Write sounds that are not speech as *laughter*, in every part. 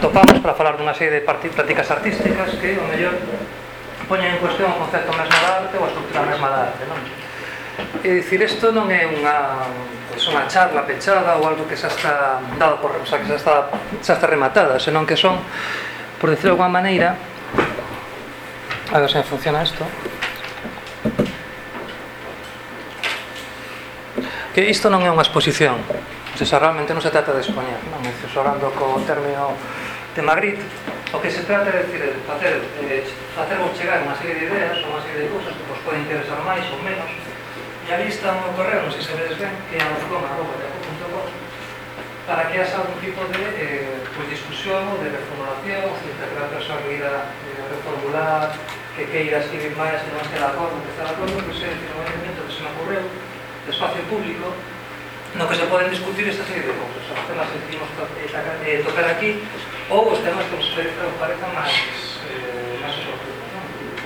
atopamos para falar dunha serie de prácticas artísticas que, o mellor, poñen en cuestión o concepto mesmo da arte ou a estructura mesma da arte, non? É dicir, isto non é unha, pues, unha charla pechada ou algo que xa está dado por, o sea, que xa está, xa está rematada, senón que son, por decirlo de alguma maneira, a ver se me funciona isto, que isto non é unha exposición, se realmente non se trata de expoñer, non? Dicir, orando co término de Magritte, o que se trata é de facer, eh, facer chegar unha serie de ideas unha serie de cousas que vos poden interesar máis ou menos e ali está un correo, non sei se vedes ben que é alfón.com para que haxa algún tipo de eh, pues, discusión ou de reformulación se que a persoa que irá eh, reformular que queira escribir máis que non este de acordo, que está de acordo que se, no momento que se me ocorreu de espacio público no que se poden discutir esta serie de cousas os temas que decidimos to eh, eh, tocar aquí ou os temas que nos parecen máis eh, máis oportunos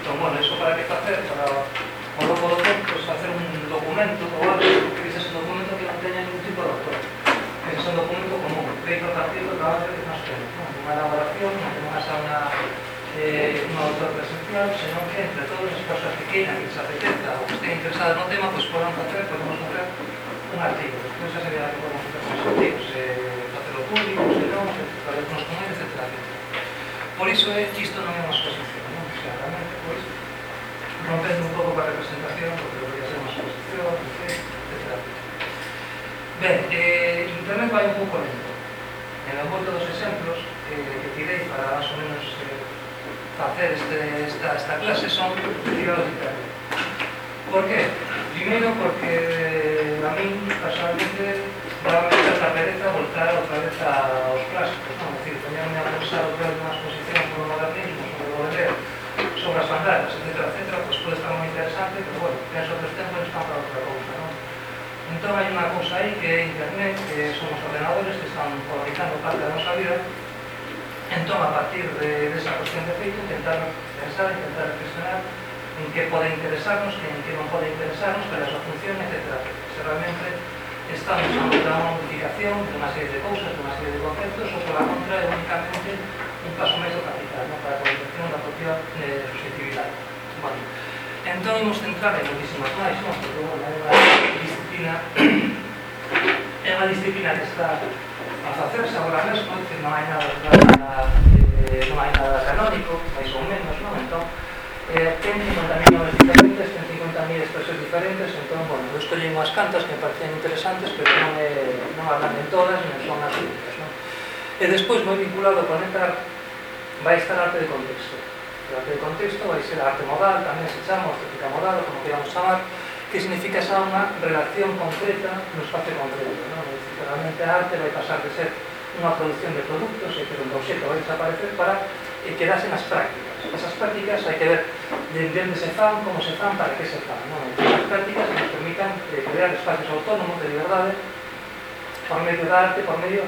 entón, bueno, eso para que facer para o longo do tempo pues, facer un documento ou algo que dices un documento que non teña ningún tipo de autor que é un documento común que é partido da base que nos temos non? unha elaboración, non que a haxa unha eh, un autor presencial senón que entre todas as persoas que queiran que se apeteza ou que estén interesadas no tema pues, podan facer, podemos facer un artigo, despois a sería que podemos facer os artigos, se facelo público, se non, se facernos con ele, etc. Por iso é que isto non é unha exposición, non? O sea, realmente, pois, rompendo un pouco coa representación, porque o que é unha exposición, etc. Ben, eh, internet vai un pouco lento. En o conto dos exemplos eh, que tirei para, más ou menos, eh, facer este, esta, esta clase son tirados de internet. Por qué? Primeiro porque eh, a min personalmente daba muita pereza voltar outra vez aos clásicos, non? Decir, poñarme a pensar outra vez unha exposición por o modernismo, sobre o Baudelaire, sobre as bandadas, etc., etc., pues pode estar moi interesante, pero bueno, penso que os tempos están para outra cousa, non? Entón hai unha cousa aí que é internet, que son os ordenadores que están colonizando parte da nosa vida, entón a partir de, de esa cuestión de feito intentar pensar, intentar reflexionar en que pode interesarnos, en que non pode interesarnos, cal a súa función, etc. Se realmente estamos ante unha modificación de unha serie de cousas, de unha serie de conceptos, ou pola contra é únicamente un paso máis do capital, non? para a concepción da propia eh, subjetividade. Bueno, entón imos centrar en moitísimas máis, non? porque bueno, é unha disciplina *coughs* é unha disciplina que está a facerse agora mesmo, que non hai nada, nada, eh, non hai nada canónico, máis ou menos, non? entón, eh, ten 50.000 nomes diferentes, ten 50.000 expresións diferentes, entón, bueno, eu escolhi unhas cantas que me parecían interesantes, pero non, é, non hablan en todas, non son as únicas, non? E despois, moi vinculado con esta, vai estar arte de contexto. O arte de contexto vai ser arte modal, tamén se chama, estética modal, como queramos chamar, que significa xa unha relación concreta no espacio concreto, non? Realmente a arte vai pasar de ser unha produción de produtos e que un objeto vai desaparecer para que quedasen as prácticas Esas prácticas hai que ver de, de onde se fan, como se fan, para que se fan. Non? Esas prácticas que nos permitan eh, crear espacios autónomos de liberdade por medio da arte, por medio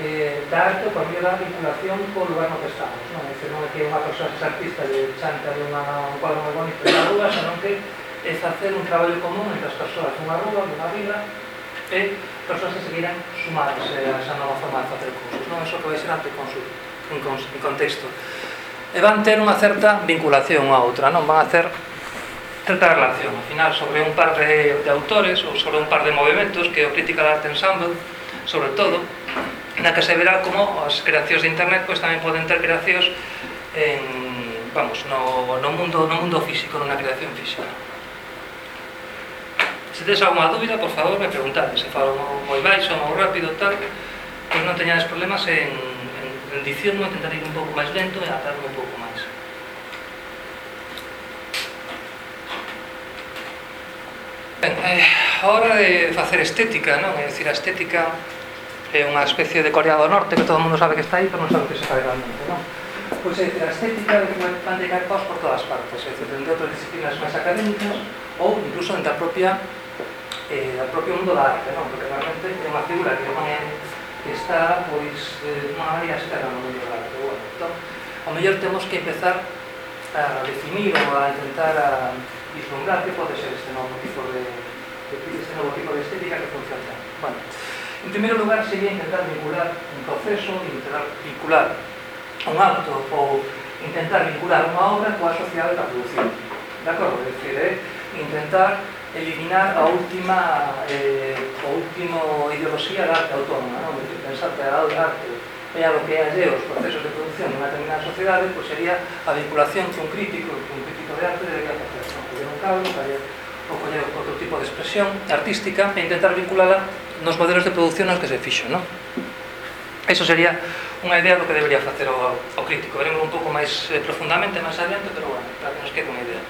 eh, da arte, por medio da vinculación co lugar no que estamos. Non? Dice, non é que unha persoa que artista de chanta de unha, un cuadro moi bonito na rúa, senón que é facer un traballo común entre as persoas dunha rúa, dunha vila, e persoas que se queiran sumarse a esa nova forma de facer cursos. Non? Eso que vai ser ante consulta, en, en contexto e van ter unha certa vinculación a outra, non van a ter certa relación. Ao final, sobre un par de, de autores ou sobre un par de movimentos que o Critical Art Ensemble, sobre todo, na que se verá como as creacións de internet pois tamén poden ter creacións en, vamos, no, no, mundo, no mundo físico, nunha creación física. Se tes alguma dúbida, por favor, me preguntades. Se falo moi baixo, moi rápido, tal, pois non teñades problemas en el dicirmo intentar ir un pouco máis lento e atarlo un pouco máis. Ben, eh, a hora de facer estética, non? É dicir, a estética é unha especie de Corea do Norte que todo o mundo sabe que está aí, pero non sabe que se sabe realmente, non? Pois é dicir, a estética van de carpaos por todas partes, é dicir, dentro de outras disciplinas máis académicas ou incluso dentro da propia eh, do propio mundo da arte, non? Porque realmente é unha figura que non é está pois unha área externa no medio da arte. Bueno, entón, ao mellor temos que empezar a definir ou a intentar a vislumbrar que pode ser este novo tipo de, de este novo tipo de estética que funciona. Bueno, en primeiro lugar sería intentar vincular un proceso, intentar vincular un acto ou intentar vincular unha obra coa sociedade da producción. De acordo? É dicir, é intentar eliminar a última eh, o último ideoloxía da arte autónoma, non? Pensar que a arte é algo que é os procesos de producción dunha determinada sociedade, pois sería a vinculación cun crítico, cun crítico de arte debería facer, non? Coller un cabo coller ou coller outro tipo de expresión artística e intentar vinculala nos modelos de producción nos que se fixo, non? Eso sería unha idea do que debería facer o, o crítico. Veremos un pouco máis eh, profundamente máis adiante, pero bueno, para que nos quede unha idea.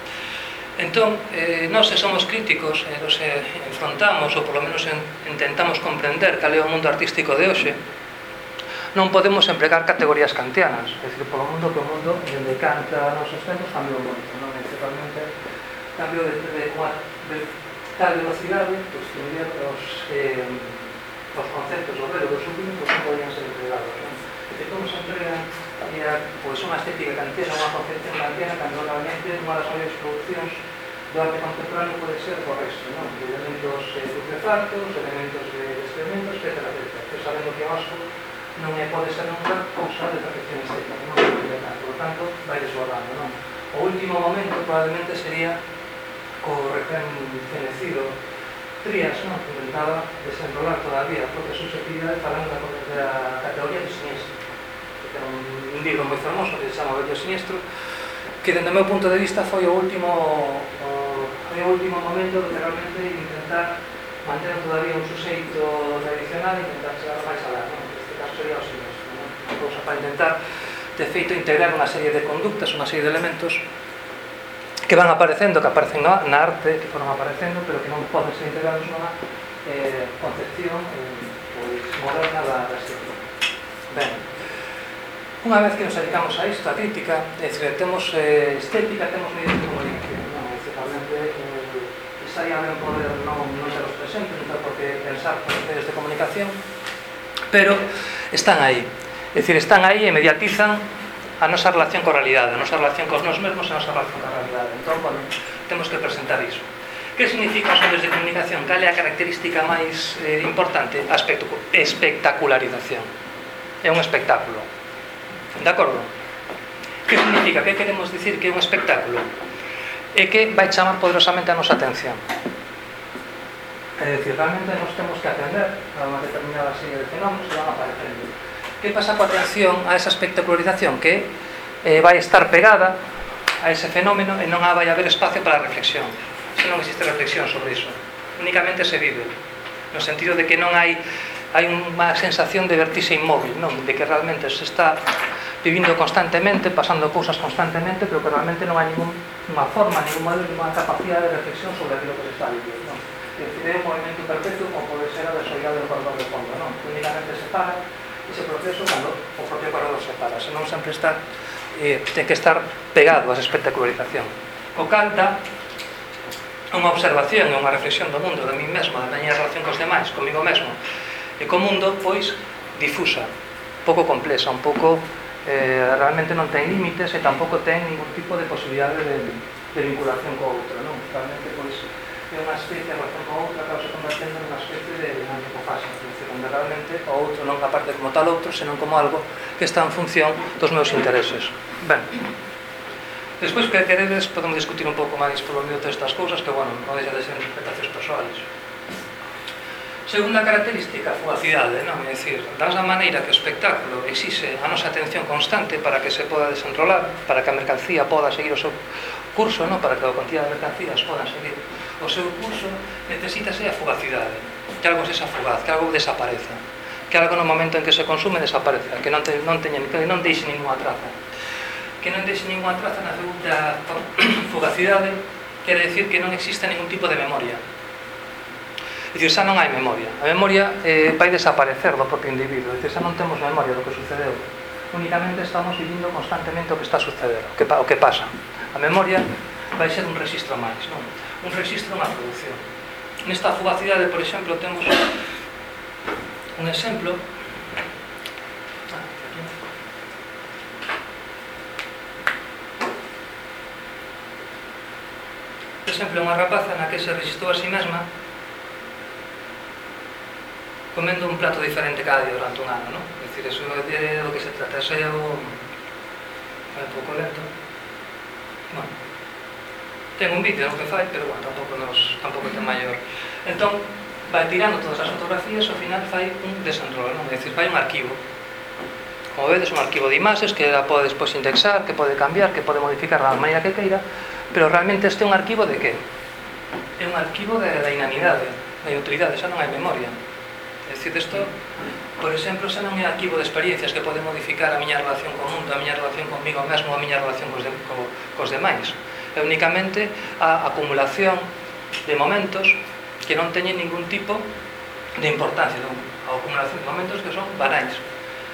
Entón, eh, nós se somos críticos, eh, nos eh, enfrontamos, ou polo menos en, intentamos comprender cal é o mundo artístico de hoxe, non podemos empregar categorías kantianas. É dicir, polo mundo que o mundo, dende Kant a nosos tempos, cambiou moito, non? Principalmente, cambio de, de, de, de tal velocidade, pois, que os, eh, os conceptos do velo do sublime, pois, non podían ser empregados, non? E como se emprega había pois, unha estética kantiana, unha concepción kantiana, cando realmente unha das maiores produccións do arte contemporáneo pode ser o resto, non? De elementos eh, putrefactos, elementos de experimentos, etc. Pero sabemos que o asco non é pode ser nunca cousa de perfección estética, non? Por lo tanto, vai desbordando, non? O último momento probablemente sería co recén fenecido Trías, non? Que intentaba desenrolar todavía a propia subjetividade falando da, da categoría do siniestro. Que é un libro moi famoso que se chama Bello Siniestro, que dentro meu punto de vista foi o último o, foi o último momento de realmente intentar manter todavía un suxeito tradicional e intentar chegar máis alá, non? Este caso sería o silencio, non? Unha cousa para intentar de feito integrar unha serie de conductas, unha serie de elementos que van aparecendo, que aparecen na, na arte, que foron aparecendo, pero que non poden ser integrados nunha eh, concepción eh, pois, moderna da, da Ben, Unha vez que nos dedicamos a isto, a crítica, é dicir, temos eh, estética, temos medios de comunicación, non? É dicir, realmente, eh, está un poder non, non ser os presentes, non ter por que pensar por medios de comunicación, pero están aí. É dicir, están aí e mediatizan a nosa relación coa realidade, a nosa relación cos nos mesmos e a nosa relación coa realidade. Entón, bueno, temos que presentar iso. Que significa os medios de comunicación? Cal é a característica máis eh, importante? Aspecto, espectacularización. É un espectáculo De acordo? Que significa? Que queremos dicir que é un espectáculo? É que vai chamar poderosamente a nosa atención. É dicir, realmente nos temos que atender a unha determinada serie de fenómenos que van aparecendo. Que pasa coa atención a esa espectacularización que eh, vai estar pegada a ese fenómeno e non vai haber espacio para a reflexión. Se non existe reflexión sobre iso. Únicamente se vive. No sentido de que non hai hai unha sensación de vertixe inmóvil, non? De que realmente se está vivindo constantemente, pasando cousas constantemente, pero que realmente non hai ningún, ninguna forma, ningún modelo, ninguna capacidade de reflexión sobre aquilo que se está vivindo, non? É dicir, é un movimento perpetuo como pode ser a desoidade do corredor de fondo, non? Que únicamente se para ese proceso cando o propio corredor se para, senón sempre está eh, ten que estar pegado ás espectacularización. Co canta, unha observación e unha reflexión do mundo, de mí mesmo, da miña relación cos demais, comigo mesmo, e co mundo, pois, difusa, pouco complexa, un pouco eh, realmente non ten límites e tampouco ten ningún tipo de posibilidade de, de vinculación co outro, non? Realmente, pois, é unha especie de relación co outro, acaba se convertendo nunha especie de antropofasia, onde realmente o outro non aparte como tal outro, senón como algo que está en función dos meus intereses. Ben, Despois que queredes podemos discutir un pouco máis polo medio destas cousas que, bueno, non deixa de ser interpretacións persoales. Segunda característica, fugacidade, non? É dicir, das a maneira que o espectáculo exixe a nosa atención constante para que se poda desenrolar, para que a mercancía poda seguir o seu curso, non? Para que a cantidad de mercancías poda seguir o seu curso, necesítase a fugacidade, que algo sexa fugaz, que algo desapareza, que algo no momento en que se consume desapareza, que non, te, non, teña, que non deixe ninguna traza. Que non deixe ninguna traza na segunda *coughs* fugacidade, quere decir que non exista ningún tipo de memoria, É dicir, xa non hai memoria. A memoria eh, vai desaparecer do propio individuo. É dicir, xa non temos memoria do que sucedeu. Únicamente estamos vivindo constantemente o que está sucedendo, o que, o que pasa. A memoria vai ser un registro máis, non? Un registro na producción. Nesta fugacidade, por exemplo, temos un exemplo Por exemplo, unha rapaza na que se registrou a si sí mesma comendo un plato diferente cada día durante un ano, non? É dicir, eso é do que se trata, eso é o... é un pouco lento. Bueno, ten un vídeo no que fai, pero bueno, tampouco, nos, tampouco ten maior. Entón, vai tirando todas as fotografías, ao final fai un desenrolo, non? É dicir, fai un arquivo. Como vedes, un arquivo de imaxes que la pode despois indexar, que pode cambiar, que pode modificar da maneira que queira, pero realmente este é un arquivo de que? É un arquivo de, da inanidade, da inutilidade, xa non hai memoria. É dicir, isto, por exemplo, xa non é arquivo de experiencias que pode modificar a miña relación co mundo, a miña relación comigo mesmo, a miña relación cos, de, co, cos demais. É únicamente a acumulación de momentos que non teñen ningún tipo de importancia, non? a acumulación de momentos que son banais.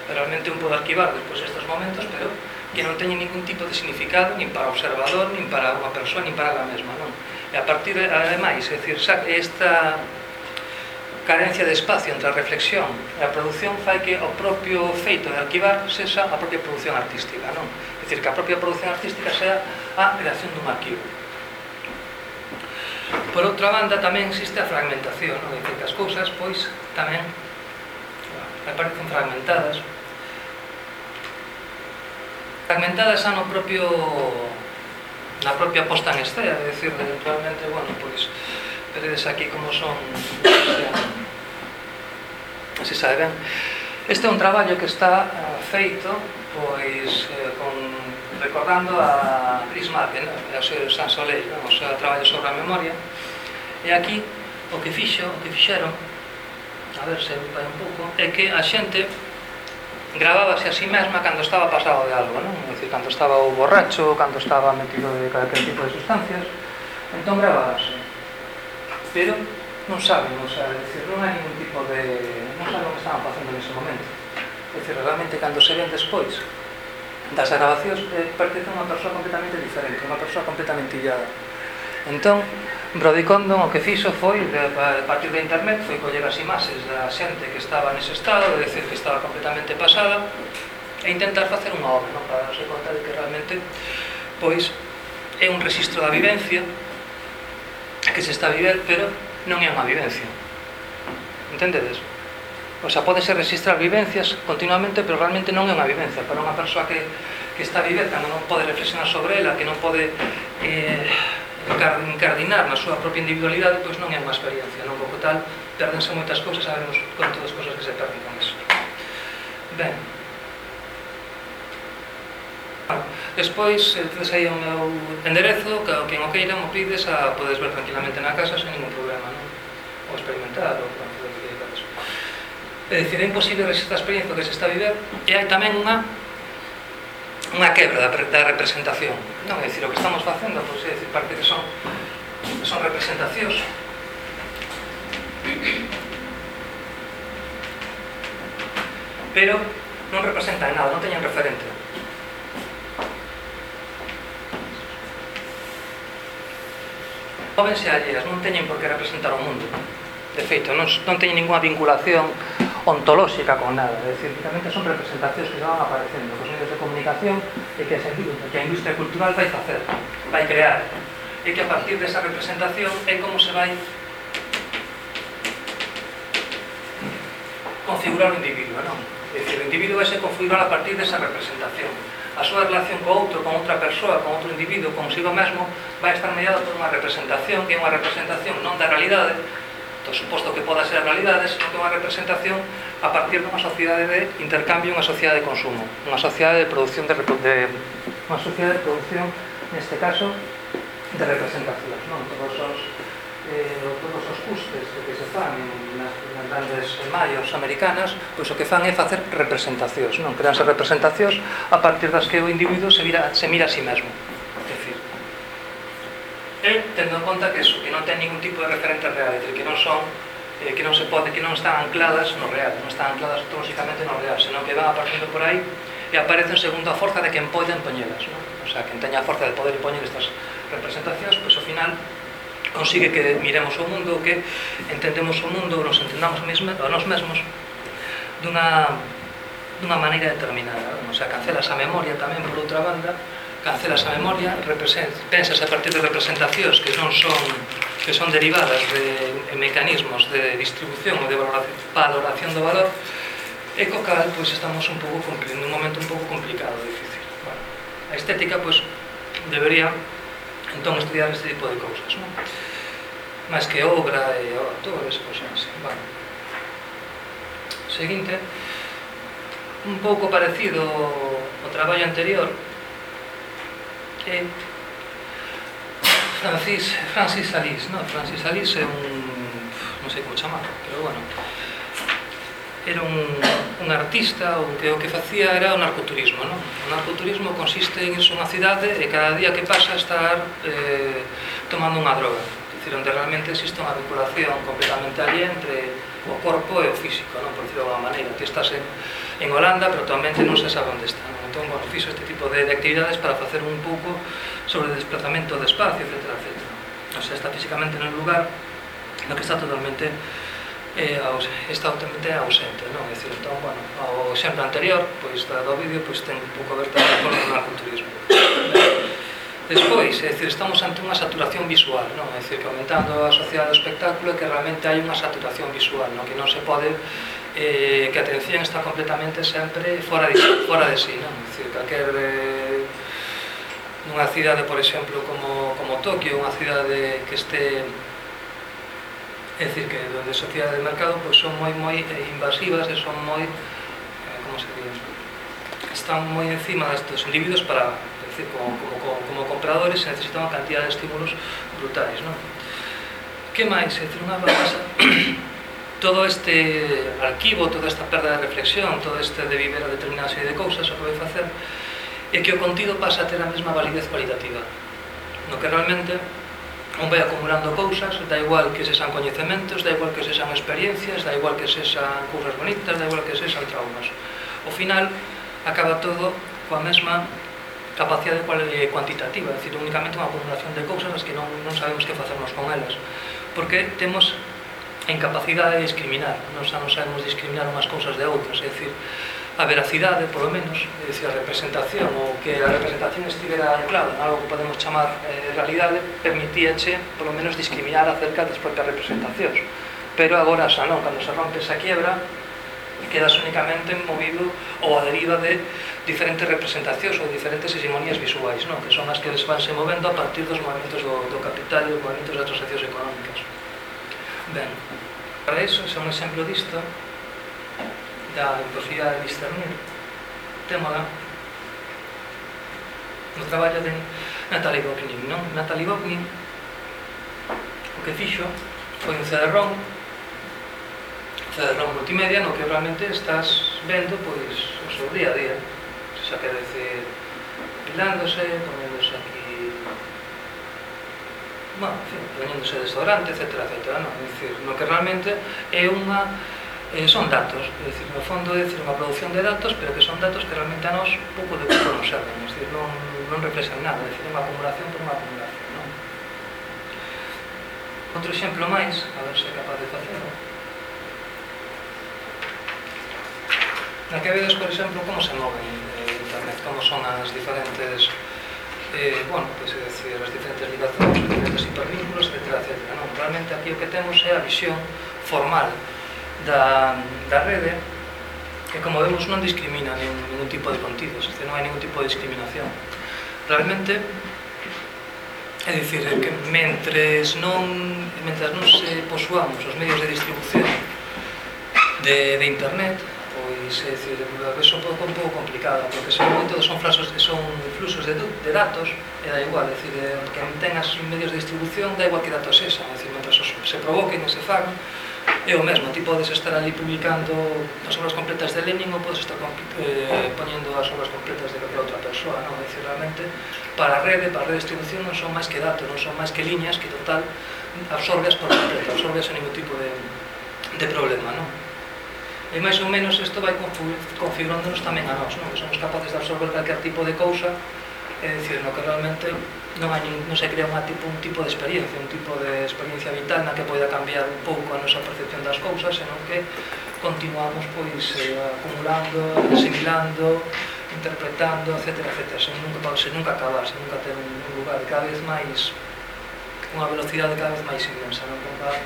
Realmente un pode arquivar despois estes momentos, pero que non teñen ningún tipo de significado nin para o observador, nin para unha persoa, nin para ela mesma, non? E a partir, de, ademais, é dicir, esta carencia de espacio entre a reflexión e a produción fai que o propio feito de arquivar sexa a propia produción artística, non? É dicir, que a propia produción artística sea a creación dun arquivo. Por outra banda, tamén existe a fragmentación, non? Dicir, que as cousas, pois, tamén aparecen fragmentadas. Fragmentadas xa no propio na propia posta en escena, é dicir, realmente, bueno, pois, veredes aquí como son se saben este é un traballo que está eh, feito pois eh, con, recordando a Chris Martin a seu San Soleil o seu traballo sobre a memoria. E aquí o que fixo o que fixeron a ver se vai un pouco é que a xente grabábase a sí mesma cando estaba pasado de algo non? É dicir, cando estaba o borracho cando estaba metido de calquer tipo de sustancias entón grabábase pero non saben, o sea, decir, non hai ningún tipo de... non saben o que estaban facendo nese momento. É dicir, realmente, cando se ven despois das grabacións, eh, pertence unha persoa completamente diferente, unha persoa completamente illada. Entón, Brody Condon o que fixo foi, de, a partir de internet, foi coller as imaxes da xente que estaba nese estado, de decir que estaba completamente pasada, e intentar facer unha obra, non? para darse conta de que realmente pois é un registro da vivencia, que se está a viver, pero non é unha vivencia. Entendedes? O sea, podese registrar vivencias continuamente, pero realmente non é unha vivencia. Para unha persoa que, que está a viver, cando non pode reflexionar sobre ela, que non pode eh, encardinar na súa propia individualidade, pois non é unha experiencia. Non como tal, perdense moitas cousas, sabemos con todas as cousas que se perden con eso. Ben, Despois, eh, tedes aí o meu enderezo, que o quen o queira, mo pides, a podes ver tranquilamente na casa sen ningún problema, non? Ou experimentar, ou pronto, o que queiras. É dicir, é imposible esta experiencia que se está a viver, e hai tamén unha unha quebra da, da representación. Non, é dicir, o que estamos facendo, pois, é dicir, parte que son son representacións pero non representan nada, non teñen referente. pódense alleas, non teñen por que representar o mundo. De feito, non, non teñen ninguna vinculación ontolóxica con nada, é dicir, únicamente son representacións que van aparecendo cos medios de comunicación e que, que a industria cultural vai facer, vai crear, e que a partir desa representación é como se vai configurar o individuo, non? É dicir, o individuo vai se configurar a partir desa representación a súa relación co outro, con outra persoa, con outro individuo, consigo mesmo, vai estar mediada por unha representación, que é unha representación non da realidade, do suposto que poda ser a realidade, senón que é unha representación a partir dunha sociedade de intercambio, unha sociedade de consumo, unha sociedade de producción de, de unha sociedade de producción, neste caso, de representacións, non? Todos os, eh, todos os custes que se fan en grandes maios americanas, pois o que fan é facer representacións, non? Creanse representacións a partir das que o individuo se, mira, se mira a si sí mesmo. É dicir, e tendo en conta que eso, que non ten ningún tipo de referente real, é dicir, que non son eh, que non se pode, que non están ancladas no real, non están ancladas automáticamente no real, senón que van aparecendo por aí e aparecen segundo a forza de quen poden poñelas, non? O sea, quen teña a forza de poder poñer estas representacións, pois ao final consigue que miremos o mundo, que entendemos o mundo, nos entendamos a nós mesmos dunha, dunha maneira determinada. O sea, cancelas a memoria tamén por outra banda, cancelas a memoria, pensas a partir de representacións que non son que son derivadas de, de mecanismos de distribución ou de valoración, valoración do valor, e co cal, pois, estamos un pouco en un momento un pouco complicado, difícil. Bueno, a estética, pois, debería entón estudiar este tipo de cousas, non? Máis que obra e autores, cousas, bueno. Seguinte, un pouco parecido ao traballo anterior, é Francis, Francis Alice, non? Francis Alice é un... non sei como chamar, pero bueno, era un, un artista o que o que facía era o narcoturismo non? o narcoturismo consiste en irse unha cidade e cada día que pasa estar eh, tomando unha droga dicir, onde realmente existe unha vinculación completamente ali entre o corpo e o físico non? por decirlo de unha maneira ti estás en, en Holanda pero totalmente non se sabe onde está non? entón, bueno, fixo este tipo de, de actividades para facer un pouco sobre o desplazamento de espacio, etc, etc o sea, está físicamente no lugar no que está totalmente eh, está totalmente ausente, non? É dicir, entón, bueno, ao exemplo anterior, pois da do vídeo, pois ten un pouco a ver tamén con o narcoturismo. Despois, é dicir, estamos ante unha saturación visual, non? É dicir, comentando a sociedade do espectáculo que realmente hai unha saturación visual, non? Que non se pode eh, que a atención está completamente sempre fora de, fora de sí, non? É dicir, calquer eh, nunha cidade, por exemplo, como, como Tokio, unha cidade que este É dicir, que donde sociedades de mercado pois, son moi moi eh, invasivas e son moi, eh, como se dice, están moi encima destes individuos para, decir, como, como, como compradores se necesita unha cantidad de estímulos brutais, non? Que máis? É dicir, unha base *coughs* todo este arquivo, toda esta perda de reflexión, todo este de viver a determinada serie de cousas, o que vai facer é que o contido pasa a ter a mesma validez cualitativa. No que realmente un vai acumulando cousas, da igual que sexan coñecementos, da igual que sexan experiencias, da igual que sexan cousas bonitas, da igual que sexan traumas. O final acaba todo coa mesma capacidade eh, cuantitativa, é dicir, únicamente unha acumulación de cousas as que non, non sabemos que facernos con elas. Porque temos a incapacidade de discriminar, non sabemos discriminar unhas cousas de outras, é dicir, a veracidade, polo menos, é dicir, a representación, ou que a representación estivera anclada en algo que podemos chamar eh, realidade, permitíache, polo menos, discriminar acerca das propias representacións. Pero agora xa non, cando se rompe esa quiebra, quedas únicamente movido ou a deriva de diferentes representacións ou diferentes hegemonías visuais, non? que son as que vanse movendo a partir dos movimentos do, do capital e dos movimentos das transaccións económicas. Ben, para iso, é un exemplo disto, da doctoría de discernir témola no traballo de Natalie Bocklin, non? Natalie Bocklin o que fixo foi un CD-ROM CD-ROM multimedia no que realmente estás vendo pois o seu día a día se xa quer decir pilándose, ponéndose aquí bueno, en fin, ponéndose desodorante, etc, etc, non? Dicir, no que realmente é unha eh, son datos, é dicir, no fondo é dicir, unha produción de datos, pero que son datos que realmente a nos pouco de pouco nos serven, é dicir, non, non reflexan nada, é dicir, unha acumulación por unha acumulación. Non? Outro exemplo máis, a ver se é capaz de facelo. Na que vedes, por exemplo, como se move eh, internet, como son as diferentes eh, bueno, pues, é dicir, as diferentes ligazóns, os diferentes hipervínculos, etc. etc. Non? Realmente aquí o que temos é a visión formal da, da rede que, como vemos, non discrimina nin, ningún tipo de contidos, que non hai ningún tipo de discriminación. Realmente, é dicir, é que mentres non, mentres non se posuamos os medios de distribución de, de internet, pois é dicir, é un pouco, un pouco complicado, porque son moito son flasos, son fluxos de, de datos, e da igual, é dicir, eh, que ten tengas medios de distribución, da igual que datos esa, é dicir, mentre os, se provoquen e se fagan, é o mesmo, ti podes estar ali publicando as obras completas de Lenin ou podes estar eh, poñendo as obras completas de calquera outra persoa, non? Dicir, realmente, para a rede, para a redistribución non son máis que datos, non son máis que liñas que total absorbes por completo, absorbes sen ningún tipo de, de problema, non? E máis ou menos isto vai configurándonos tamén a nós, non? Que somos capaces de absorber calquer tipo de cousa, é dicir, no que realmente non hai, non se crea unha tipo, un tipo de experiencia, un tipo de experiencia vital na que poida cambiar un pouco a nosa percepción das cousas, senón que continuamos pois eh, acumulando, asimilando, interpretando, etc. etc. sen nunca, se nunca acabar, sen nunca ter un, un lugar cada vez máis unha velocidade cada vez máis inmensa, non cada,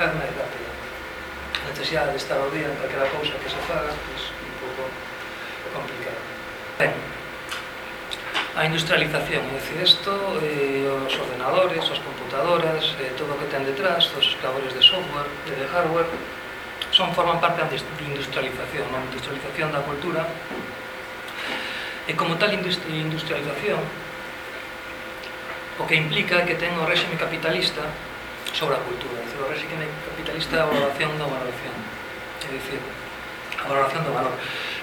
cada vez máis rápida. A necesidade de estar ao día en calquera cousa que se faga, pois, un pouco complicada. Ben, a industrialización, é dicir, isto, eh, os ordenadores, as computadoras, eh, todo o que ten detrás, os cabores de software, de hardware, son forman parte da industrialización, a industrialización da cultura, e como tal industrialización, o que implica que ten o réxime capitalista sobre a cultura, é dicir, o réxime capitalista da valoración da valoración, é dicir, a valoración do valor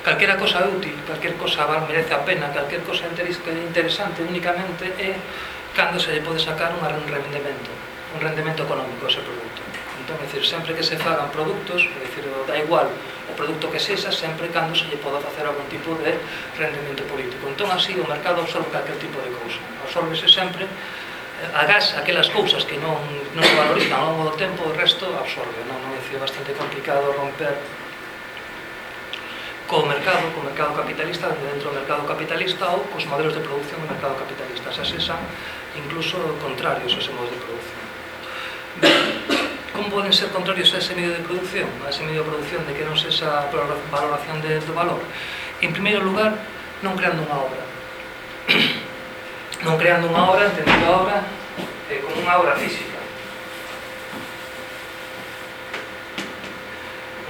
calquera cosa útil, calquer cosa val merece a pena, calquer cosa interesante únicamente é cando se lle pode sacar un rendemento, un rendemento económico a ese produto. Entón, é dicir, sempre que se fagan produtos, é dicir, da igual o produto que sexa, sempre cando se lle poda facer algún tipo de rendemento político. Entón, así, o mercado absorbe calquer tipo de cousa. Absorbese sempre eh, agás aquelas cousas que non, non se valorizan ao longo do tempo, o resto absorbe. Non, non é dicir, bastante complicado romper co mercado, co mercado capitalista, dentro do mercado capitalista ou cos modelos de producción do mercado capitalista. Se sexan incluso contrarios aos modelos de producción. Como poden ser contrarios a ese medio de producción, a ese medio de producción de que non sexa valoración de, do valor? En primeiro lugar, non creando unha obra. *clears throat* non creando unha obra, entendendo a obra eh, como unha obra física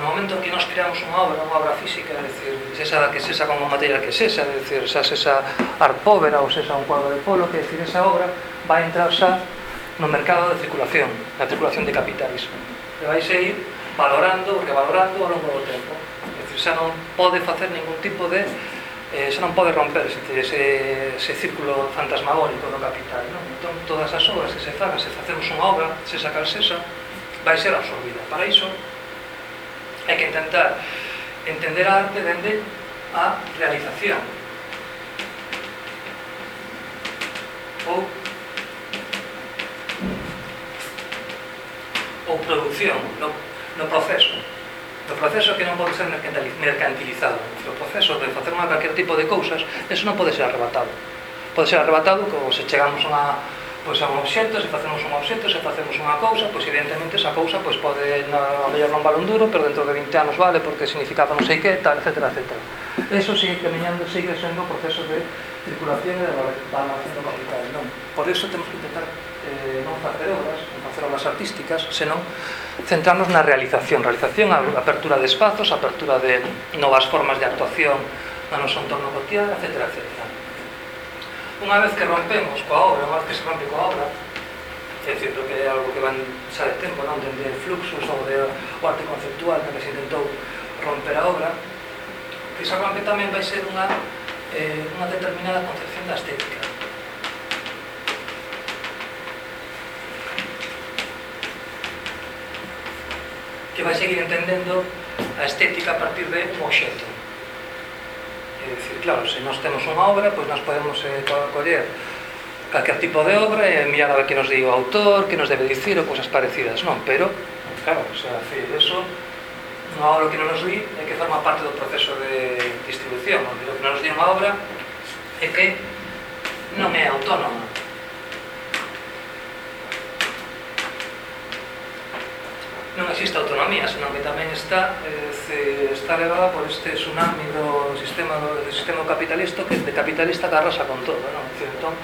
momento en que nos creamos unha obra, unha obra física, é dicir, esa que sesa como material que sesa, é dicir, xa sesa arpóvera ou sesa un cuadro de polo, que decir, esa obra vai entrar xa no mercado de circulación, na circulación de capitais. E vais a ir valorando, porque valorando ao longo do tempo. É dicir, xa non pode facer ningún tipo de eh, xa non pode romper ese, ese círculo fantasmagórico do capital non? entón todas as obras que se fagan se facemos unha obra, se saca sexa, sesa vai ser absorbida para iso Hai que intentar entender a arte dende a realización. Ou ou producción, no, no proceso. No proceso que non pode ser mercantilizado. O proceso de facer unha calquer tipo de cousas, eso non pode ser arrebatado. Pode ser arrebatado como se chegamos a unha pois a un obxecto, se facemos un obxecto, se facemos unha cousa, pois evidentemente esa cousa pois pode na, a mellor non valor duro, pero dentro de 20 anos vale porque significaba non sei que, tal, etc, etc. Eso sigue caminhando, sigue sendo o proceso de circulación e de valoración do capital, non? Por eso temos que intentar eh, non facer obras, non facer obras artísticas, senón centrarnos na realización, realización, apertura de espazos, apertura de novas formas de actuación no noso entorno cotidiano, etc, etc unha vez que rompemos coa obra, unha vez que se rompe coa obra, é certo que é algo que van xa de tempo, non? Dende fluxos ou de o arte conceptual que se intentou romper a obra, que se rompe tamén vai ser unha, eh, unha determinada concepción da estética. que vai seguir entendendo a estética a partir de un objeto. Eh, é dicir, claro, se nós temos unha obra, pois nós podemos eh, coller calquer tipo de obra e mirar a ver que nos di o autor, que nos debe dicir ou cousas parecidas, non? Pero, claro, o sea, decir, eso unha obra que non nos di é que forma parte do proceso de distribución, o que non nos di unha obra é que non é autónoma, non existe autonomía, senón que tamén está eh, está levada por este tsunami do sistema do sistema capitalista que de capitalista que arrasa con todo, non? Decir, entón,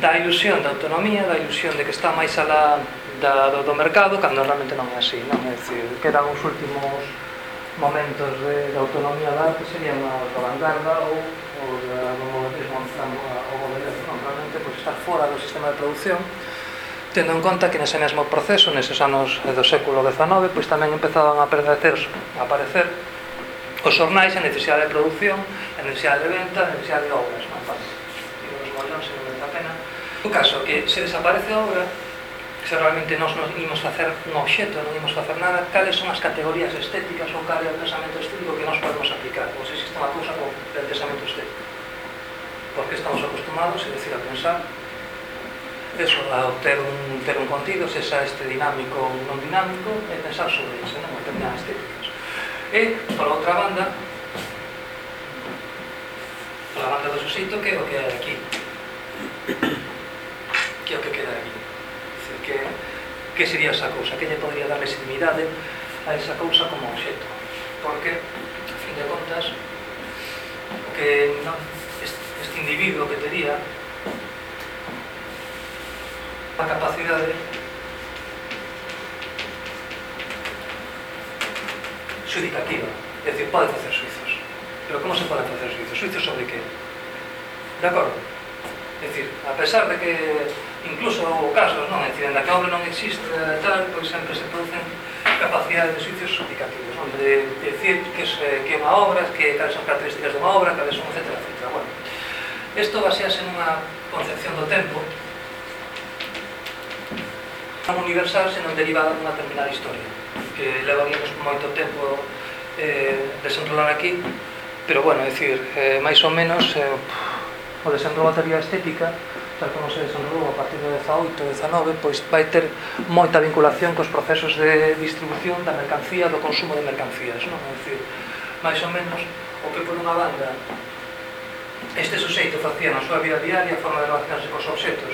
da ilusión da autonomía, da ilusión de que está máis alá da, do, do mercado, cando realmente non é así, non? É dicir, quedan os últimos momentos de, de autonomía da que serían a vanguarda ou eh, o do modernismo o modernismo, realmente pois, pues, estar fora do sistema de producción tendo en conta que nese mesmo proceso, neses anos do século XIX, pois tamén empezaban a aparecer, a aparecer os xornais a necesidade de producción, a necesidade de venta, a necesidade de obras. Non faz, os mollóns, se non merece a pena. O caso que se desaparece a obra, se realmente nós non imos facer un obxeto, non imos facer nada, cales son as categorías estéticas ou cal é o pensamento estético que nós podemos aplicar. Non sei se existe unha cousa con o pensamento estético. Porque estamos acostumados, é dicir, a pensar eso, a ter un, ter un contido, se xa este dinámico ou non dinámico, e pensar sobre iso, non? determinadas estéticas. E, pola outra banda, pola banda do susito, que é o que hai aquí. *coughs* Que é o que queda aquí. Dicir, que, que sería esa cousa? Que lle podría dar legitimidade a esa cousa como objeto? Porque, a fin de contas, que non, este individuo que tería a capacidade xudicativa. É dicir, pode facer suizos. Pero como se pode facer suizos? Suizos sobre que? De acordo? É dicir, a pesar de que incluso houve casos, non? É dicir, en que a obra non existe tal, pois sempre se producen capacidades de suizos xudicativos, non? De, de decir que, se, que é unha obra, que cales son características de unha obra, cales son, etc. etc. Bueno, isto basease nunha concepción do tempo non universal senón derivada dunha determinada historia que levaríamos moito tempo eh, desenrolar aquí pero bueno, é dicir, eh, máis ou menos eh, o desenrolo da teoría estética tal como se desenrolou a partir do 18, 19, pois vai ter moita vinculación cos procesos de distribución da mercancía, do consumo de mercancías, non? É dicir, máis ou menos, o que por unha banda este suxeito facía na súa vida diaria a forma de relacionarse cos objetos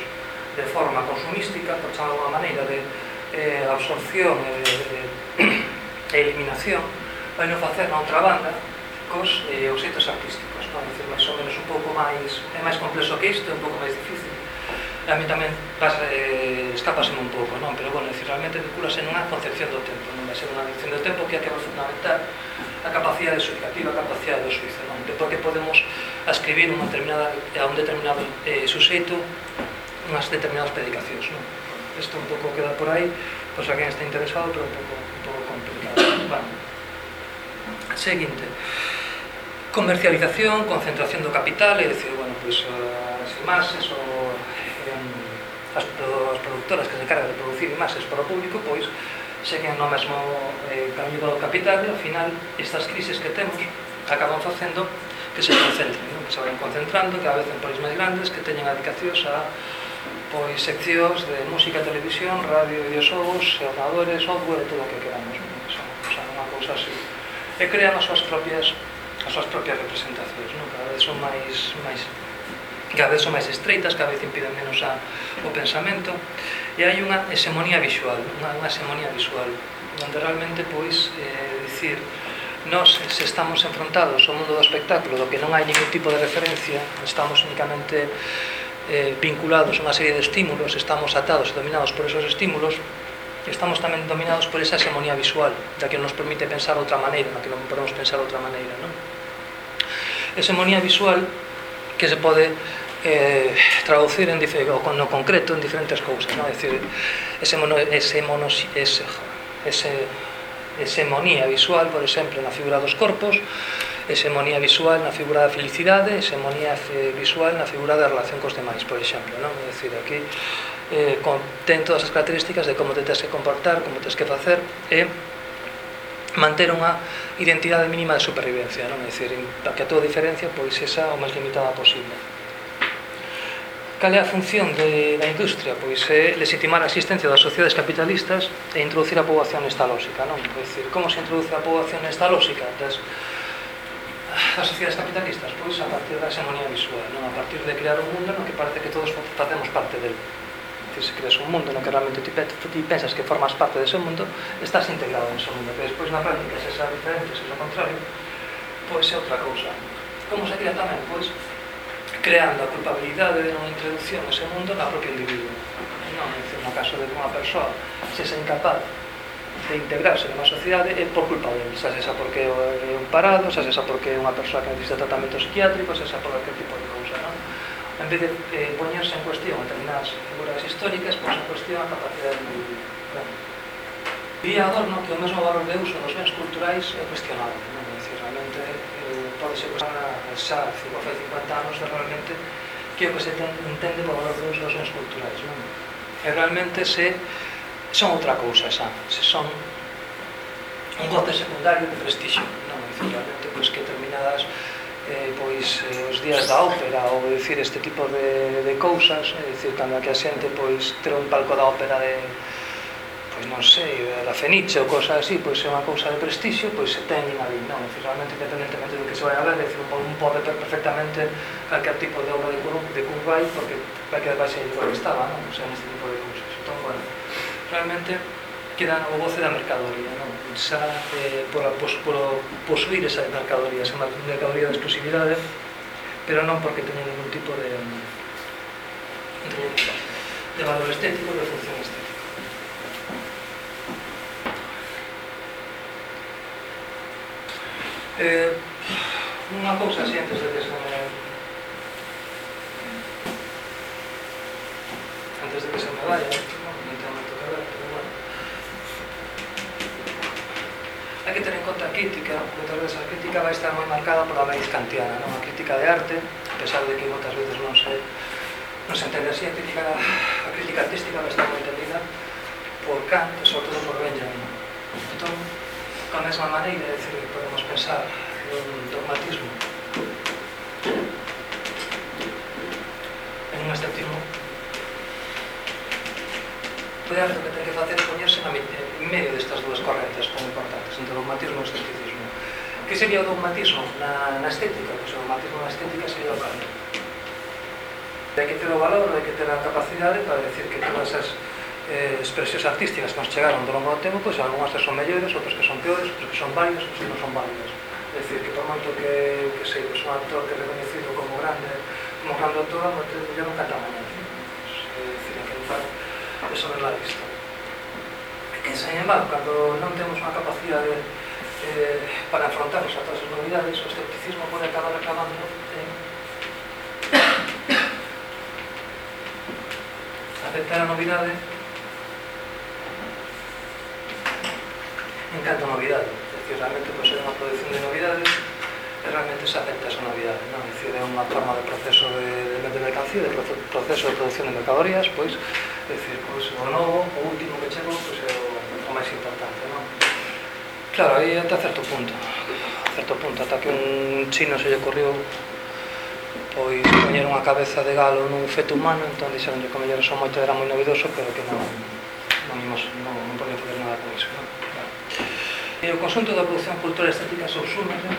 de forma consumística, por chamar unha maneira de eh, absorción e eh, eh *clears throat* eliminación, vai non facer na outra banda cos eh, objetos artísticos, non? Dicir, máis ou menos un pouco máis, é máis complexo que isto, é un pouco máis difícil. E a mí tamén pasa, eh, escapaseme un pouco, non? Pero, bueno, dicir, realmente vinculase nunha concepción do tempo, non vai ser unha concepción do tempo que é que vai fundamentar a capacidade subjetiva, a capacidade do suizo, non? De por que podemos ascribir unha determinada, a un determinado eh, suxeito unhas determinadas predicacións. Non? Isto un pouco queda por aí, pois a quen está interesado, pero un pouco, un pouco complicado. Vale. Seguinte. Comercialización, concentración do capital, é dicir, bueno, pois as imaxes ou eh, as, as productoras que se encargan de producir imaxes para o público, pois seguen no mesmo eh, camiño do capital e ao final estas crises que temos acaban facendo que se concentren, non? que se vayan concentrando cada vez en países máis grandes que teñen adicacións a pois seccións de música, televisión, radio, videoxogos, ordenadores, software e todo o que queramos. O sea, unha cousa así. E crean as súas propias as súas propias representacións, non? Cada vez son máis máis cada vez son máis estreitas, cada vez impiden menos a, o pensamento e hai unha hexemonía visual, unha, unha hexemonía visual onde realmente, pois, eh, dicir nos se estamos enfrontados ao mundo do espectáculo do que non hai ningún tipo de referencia estamos únicamente eh, vinculados a unha serie de estímulos, estamos atados e dominados por esos estímulos, estamos tamén dominados por esa hegemonía visual, da que nos permite pensar outra maneira, na que non podemos pensar outra maneira. Non? Hegemonía visual que se pode eh, traducir en o no concreto en diferentes cousas, non? É dicir, ese mono, ese mono, ese, ese hegemonía visual, por exemplo, na figura dos corpos, hexemonía visual na figura da felicidade, hexemonía visual na figura da relación cos demais, por exemplo, non? É dicir, aquí eh, con, ten todas as características de como te tens que comportar, como tens que facer e manter unha identidade mínima de supervivencia, non? É dicir, para que a tua diferencia pois esa o máis limitada posible. Cal é a función de, da industria? Pois é legitimar a existencia das sociedades capitalistas e introducir a poboación nesta lógica, non? É dicir, como se introduce a poboación nesta lógica? Das, as sociedades capitalistas? Pois a partir da xemonía visual, non? a partir de crear un mundo no que parece que todos facemos parte del. Que se creas un mundo no que realmente ti, ti pensas que formas parte dese mundo, estás integrado nese mundo, que despois na práctica se xa diferente, se xa contrario, pois é outra cousa. Como se crea tamén? Pois creando a culpabilidade de non introducción ese mundo na propia individuo. Non, é dicir, no caso de que unha persoa se xa incapaz de integrarse nunha sociedade é por culpa deles, xa sexa porque é un parado, xa sexa porque é unha persoa que necesita tratamento psiquiátrico, xa sexa por aquel tipo de cousa, non? En vez de eh, poñerse en cuestión determinadas figuras históricas, pois en cuestión a capacidade de vivir. Bueno, diría Adorno que o mesmo valor de uso dos bens culturais é cuestionable, non? É dicir, realmente eh, pode ser cuestionar xa 50 anos de realmente que o que se ten, entende por valor de uso dos bens culturais, non? E realmente se son outra cousa xa, se son un goce secundario de prestixio, non dicir, realmente pois que terminadas eh, pois eh, os días da ópera ou decir este tipo de, de cousas, é dicir, cando que a xente pois ter un palco da ópera de pois non sei, da Feniche ou cosas así, pois é unha cousa de prestixio, pois se teñen ali, non, dicir, realmente independentemente do que se vai a ver, dicir, un, un pode ver perfectamente calquer tipo de obra de de Curvai, porque vai quedar base de que estaba, non, o sea, neste tipo de cousas. Entón, bueno, realmente queda o goce da mercadoría, non? xa eh, por, pos, por posuir esa mercadoría, esa mercadoría de exclusividade pero non porque teña ningún tipo de de, de valor estético de función estética eh, unha cousa así antes de que se me antes de que se me vaya Hai que tener en conta a crítica, moitas veces a crítica vai estar moi marcada pola raíz kantiana, non? a crítica de arte, a pesar de que moitas veces non se, non se entende así, a crítica, a crítica artística vai estar moi entendida por Kant e sobre todo por Benjamin. Entón, con a mesma maneira, decir, podemos pensar nun dogmatismo, en un esceptismo cuidar o que ten que facer é poñerse na, en medio destas dúas correntes tan importantes, entre o dogmatismo e o esteticismo. Que sería o dogmatismo na, na estética? Pois o dogmatismo na estética sería o cambio. Hai que ter o valor, hai que ter a capacidade para decir que todas as eh, expresións artísticas que nos chegaron do longo do tempo, pois algunhas que son mellores, outras que son peores, outras que son válidas, outras que non son válidas. É dicir, que por moito que, que sei, pois un actor que é reconhecido como grande, como grande autor, non te, non canta mañá. É dicir, que que saber la vista. E, sen embargo, cando non temos unha capacidade eh, para afrontar as novidades, o escepticismo pode acabar acabando en aceptar a novidade en canto novidade. É dicir, realmente pois, é unha producción de novidades realmente se afecta a sonoridade, non? Dicir, é unha forma de proceso de, de, de mercancía, de proceso de producción de mercadorías, pois, dicir, pois, o novo, o último que chego, pois, é o, o máis importante, non? Claro, aí ata certo punto, a certo punto, ata que un chino se lle corriu pois poñer unha cabeza de galo nun feto humano, entón dixeron que comer son moito era moi novedoso, pero que non, non, imos, non, non podía fazer nada con iso. Non? Claro. E o consunto da produción cultural estética son sumas, non?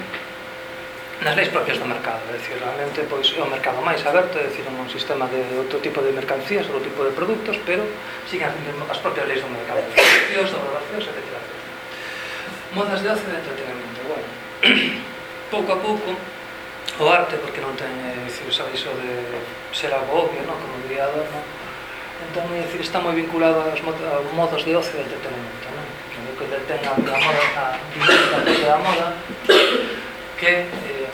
nas leis propias do mercado, é dicir, realmente pois, é o mercado máis aberto, é dicir, un sistema de outro tipo de mercancías, outro tipo de produtos, pero siguen as propias leis do mercado, dos precios, das valoracións, etc. Modas de ocio e de entretenimento, bueno, *clears throat* pouco a pouco, o arte, porque non ten, é dicir, sabe iso de ser algo obvio, non? como diría Adorno, entón, é dicir, está moi vinculado aos modos de ocio e de entretenimento, non? que ten a, a moda, a, a, a, a moda, que eh,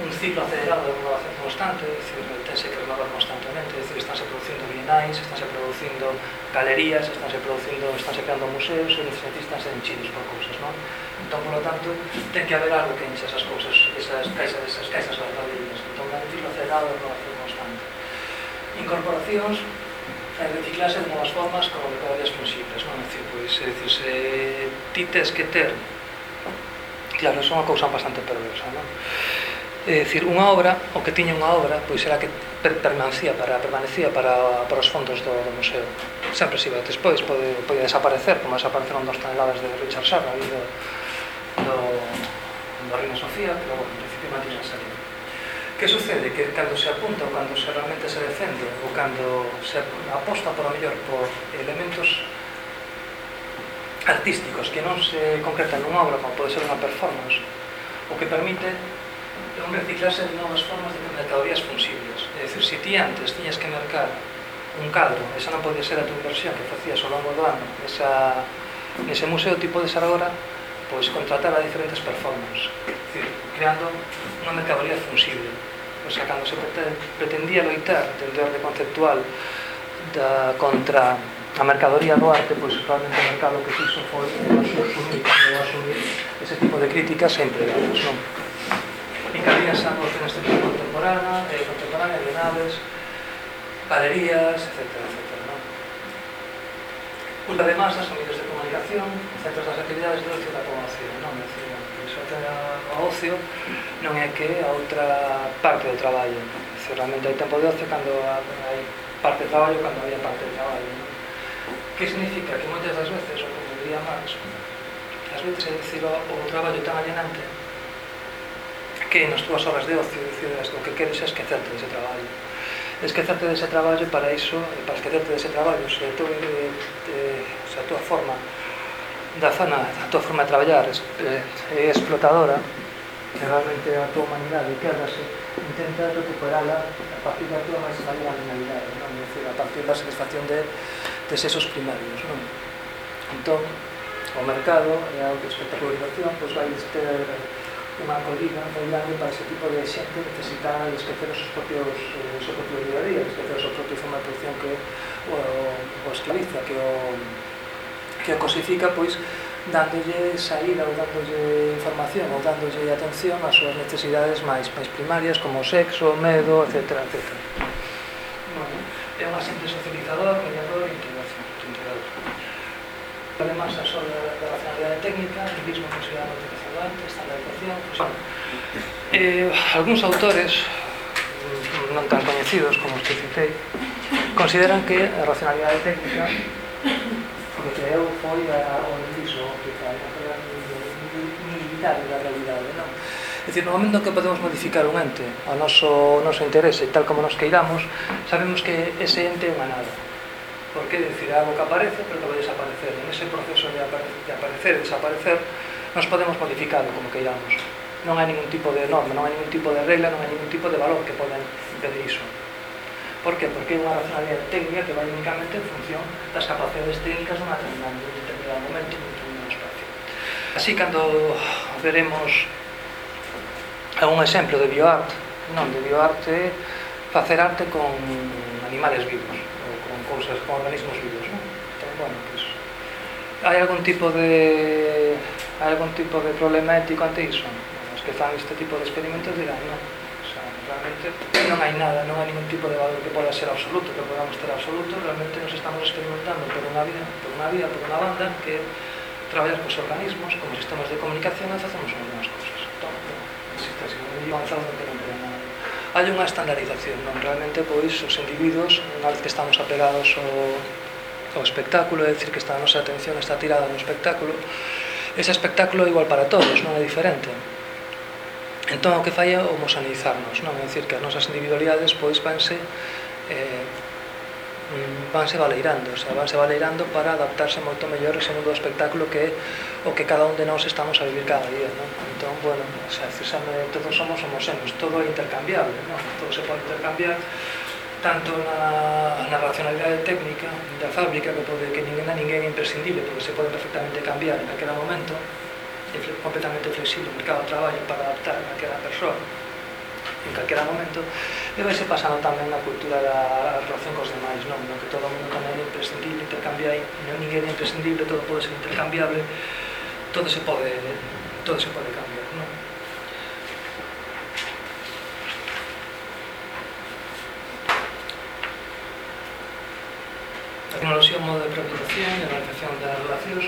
un ciclo acelerado de renovación constante, é dicir, o tense que renovar constantemente, é dicir, estánse producindo bienais, estánse producindo galerías, estánse producindo, estánse creando museos, e necesitanse enchidos por cousas, non? Entón, polo tanto, ten que haber algo que enche esas cousas, esas caixas, esas caixas das galerías. Entón, é un ciclo acelerado de renovación constante. Incorporacións, e reciclarse de novas formas como metodologías flexibles, non? É dicir, pois, é dicir, se ti tes que ter Claro, son unha cousa bastante perversa, non? É dicir, unha obra, o que tiña unha obra, pois era que permanecía para, permanecía para, para os fondos do, do museo. Sempre se iba despois, pode, pode desaparecer, como desapareceron dos toneladas de Richard Serra e do, do, do Reina Sofía, pero, bueno, en principio, mantiñan salido. Que sucede? Que cando se apunta ou cando se realmente se defende ou cando se aposta, por a mellor, por elementos artísticos que non se concretan nunha obra como pode ser unha performance o que permite un reciclarse de novas formas de mercadorías fungibles é dicir, se ti antes tiñas que mercar un caldo, esa non podía ser a tua inversión que facías ao longo do ano esa, nese museo ti podes agora pois contratar a diferentes performers dicir, creando unha mercadoría fungible o sea, cando se pretendía loitar dentro de conceptual da, contra a mercadoría do arte, pois realmente o mercado que fixo foi asumir, asumir ese tipo de críticas sempre dadas, non? Picadías a noción estética contemporánea, eh, contemporánea, bienales, galerías, etc. etc non? Pois, Culta de masas, medios de comunicación, centros das actividades de ocio da poboación, non? É dicir, o ocio non é que a outra parte do traballo. É dicir, realmente hai tempo de ocio cando hai parte de traballo, cando hai parte de traballo, non? Que significa? Que moitas das veces, ou como diría Marx, as veces é dicir o traballo tan alienante que nas túas horas de ocio decides o que queres é esquecerte eh, dese traballo esquecerte eh, dese traballo para iso para esquecerte dese traballo se a tua, se a tua forma da zona, a tua forma de traballar é eh, explotadora. Que realmente a tua humanidade quédase, intenta recuperala a partir da tua máis salida humanidade non? a partir da satisfacción de de sesos primarios. Non? Entón, o mercado e a autoespectacularización pois, vai ter unha acolida moi grande para ese tipo de xente necesitada de esquecer os seus propios, eh, o seu propio día a día, esquecer a súa propia forma de producción que o, o esclaviza, que o, que o cosifica, pois, dándolle saída ou dándolle información ou dándolle atención ás súas necesidades máis máis primarias como o sexo, o medo, etc. etc. Bueno, é unha xente socializadora, mediador e que problemas da racionalidade técnica, que mismo considerado utilizado antes, estandarización, fusión. Pois eh, algúns autores mm, non tan coñecidos como os que citei, consideran que a racionalidade técnica o que creou foi a, o indiso que a militar da realidade, non? É dicir, no momento que podemos modificar un ente ao noso, noso interese, tal como nos queiramos, sabemos que ese ente é unha nada porque decir algo que aparece pero que vai desaparecer en ese proceso de, apare de aparecer e desaparecer nos podemos modificar como queiramos non hai ningún tipo de norma, non hai ningún tipo de regla non hai ningún tipo de valor que poden impedir iso Por que? Porque é unha racionalidade técnica que vai únicamente en función das capacidades técnicas dunha determinada un determinado momento un determinado espacio. Así, cando veremos algún exemplo de bioarte, non, de bioarte facer arte con animales vivos cousas con organismos vivos, non? Entón, bueno, pues, hai algún tipo de hai algún tipo de problema ético ante iso? Os que fan este tipo de experimentos dirán, non, realmente non hai nada, non hai ningún tipo de valor que poda ser absoluto, que podamos ter absoluto, realmente nos estamos experimentando por unha vida, por unha vida, por unha banda que traballar cos organismos, como sistemas de comunicación e facemos unhas cousas. Entón, existe así, moi avanzado que non hai unha estandarización, non? Realmente, pois, os individuos, unha vez que estamos apegados ao, ao espectáculo, é dicir, que está a nosa atención está tirada no espectáculo, ese espectáculo é igual para todos, non é diferente. Entón, o que fai é homosanizarnos, non? É dicir, que as nosas individualidades, pois, vanse eh, Eh, vanse valeirando, o sea, vanse valeirando para adaptarse moito mellor ese mundo do espectáculo que é o que cada un de nós estamos a vivir cada día, non? Entón, bueno, xa, fíxame, todos somos homosemos, todo é intercambiable, non? Todo se pode intercambiar, tanto na, na racionalidade técnica da fábrica que pode que ninguén a ninguén é imprescindible porque se pode perfectamente cambiar en aquel momento é completamente flexible o mercado de traballo para adaptar a aquela persoa en calquera momento, e vai se pasando tamén na cultura da relación cos demais, non? No que todo o mundo tamén é imprescindible, intercambiar non ninguén é imprescindible, todo pode ser intercambiable, todo se pode, todo se pode cambiar, non? Tecnoloxía, modo de preocupación e organización das relacións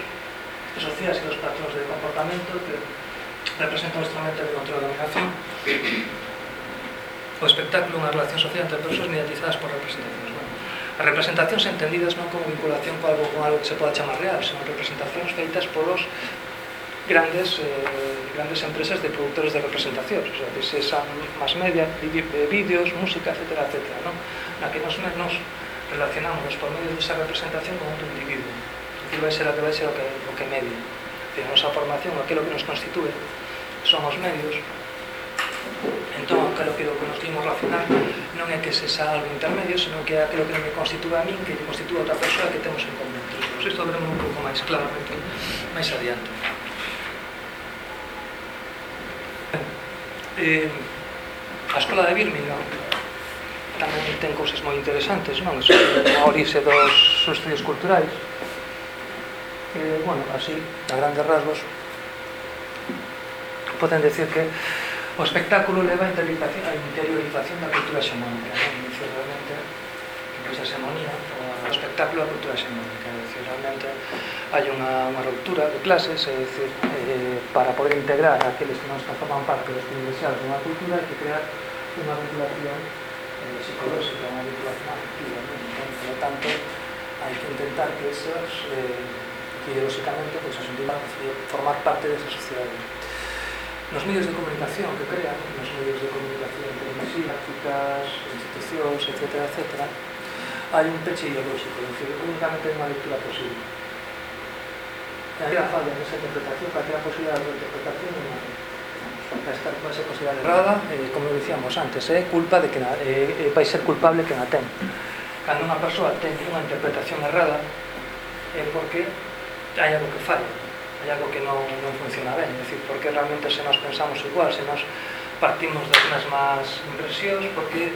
sociais e dos patróns de comportamento que representa un instrumento de control da dominación o espectáculo unha relación social entre persoas mediatizadas por representacións. Non? As representacións entendidas non como vinculación con algo, con algo que se poda chamar real, senón representacións feitas polos grandes eh, grandes empresas de productores de representacións, o sea, que se esa más media, eh, vídeos, música, etcétera, etcétera, ¿no? Na que nos, nos relacionamos por medio desa representación con outro individuo. Que vai ser a que vai ser o que, o que media. A nosa formación, aquilo que nos constitúe, son os medios, Entón, aquilo que nos imos racional non é que se xa algo intermedio, senón que é aquilo que me constitúa a min, que lle constitúa a outra persoa que temos en común. Entón, pois isto veremos un pouco máis claramente, máis adiante. Eh, a escola de Birmingham tamén ten cousas moi interesantes, non? Eso é a orixe dos estudios culturais. Eh, bueno, así, a grandes rasgos, poden decir que O espectáculo leva a interiorización, a interiorización da cultura xamónica. Né? Dicir, realmente, pois a xamonía, o espectáculo da cultura xamónica. Dicir, realmente, hai unha, unha ruptura de clases, é dicir, eh, para poder integrar aqueles que non forman parte dos privilegiados dunha cultura, hai que crear unha vinculación eh, psicolóxica, unha vinculación afectiva. Non? Entón, por tanto, hai que intentar que esos, eh, que ideolóxicamente, pois, pues, eh, formar parte desa sociedade nos medios de comunicación que crean, nos medios de comunicación televisivas, institucións, etc., etc., hai un peche ideolóxico, é dicir, únicamente unha lectura posible. E a falla nesa interpretación, para que a posibilidade de interpretación non unha estar con ser considerada errada, eh, como dicíamos antes, é eh, culpa de que na, eh, eh, vai ser culpable que na ten. Cando unha persoa ten unha interpretación errada, é eh, porque hai algo que falla hai algo que non, non funciona ben, é dicir, porque realmente se nós pensamos igual, se nós partimos das mesmas impresións, porque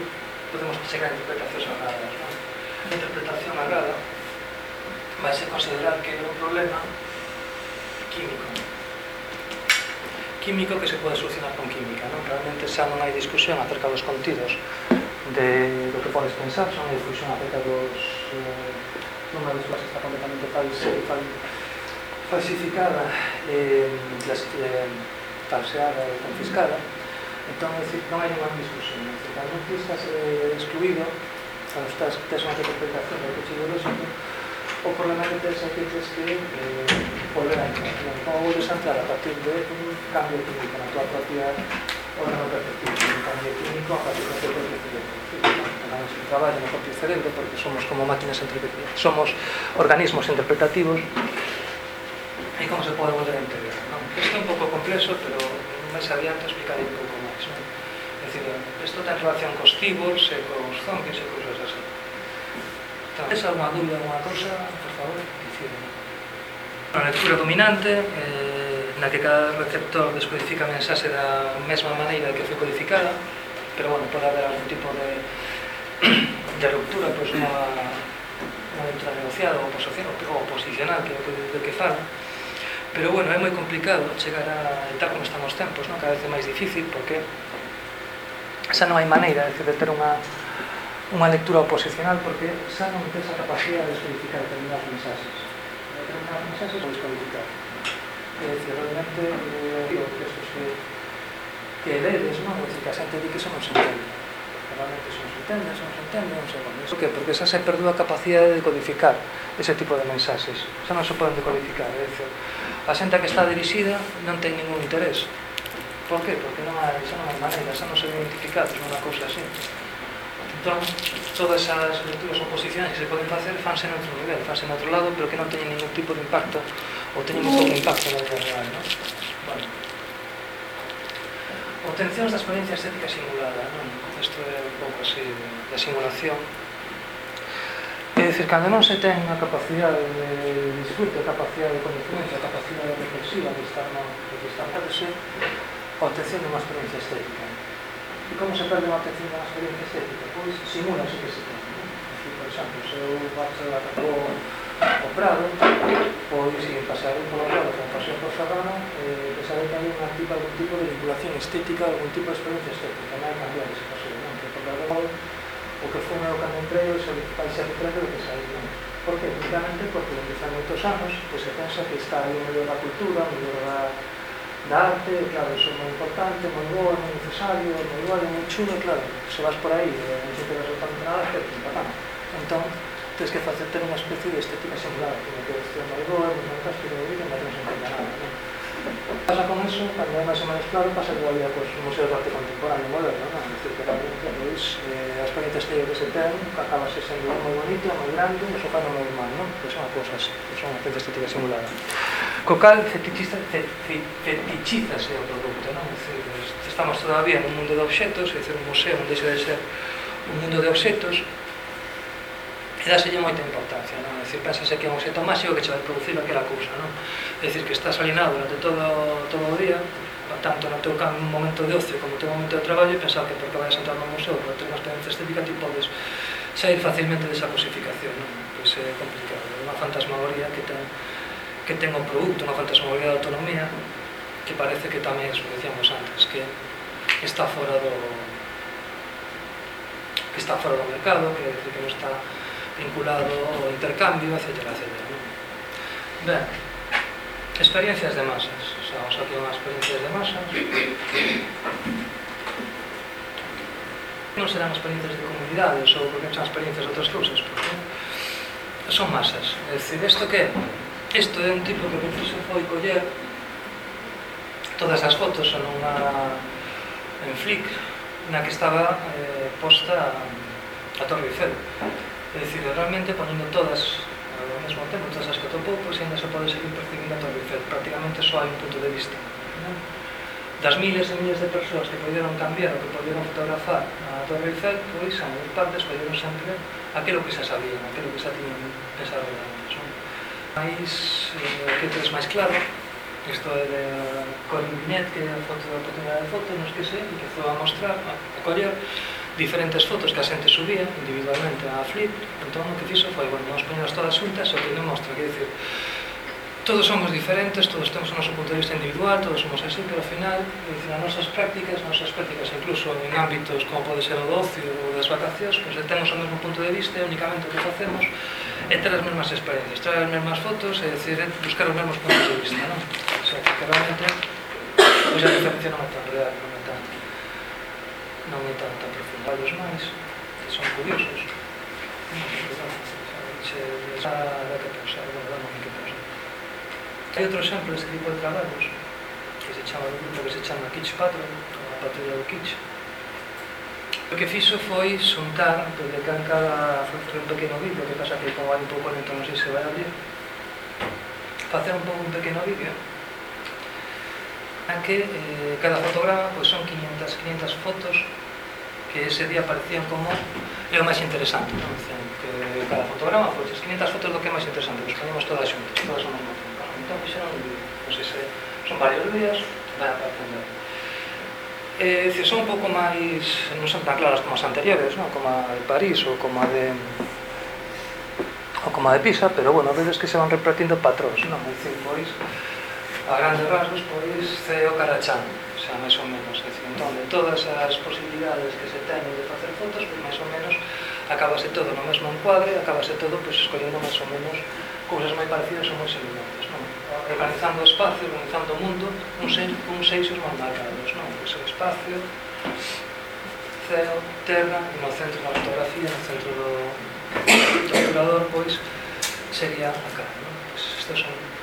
podemos chegar a interpretacións erradas, non? A interpretación errada vai ser considerar que é un problema químico, químico que se pode solucionar con química, non? Realmente xa non hai discusión acerca dos contidos de do que podes pensar, xa non hai discusión acerca dos eh, números, xa está completamente falso, falso falsificada, eh, las, eh, falseada e confiscada, entón decir, non hai unha discusión. Decir, cando ti estás eh, excluído, cando estás, tens unha interpretación do coche ideolóxico, o problema que tens aquí tens que eh, volver a entrar. non entón, o desentrar a partir de un cambio químico na tua propia órgano perceptivo, un cambio químico a partir do teu propio cerebro hagamos traballo no propio cerebro porque somos como máquinas somos organismos interpretativos e como se pode volver a integrar. Non? Isto é un pouco complexo, pero máis adiante explicaré un pouco máis. Non? É dicir, isto ten relación cos tibos e cos zombies e cousas así. Entón, esa unha dúbida, unha cousa, por favor, dicirme. A lectura dominante, eh, na que cada receptor descodifica a mensaxe da mesma maneira que foi codificada, pero bueno, pode haber algún tipo de, *coughs* de ruptura, pois pues, unha, unha negociada ou oposicional, que é o que, de que falo, pero bueno, é moi complicado chegar a estar como están os tempos, non? cada vez é máis difícil, porque xa non hai maneira de ter unha, unha lectura oposicional, porque xa non tens a capacidade de descodificar determinadas mensaxes. Determinadas mensaxes ou descodificar. É dicir, realmente, eh, o que eso se, que ledes, non? É dicir, que a xente di que eso non se entende. Realmente eso non se entende, eso non se entende, non se entende. Por que? Porque xa se perdú a capacidade de codificar ese tipo de mensaxes. Xa non se poden decodificar, é dicir, a xente que está dirixida non ten ningún interés. Por qué? Porque non hai, xa non hai maneira, xa non se identificados nunha cousa así. Entón, todas as lecturas ou posiciones que se poden facer fanse en outro nivel, fanse en outro lado, pero que non teñen ningún tipo de impacto ou teñen un pouco impacto na vida real, non? Bueno. Obtencións da experiencia estética simulada, non? Isto é un pouco así, da simulación, É dicir, cando non se ten a capacidade de disfrute, a capacidade de conocimiento, a capacidade reflexiva de estar no de estar perse, obtención de unha experiencia estética. E como se perde unha obtención de unha experiencia estética? Pois simula o que se ten. Así, por exemplo, se eu bato a Capó o Prado, pois se pasear un polo Prado con paseo por Serrano, eh, que sabe que hai unha tipo, algún tipo de vinculación estética, algún tipo de experiencia estética, non hai cambiar ese paseo, non? Que por Prado o que fun eu cando entrei o que vai ser retrato do que saí Por que? Únicamente porque desde fai moitos anos pois se pensa que está aí o medio da cultura, o medio da, da arte, claro, iso é moi importante, moi boa, moi necesario, moi igual, moi chulo, claro, se vas por aí, eh, non se te vas a nada, que te Entón, tens que facer ter unha especie de estética singular, como que é moi boa, moi fantástico, moi boa, moi boa, moi boa, moi Pasa con eso, cando é máis ou menos claro, pasa igual ya cos museos de arte contemporáneo moderno, non? Dicir, que realmente, pois, eh, as experiencias que se ten, acaba se sendo moi bonito, moi grande, e sofá moi mal, non? Que son cosas, que son apenas estética simulada. Co cal, fetichiza, fetichizase o produto, non? Dicir, estamos todavía nun mundo de objetos, é dicir, un museo non deixa de ser un mundo de objetos, e dáselle moita importancia, non? É dicir, pensase que é un cetomásio que se vai producir aquela cousa, non? É dicir, que estás alienado durante todo, todo o día, tanto no teu momento de ocio como no teu momento de traballo, e pensar que porque vais entrar no museo, para ter unha experiencia estética, ti podes sair facilmente desa cosificación, non? Pois é complicado, é unha fantasmagoría que ten, que ten o produto, unha fantasmagoría de autonomía, que parece que tamén, como decíamos antes, que está fora do, que está fora do mercado, que, que non está vinculado ao intercambio, etc. etc. Ben, experiencias de masas. O sea, aquí unha experiencias de masas. Non serán experiencias de comunidades ou porque son experiencias de outras cousas, porque son masas. É dicir, isto que Isto é un tipo que preciso foi coller todas as fotos en unha en Flick na que estaba eh, posta a Torre Eiffel É dicir, realmente ponendo todas ao mesmo tempo, todas as que topou, pois ainda se pode seguir percibindo a Torrifer. Prácticamente só hai un punto de vista. Non? Das miles e miles de persoas que poderon cambiar ou que poderon fotografar a Torre Eiffel, pois a maior parte escolleron sempre aquilo que xa sabían, aquilo que xa tiñan pensado antes. Non? Mais, eh, que tres máis claro, isto é de Corinne Binet, que é a foto da oportunidade de foto, non que empezou a mostrar, a coller, diferentes fotos que a xente subía individualmente a Flip entón o que fixo foi, bueno, vamos poñelas todas xuntas o que demostra, que decir todos somos diferentes, todos temos o noso punto de vista individual, todos somos así, pero ao final dicir, as nosas prácticas, as nosas prácticas incluso en ámbitos como pode ser o do ocio ou das vacacións, pois temos o mesmo punto de vista e únicamente o que facemos é ter as mesmas experiencias, ter as mesmas fotos e decir, é buscar os mesmos puntos de vista, non? O sea, que realmente pois a diferencia non é tan real, non é tan, non é tan, tan varios máis, que son curiosos. Xa dá que pensar, bueno, dá que pensar. Hai outro exemplo deste tipo de traballos, que se chama un grupo que se chama Kitsch Patrol, a patrulla do Kitsch. O que fixo foi xuntar, dende can cada foi un pequeno vídeo, que pasa que como hai un pouco dentro non sei se vai abrir, facer un pouco un pequeno vídeo, en que eh, cada fotograma pois, son 500, 500 fotos que ese día parecían como é o máis interesante, non? Dicen que cada fotograma, pois, as 500 fotos do que é máis interesante, nos ponemos todas xuntas, todas son mesmo então Entón, fixeron un vídeo, non sei se son varios días, van aparecendo. Eh, se son un pouco máis, non son tan claras como as anteriores, non? como a de París ou como a de ou como a de Pisa, pero bueno, vedes que se van repartindo patróns, non? Dicen, pois, a grandes rasgos, pois, é o carachán, máis ou menos é dicir, entón, de todas as posibilidades que se teñen de facer fotos pois, máis ou menos acabase todo no mesmo encuadre acabase todo pois, escollendo máis ou menos cousas moi parecidas ou moi semelhantes non? organizando o espacio, organizando o mundo un seis, un seixos mal marcados non? Pois, o espacio ceo, terra e no centro da fotografía no centro do, do curador pois sería a cara non? Pois, estas son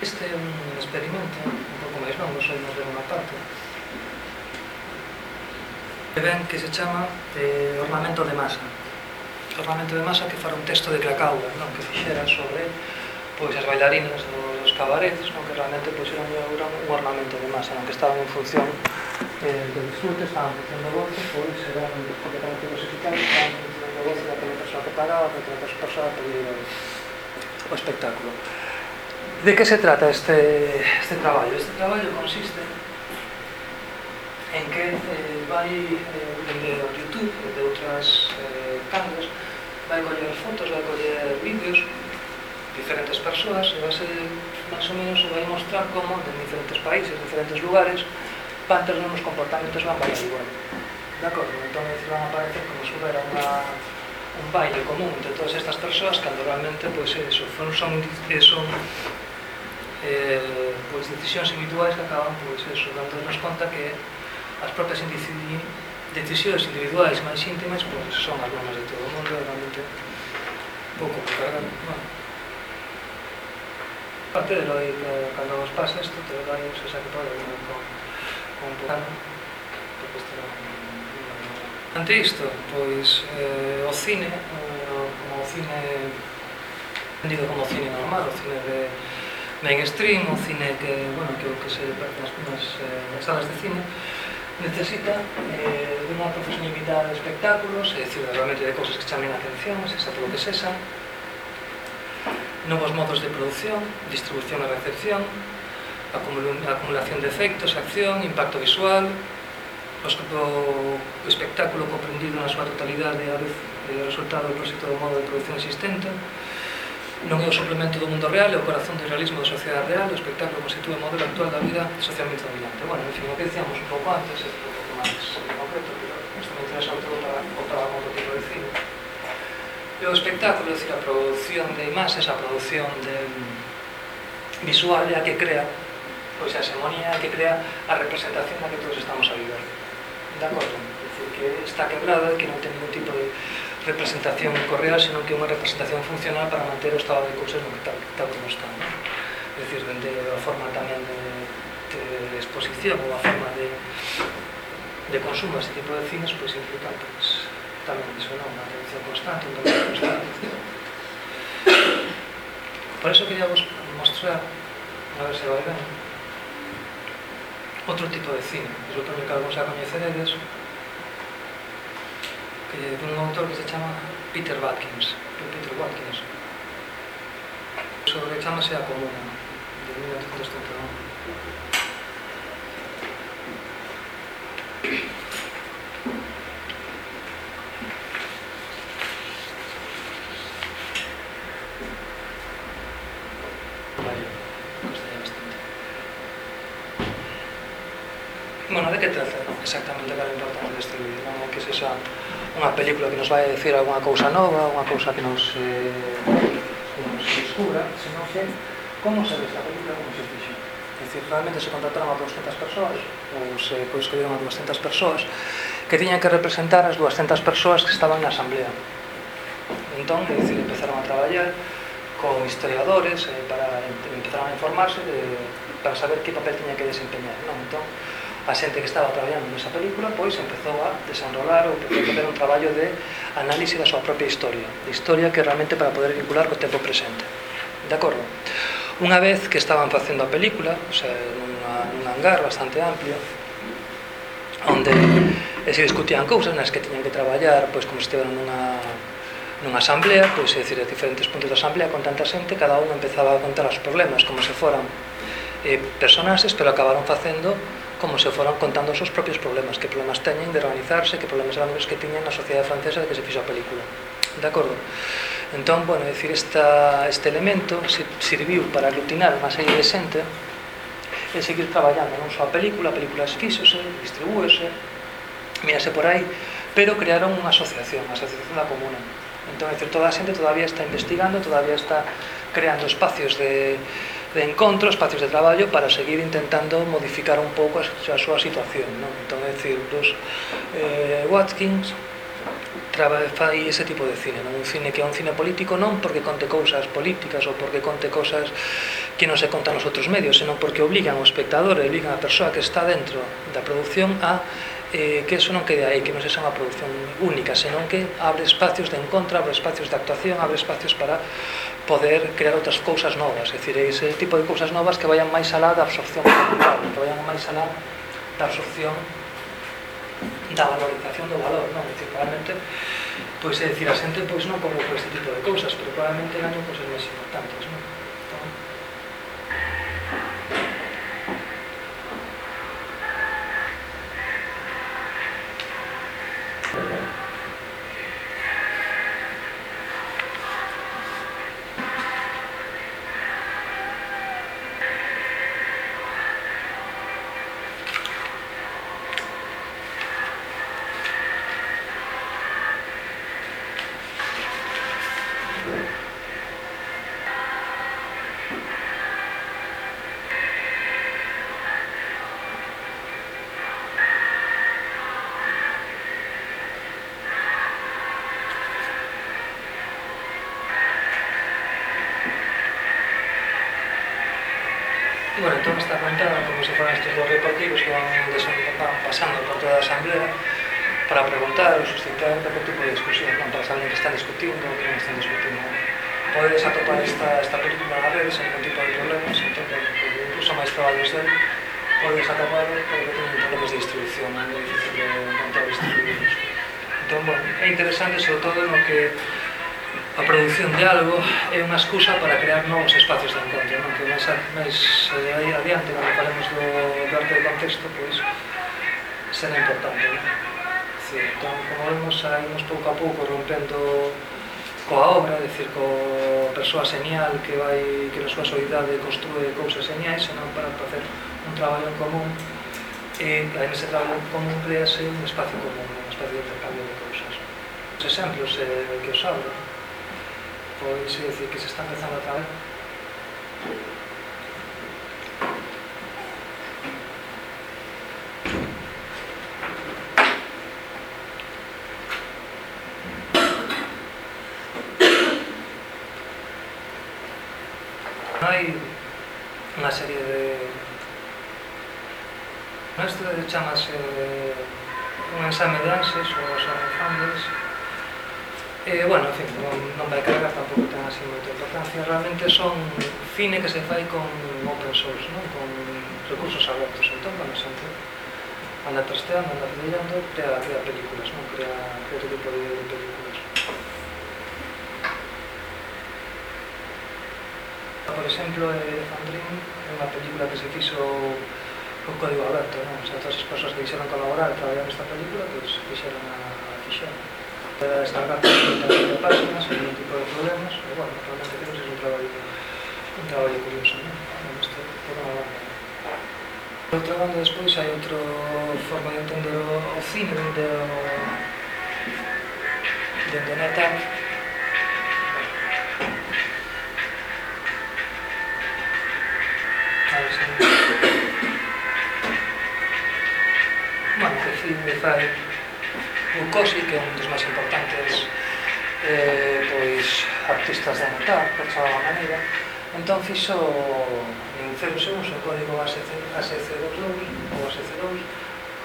Este é un experimento un pouco máis longo, só imos ver unha parte. Que ven que se chama de ornamento de masa. Ornamento de masa que fará un texto de Cracau, non? que fixera sobre pois as bailarinas dos cabarets, non? que realmente pois, era un, un ornamento de masa, non? que estaban en función eh, do disfrute, estaban en función do gozo, pois eran completamente dosificados, estaban en función do gozo daquela persoa que pagaba, daquela persoa que pedía o espectáculo. De que se trata este, este traballo? Este traballo consiste en que eh, vai eh, o YouTube e de outras eh, tangas vai coller fotos, vai coller vídeos diferentes persoas e vai ser máis ou menos vai mostrar como en diferentes países, diferentes lugares van ter uns comportamentos van variar igual de acordo? entón van aparecer como se houbera unha un baile común de todas estas persoas cando realmente pois, pues, eso, son, son, son eh, pois decisións individuais que acaban pois eso, dándonos conta que as propias decisións individuais máis íntimas pois son as normas de todo o mundo realmente pouco que cargan bueno. parte de lo de cando vos pasa isto te lo dai se que todo con, con plan porque isto non, non, ante isto pois eh, o cine eh, como o cine entendido como o cine normal o cine de mainstream, o cine que, bueno, que, que se nas, nas, eh, nas salas de cine, necesita eh, dunha profesionalidade de espectáculos, é dicir, realmente de cousas que chamen a atención, se xa o que sexa, novos modos de producción, distribución e recepción, acumulación de efectos, acción, impacto visual, os, o espectáculo comprendido na súa totalidade a vez o resultado do proxecto do modo de producción existente, Non é o suplemento do mundo real, é o corazón do realismo da sociedade real, o espectáculo constitúe o modelo actual da vida socialmente dominante. Bueno, en fin, o que decíamos un pouco antes, é un pouco máis concreto, pero isto me interesa outro para, para o que tipo de cine. E o espectáculo, é dicir, a producción de imaxes, a producción de mm, visual é a que crea pois a hegemonía que crea a representación na que todos estamos a viver. De acordo? É dicir, que está quebrada, que non ten ningún tipo de representación correal, senón que é unha representación funcional para manter o estado de cousas no que tal, tal como está. ¿no? É dicir, dende a forma tamén de, de exposición ou a forma de, de consumo ese tipo de cines, pois implica pues, tamén iso, non? unha atención constante, un dominio constante. Por eso quería vos mostrar, a ver se vai ben, outro tipo de cine, iso tamén que algúns a coñeceredes, que é un autor que se chama Peter Watkins, Peter Watkins sobre chamase a Comuna, de 1831. Bueno, de que trata exactamente a importancia deste libro? Non é que se xa unha película que nos vai decir alguna cousa nova, unha cousa que nos, eh, que nos descubra, senón que como se ve a película como se fixo. É dicir, realmente se contrataron a 200 persoas, ou se coescolleron a 200 persoas, que tiñan que representar as 200 persoas que estaban na asamblea. Entón, é dicir, empezaron a traballar con historiadores eh, para empezaron a informarse de, para saber que papel tiña que desempeñar. Non? Entón, a xente que estaba traballando nesa película pois empezou a desenrolar ou empezou a facer un traballo de análise da súa propia historia de historia que realmente para poder vincular co tempo presente de acordo? Unha vez que estaban facendo a película, o sea, nunha, nun hangar bastante amplio, onde se discutían cousas nas que tiñan que traballar, pois como se estiveran nunha, nunha asamblea, pois é dicir, a diferentes puntos da asamblea con tanta xente, cada un empezaba a contar os problemas como se foran eh, personaxes, pero acabaron facendo como se foran contando os seus propios problemas, que problemas teñen de organizarse, que problemas grandes que tiñen na sociedade francesa de que se fixo a película. De acordo? Entón, bueno, decir, esta, este elemento sirviu para aglutinar unha serie de xente e seguir traballando non só a película, a película esfixose, distribúese, mírase por aí, pero crearon unha asociación, a Asociación da Comuna. Entón, decir, toda a xente todavía está investigando, todavía está creando espacios de, de encontro, espacios de traballo para seguir intentando modificar un pouco a, a súa situación non? entón, é dicir, dos eh, Watkins fai ese tipo de cine, non un cine que é un cine político non porque conte cousas políticas ou porque conte cousas que non se contan nos outros medios, senón porque obligan o espectador, obligan a persoa que está dentro da producción a eh, que eso non quede aí, que non se xa unha produción única, senón que abre espacios de encontro, abre espacios de actuación, abre espacios para poder crear outras cousas novas, é dicir, ese tipo de cousas novas que vayan máis alá da absorción cultural, que vayan máis alá da absorción da valorización do valor, non? É dicir, probablemente, pois é dicir, a xente pois non corre por este tipo de cousas, pero probablemente gañan cousas pois, máis importantes, non? colectivos que van desembocaban pasando por toda a asamblea para preguntar ou suscitar todo tipo de discusión non para saber que están discutindo ou que non están discutindo. Podes atopar esta, esta película na rede sen ningún tipo de problemas entón, incluso máis traballos del podes atopar porque teñen problemas de distribución non é difícil de encontrar distribuídos. Entón, bueno, é interesante sobre todo no que a produción de algo é unha excusa para crear novos espacios de encontro, non? que máis, máis eh, aí adiante, cando falemos do, do arte de contexto, pois será importante. Non? Sí, entón, como vemos, saímos pouco a pouco rompendo coa obra, é dicir, co persoa señal que vai que na súa solidade construe cousas señais, senón para facer un traballo en común e en ese traballo en común crease un espacio común, un espacio de intercambio de cousas. Os exemplos eh, que os hablo, pois é dicir que se está empezando a traer hai unha serie de isto chamase un exame de eh, son cine que se fai con open source, non? con recursos abertos. Entón, bueno, xente anda trasteando, anda pedillando, crea, crea películas, non? Crea, crea todo tipo de, de películas. Ah, por exemplo, eh, Elefantrín é unha película que se fixo con código aberto, non? O sea, todas as persoas que quixeron colaborar e traballar nesta película, pois, pues, fixeron a, a para descargar de páginas, sin ningún tipo de problemas, pero bueno, realmente creo que é un traballo, un traballo curioso, ¿no? Este, por unha banda. Por outra banda, despois, hai outra forma de entender o o cine dende o dende NetApp, Bueno, que filme fai Lucosi, que é un dos máis importantes eh, pois, artistas de anotar, por chamar a maneira, entón fixo en Ferguson o código AC2 ou AC2,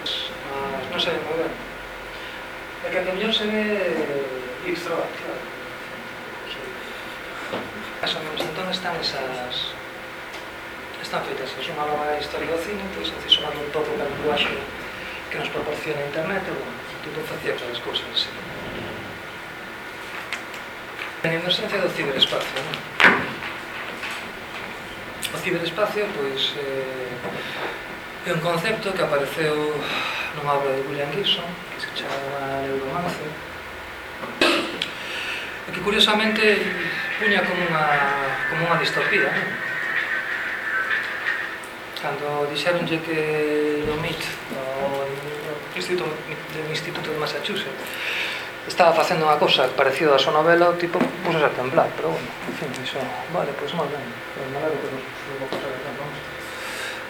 mas non se ve moi ben. E cando mellor se ve extravagante. Más ou menos, entón están esas están feitas, es unha nova historia do cine, pois, se sumando un pouco da linguaxe que nos proporciona internet, e, bueno, tú non facías as cousas así. A inocencia do ciberespacio, non? O ciberespacio, pois, eh, é un concepto que apareceu nunha obra de William Gibson, que se chama Neuromance, e que curiosamente puña como unha, como unha distopía, non? Cando dixeronlle que no MIT, no Instituto, do Instituto de Massachusetts estaba facendo unha cosa parecida a súa novela o tipo puso a temblar pero bueno, en fin, iso, vale, pois pues, moi ben pois pues, mal que non vou pasar a tempo.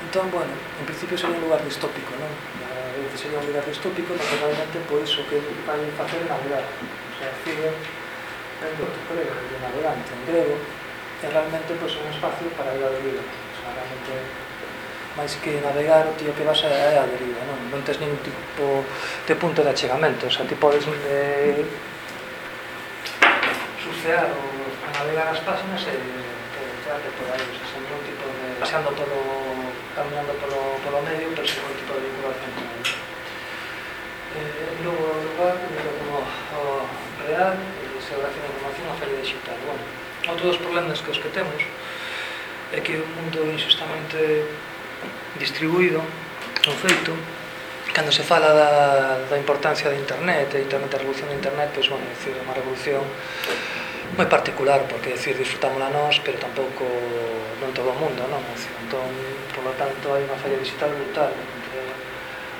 entón, bueno, en principio sería un lugar distópico non? a veces sería un lugar distópico porque realmente, pois, o que vai facer é navegar o sea, Ciber é un outro colega, de navegante, en grego é realmente, pois, un espacio para ir a bebida o sea, realmente máis que navegar o tío que vas a, é a deriva non, non tes ningún tipo de punto de achegamento o sea, ti podes eh, surfear ou navegar as páxinas e entrarte por aí o sea, sen ningún tipo de paseando polo caminando polo, polo medio pero sen ningún tipo de vinculación con eh, logo o lugar como o real eh, geografía da información a feria digital. Bueno, outro dos problemas que os que temos é que o mundo injustamente distribuído ou feito cando se fala da, da importancia de internet e internet, a revolución de internet pois, bueno, decir, é unha revolución moi particular porque decir, disfrutámola nós pero tampouco non todo o mundo non? Decir, entón, por lo tanto hai unha falla digital brutal entre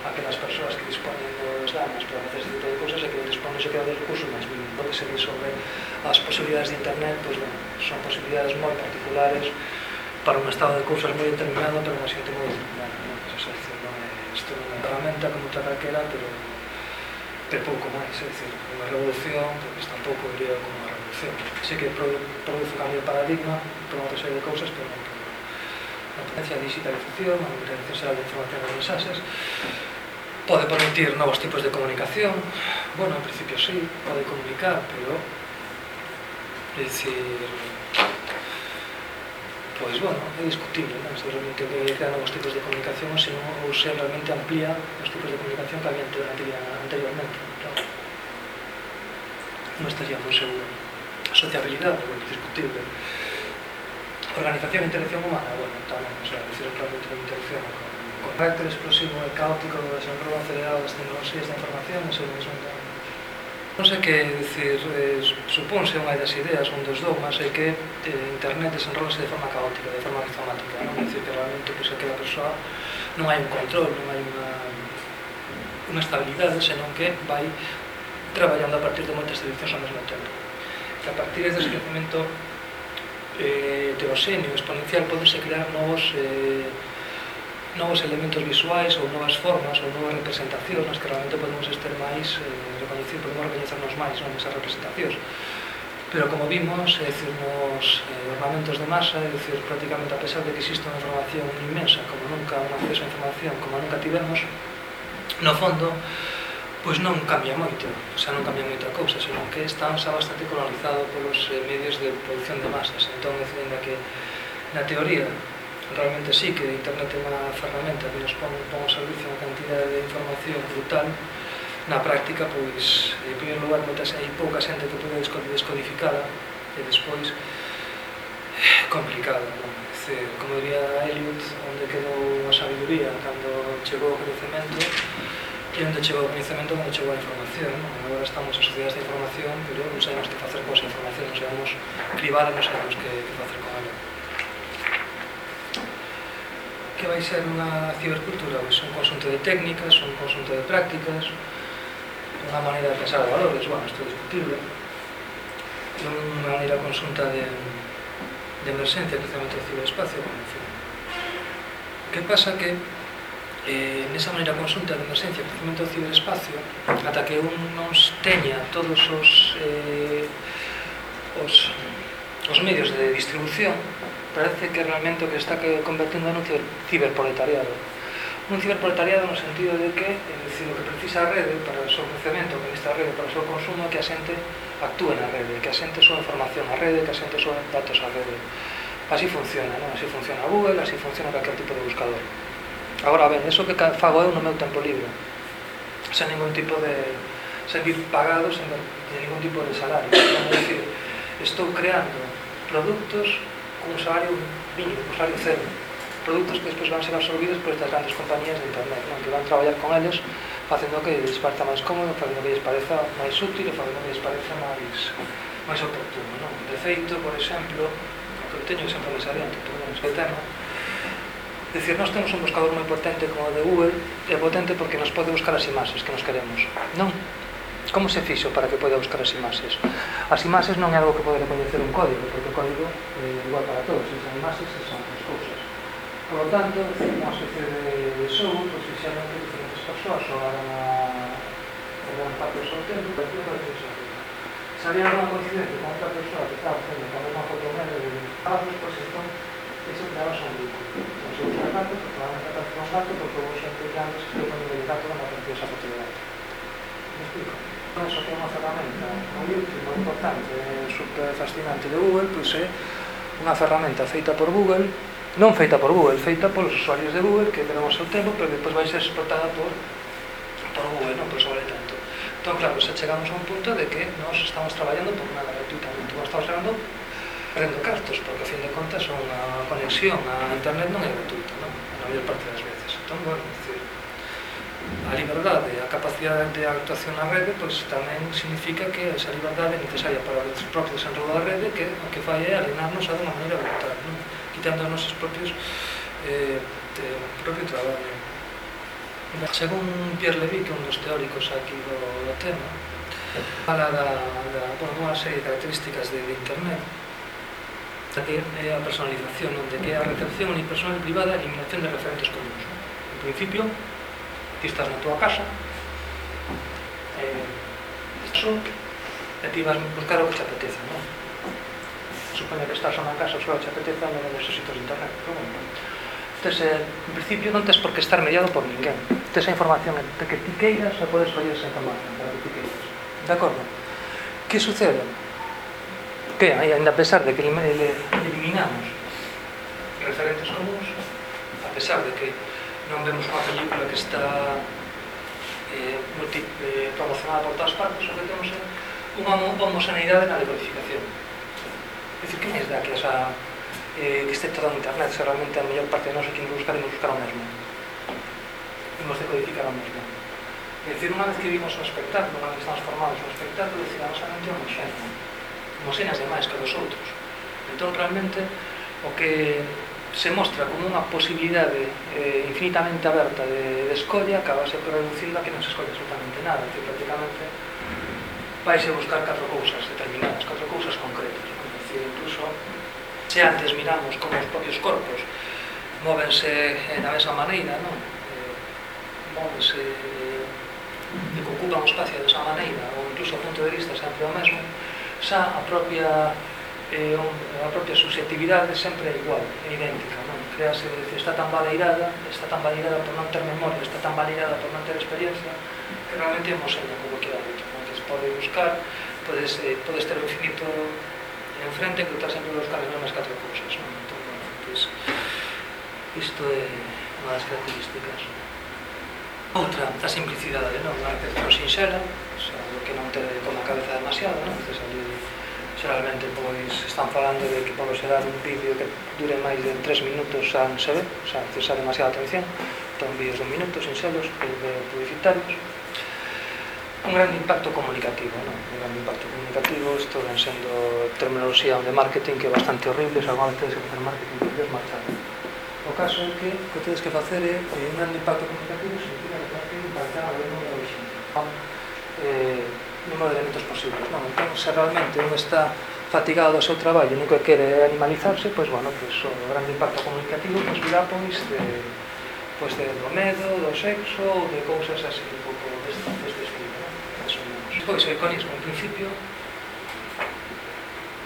aquelas persoas que disponen dos danos para facer este tipo de cousas e que non disponen sequera dos recursos máis mínimo entón, que se sobre as posibilidades de internet pois, bueno, son posibilidades moi particulares para un estado de cousas moi determinado para unha xente moi determinada non? O sea, decir, pois non é, isto non é como tal aquela pero pero pouco máis é dicir, unha revolución pois tampouco diría como unha revolución. Sei que produce un cambio de paradigma promote unha serie de cousas pero non a potencia de digitalización a utilización de información de mensaxes. Pode permitir novos tipos de comunicación. Bueno, en principio sí, pode comunicar pero é dicir, pois, bueno, é discutible, non? se realmente que quedan os tipos de comunicación ou se, non, ou se realmente amplía os tipos de comunicación que había anteriormente. Claro. Non estaría moi seguro. Sociabilidade, bueno, discutible. Organización e interacción humana, bueno, tamén, o sea, decir, realmente unha interacción con, con carácter explosivo e caótico do desenrolo acelerado das tecnologías de información, eso é un Non sei que decir, eh, supónse unha das ideas, un dos dogmas, é que eh, internet desenrolase de forma caótica, de forma rizomática, non? É dicir, que realmente pois, aquela persoa non hai un control, non hai unha, unha estabilidade, senón que vai traballando a partir de moitas direccións ao mesmo tempo. E a partir deste crecimento eh, teoxenio exponencial, podense crear novos eh, novos elementos visuais ou novas formas ou novas representacións nas que realmente podemos estar máis eh, reconhecer, podemos recoñecernos máis non esas representacións pero como vimos, é dicir, nos eh, ornamentos de masa, é dicir, prácticamente a pesar de que existe unha información inmensa, como nunca un acceso a información, como nunca tivemos, no fondo, pois non cambia moito, o sea, non cambia moita cousa, senón que está xa bastante colonizado polos eh, medios de produción de masas. Entón, é dicir, que na teoría realmente sí que internet é unha ferramenta que nos pon, pon ao servicio unha cantidade de información brutal na práctica, pois, en primeiro lugar, moitas hai pouca xente que pode descodificada e despois eh, complicado, non? Dice, como diría Eliot, onde quedou a sabiduría cando chegou o crecemento e onde chegou o conhecemento cando chegou a información, non? Agora estamos en sociedades de información, pero non sabemos que facer con esa información, non sabemos cribar, non sabemos que, que facer con ela que vai ser unha cibercultura? Pois un conjunto de técnicas, un conjunto de prácticas, unha maneira de pensar valores, bueno, isto é discutible, unha maneira conxunta de, de emerxencia, precisamente do ciberespacio, bueno, en fin. Que pasa que eh, nesa maneira consulta de emerxencia precisamente do ciberespacio ata que un nos teña todos os eh, os, os medios de distribución parece que realmente o que está convertindo nun ciberproletariado. Un ciberproletariado no sentido de que, é dicir, o que precisa a rede para o seu crecemento, que necesita a rede para o seu consumo, que a xente actúe na rede, que a xente súa información á rede, que a xente súa datos á rede. Así funciona, non? Así funciona Google, así funciona calquer tipo de buscador. Agora, ben, eso que fago eu no meu tempo libre, sen ningún tipo de... sen vir pagado, sen de ningún tipo de salario. É dicir, estou creando produtos un salario mínimo, un salario cero. Produtos que despois van ser absorbidos por estas grandes compañías de internet, non? que van traballar con eles facendo que lles parta máis cómodo, facendo que lles pareza máis útil, facendo que lles pareza máis, máis oportuno. Non? De feito, por exemplo, que teño sempre máis adiante, por non é tema, decir, nós temos un buscador moi potente como o de Google, é potente porque nos pode buscar as imaxes que nos queremos, non? Como se fixo para que poida buscar as imaxes? As imaxes non é algo que pode recoñecer un código, porque o código é igual para todos, as imaxes son as cousas. Por lo tanto, unha especie de, show, pois pues, xa que diferentes persoas xogaran a gran parte do seu tempo, pero que non Se había unha coincidencia con outra persoa que estaba facendo con unha foto medio de abrazos, pois entón, eso creaba un grupo. Entón, se usa gato, porque probablemente a un gato, porque vos sempre que antes, que eu poño el gato na preciosa fotografía. Me explico? non que é unha ferramenta moi útil, moi importante, eh, super fascinante de Google, pois é eh, unha ferramenta feita por Google, non feita por Google, feita polos usuarios de Google que verán o seu tempo, pero que depois vai ser explotada por, por Google, non por sobre tanto. Entón, claro, se chegamos a un punto de que nós estamos traballando por nada gratuitamente, nós estamos traballando prendo cartos, porque a fin de contas a conexión a internet non é gratuita, non? a maior parte das veces. Entón, bueno, decir, a liberdade, a capacidade de actuación na rede, pois tamén significa que esa liberdade é necesaria para o propio desenrolo da rede, que o que fai é alienarnos a unha maneira brutal, non? quitando os nosos propios eh, de, propio traballo. Según Pierre Levy, que é un dos teóricos aquí do, do tema, fala da, da bueno, unha serie de características de, de Internet, que é a personalización, onde que é a recepción unipersonal privada e eliminación de referentes comuns. En principio, ti estás na túa casa eh, eso, e ti vas buscar o que te apeteza non? supoño que estás na casa só te apeteza non necesitas internet non? Tes, eh, en principio non tes por que estar mediado por ninguén tes a información de que ti queiras e podes coller esa información para que ti queiras de acordo? que sucede? que ainda a pesar de que eliminamos referentes comuns a pesar de que non vemos unha película que está eh, multi, eh, promocionada por todas partes, o que temos é unha homoxeneidade na decodificación. É dicir, que máis dá que esa eh, que este todo en internet, se realmente a mellor parte de nós que nos buscar, nos buscar o mesmo. Imos decodificar o mesmo. É dicir, unha vez que vimos un espectáculo, unha vez que estamos formados un espectáculo, dicir, a nosa mente é homoxena. Homoxena demais que dos outros. Entón, realmente, o que se mostra como unha posibilidade eh, infinitamente aberta de, de escolla acabase a que non se escolle absolutamente nada que prácticamente vaise buscar catro cousas determinadas catro cousas concretas ¿no? decir, incluso se antes miramos como os propios corpos móvense eh, da mesma maneira non? Eh, móvense eh, e que ocupan o espacio desa maneira ou incluso o punto de vista sempre o mesmo xa a propia eh, a propia subjetividade sempre é igual, é idéntica, non? Crease, está tan baleirada, está tan baleirada por non ter memoria, está tan baleirada por non ter experiencia, que realmente é moseña como que árbitro, non? Que se pode buscar, podes, eh, podes ter o infinito en frente, que estás sempre buscar as mesmas catro cousas, non? Entón, bueno, pues, isto é unha das características. Outra, a simplicidade, non? Unha arquitectura sinxela, o sea, que non te con a cabeza demasiado, non? Entonces, xeralmente pois están falando de que polo se un vídeo que dure máis de 3 minutos xa non se ve, xa cesa demasiada atención. Entón vídeos dun minuto sin selos pois, publicitarios. Un gran impacto comunicativo non? un gran impacto comunicativo. Isto ven sendo terminoloxía de marketing que é bastante horrible xa cando tedes que facer marketing que Dios marchar o caso é que o que tedes que facer é eh, un gran impacto comunicativo significa que tedes que impactar a ver número de xente eh, número de elementos posibles non? entón se realmente un está fatigado do seu traballo e nunca quere animalizarse pois bueno, pois, o grande impacto comunicativo pois virá pois de, pois de do medo, do sexo ou de cousas así un pouco deste, deste pois o iconismo en principio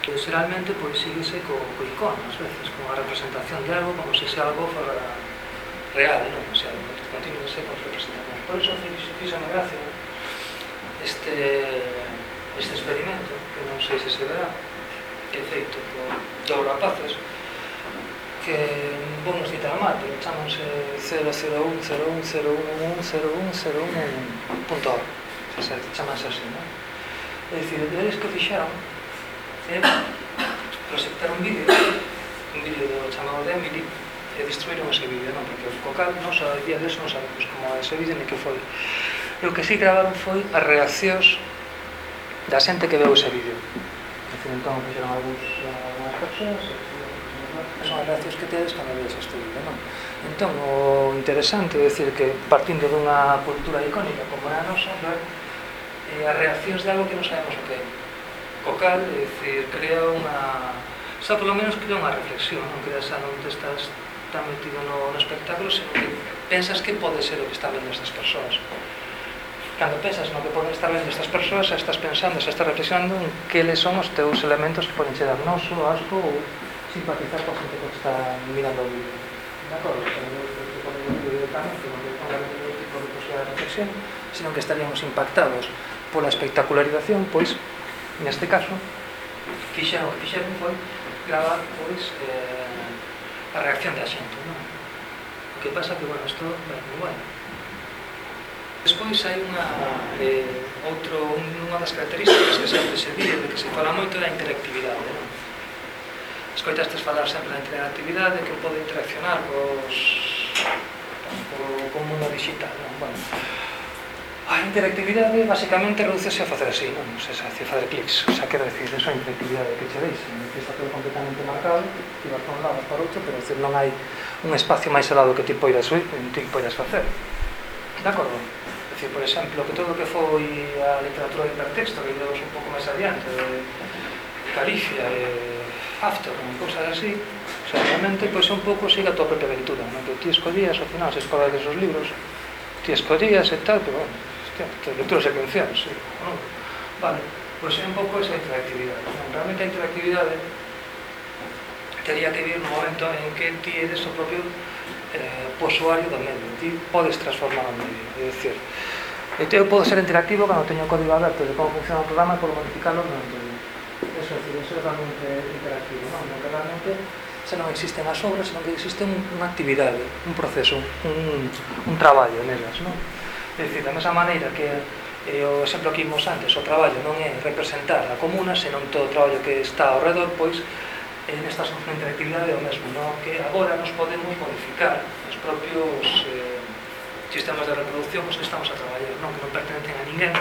pois realmente pois síguese co, co icono ás veces, con a representación de algo como se se algo fora real, non? O sea, continúese pois, con representación. Por iso fixa na gracia este, este experimento, que non sei se se verá, que é feito por dos rapaces, que vou nos citar mal, pero chamanse 001010110101101.org, se se chamanse así, non? É dicir, eles que fixaron é proxectar un vídeo, un vídeo do chamado de Emily, e destruíron ese vídeo, non? Porque o focal, non, sabía día de non sabemos como é ese vídeo, ni que foi e o que sí grabaron foi as reaccións da xente que veu ese vídeo decir, entón fixeron algúns algunhas persoas son as reaccións que tedes cando veis este vídeo non? entón o interesante é dicir que partindo dunha cultura icónica como a nosa non? Eh, as reaccións de algo que non sabemos o que é o cal, é dicir, crea unha xa polo menos crea unha reflexión non crea xa non te estás tan metido no, no espectáculo senón que pensas que pode ser o que están vendo estas persoas cando pensas no que poden estar vendo estas persoas, xa estás pensando, xa estás reflexionando en que les son os teus elementos que poden che dar noso, asco ou simpatizar coa xente que está mirando o vídeo. De acordo? Que ponen o vídeo que non ten tipo de posibilidad de reflexión, senón que estaríamos impactados pola espectacularización, pois, neste caso, fixa, o que fixeron foi gravar, pois, eh, a reacción da xente, non? O que pasa que, bueno, isto, ben, bueno, Despois hai unha, eh, outro, unha das características que sempre se di, de que se fala moito da interactividade. Non? Escoitastes falar sempre da interactividade, que pode interaccionar cos, co, co mundo digital. Non? Bueno, a interactividade basicamente reducese a facer así, non? O sea, se facer clics, o sea, quero decir, esa interactividade que che deixe, que está todo completamente marcado, ti vas para un lado, para outro, pero decir, non hai un espacio máis alado que ti poidas, ti poidas facer. De acordo? dicir, por exemplo, que todo o que foi a literatura de hipertexto, que llevamos un pouco máis adiante, de Califia, e After, como cousas así, o sea, realmente pois, un pouco siga a tua propia aventura, non? que ti escolías, ao final, se escolas desos libros, ti escolías e tal, pero, bueno, hostia, lectura secuencial, sí, non? Vale, pois é un pouco esa interactividade, non? realmente a interactividade teria que vir no momento en que ti eres o propio eh, pois o usuario do medio. Ti podes transformar o medio. É dicir, eu podo ser interactivo cando teño o código aberto de como funciona o programa e podo modificarlo no o. Eso, é dicir, eso é realmente interactivo, non? No que realmente se non existen as obras, senón que existe un, unha actividade, un proceso, un, un traballo nelas, non? É dicir, da mesma maneira que eh, o exemplo que imos antes, o traballo non é representar a comuna, senón todo o traballo que está ao redor, pois en esta solución de actividade o mesmo, no? que agora nos podemos modificar os propios eh, sistemas de reproducción os que estamos a traballar, non que non pertenecen a ninguén,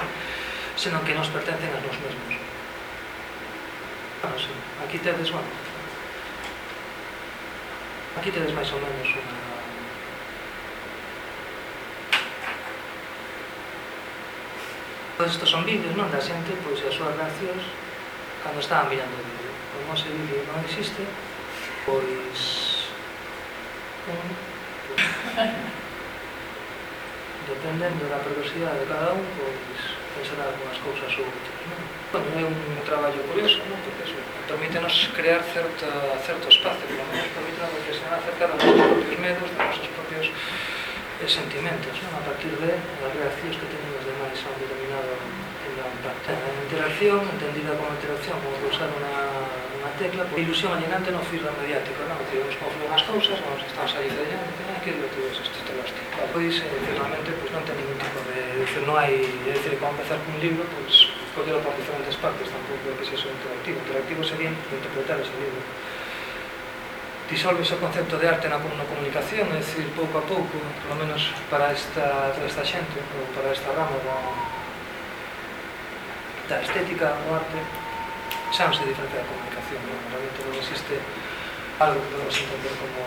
senón que nos pertenecen a nos mesmos. Bueno, sí, aquí tedes, bueno, aquí tedes máis ou menos unha Todos estos son vídeos, non? Da xente, pois, as súas reaccións cando estaban mirando o vídeo como noso vídeo non existe, pois... Bueno, *laughs* dependendo da perversidade de cada un, pois pensará algunhas cousas ou outras. Non? Bueno, é un traballo curioso, non? porque eso, permítenos crear certa, certo espacio, pelo menos permítenos reflexionar acerca dos nosos propios medos, dos nosos propios eh, sentimentos, non? a partir de as reaccións que teñen os demais a un determinado impacto. A interacción, entendida como interacción, como usar unha unha tecla, pois ilusión alienante non firma mediático, non? Dicir, vamos confluir as cousas, vamos, Estamos ali callando, hai que ver todos estes temas. Pois, finalmente, pois non ten ningún tipo de... Dicir, non hai... É dicir, como empezar cun libro, pois, podelo por diferentes partes, tampouco é que se iso interactivo. Interactivo sería interpretar ese libro disolves o concepto de arte na, na comunicación, é dicir, pouco a pouco, polo menos para esta, para esta xente, ou para esta rama do, da estética do arte, xanse diferencia da comunicación. Non? Realmente non existe algo que podemos entender como,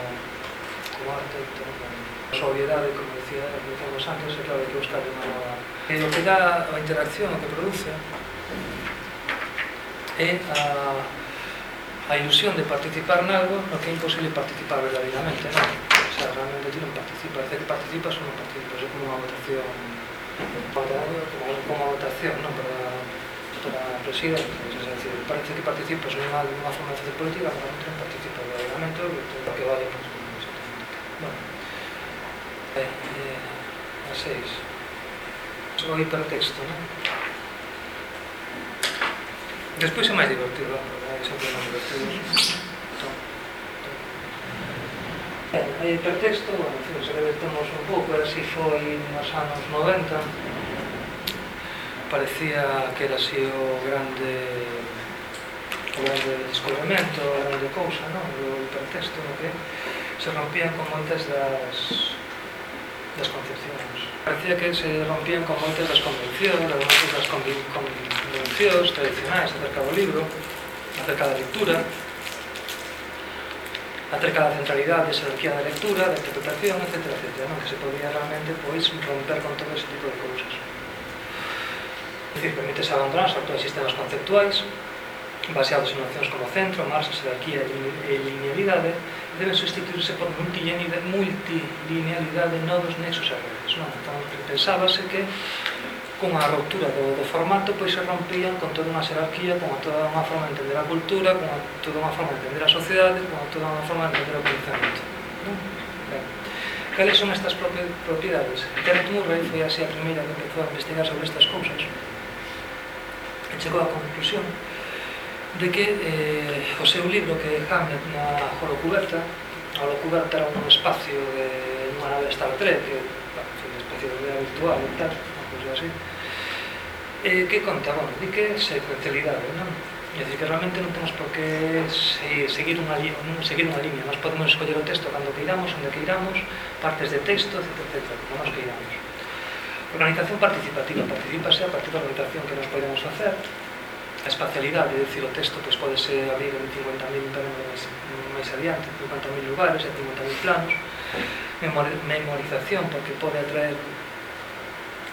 como arte, entón, como a súa como decía, decíamos antes, é claro, hai que buscar unha nova... E o que dá a interacción, o que produce, é a, a ilusión de participar en algo no que é imposible participar verdadeiramente, non? O sea, realmente ti non participas, é que participas ou non participas, é como unha votación para, como, como votación, non? Para, para presida, decir, parece que participas nunha, nunha forma de facer política, pero non participas no Parlamento, todo que vale, pues, bueno. eh, eh, a seis. Só o texto, non? Despois é máis divertido, é sempre máis divertido. Ben, eh, o texto, bueno, en fin, se revertemos un pouco, era si foi nos anos 90, parecía que era así o grande falando de descubrimento, era de cousa, non? O hipertexto, no que se rompían con moitas das, das concepcións. Parecía que se rompían con moitas das convencións, das moitas das convencións tradicionais acerca do libro, acerca da lectura, acerca da centralidade e jerarquía da lectura, da interpretación, etc. etc non? que se podía realmente pois, romper con todo ese tipo de cousas. É dicir, permite abandonar certos sistemas conceptuais, baseados en nocións como centro, marxa, xerarquía e linealidade, deben sustituirse por multilinealidade nodos, nexos e redes. Non? Entón, pensábase que con a ruptura do, do formato pois se rompían con toda unha xerarquía, con toda unha forma de entender a cultura, con toda unha forma de entender a sociedade, con toda unha forma de entender o pensamento. Non? Ben. Cales son estas propiedades? Terence Murray foi así a primeira que empezou a investigar sobre estas cousas e chegou á conclusión de que eh, o seu libro que Hamlet na holocuberta a holocuberta era un espacio de unha nave de Star Trek que, bueno, unha especie de realidade virtual e tal, unha cousa así eh, que conta, bueno, di que secuencialidade, non? É dicir, que realmente non temos por que seguir unha, non seguir unha línea nós podemos escoller o texto cando queiramos, onde queiramos partes de texto, etc, etc como nos queiramos Organización participativa, participase a partir da organización que nos podemos facer a espacialidade, é dicir, o texto pois, podese abrir en 50.000 máis, máis adiante, 50.000 lugares, en 50.000 planos, memorización, porque pode atraer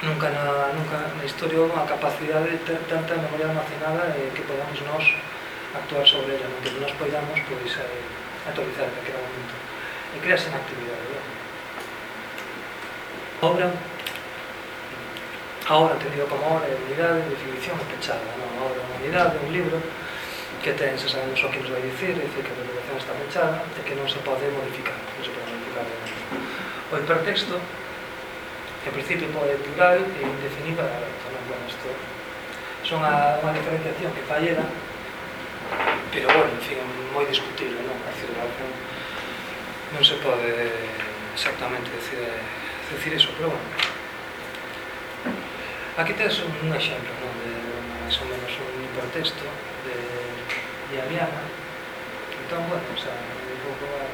nunca na, nunca na historia a capacidade de ter tanta memoria almacenada eh, que podamos nós actuar sobre ela, non que nós podamos pois, eh, actualizar en aquel momento. E crease na actividade. ¿verdad? Obra ahora te digo como obra de unidade, definición pechada, non a obra de unidade, un libro que ten se anos o que nos vai dicir, é dicir que a definición está pechada e que non se pode modificar, non se pode modificar. O hipertexto, que en principio pode plural e indefinido a non, bueno, isto son a, unha diferenciación que fallera, pero bueno, en fin, moi discutible, non? A circulación non se pode exactamente decir, decir eso, pero bueno. Aquí tens un exemplo non? de máis ou menos un hipertexto de, de Ariana. Entón, bueno, o sea, un pouco a...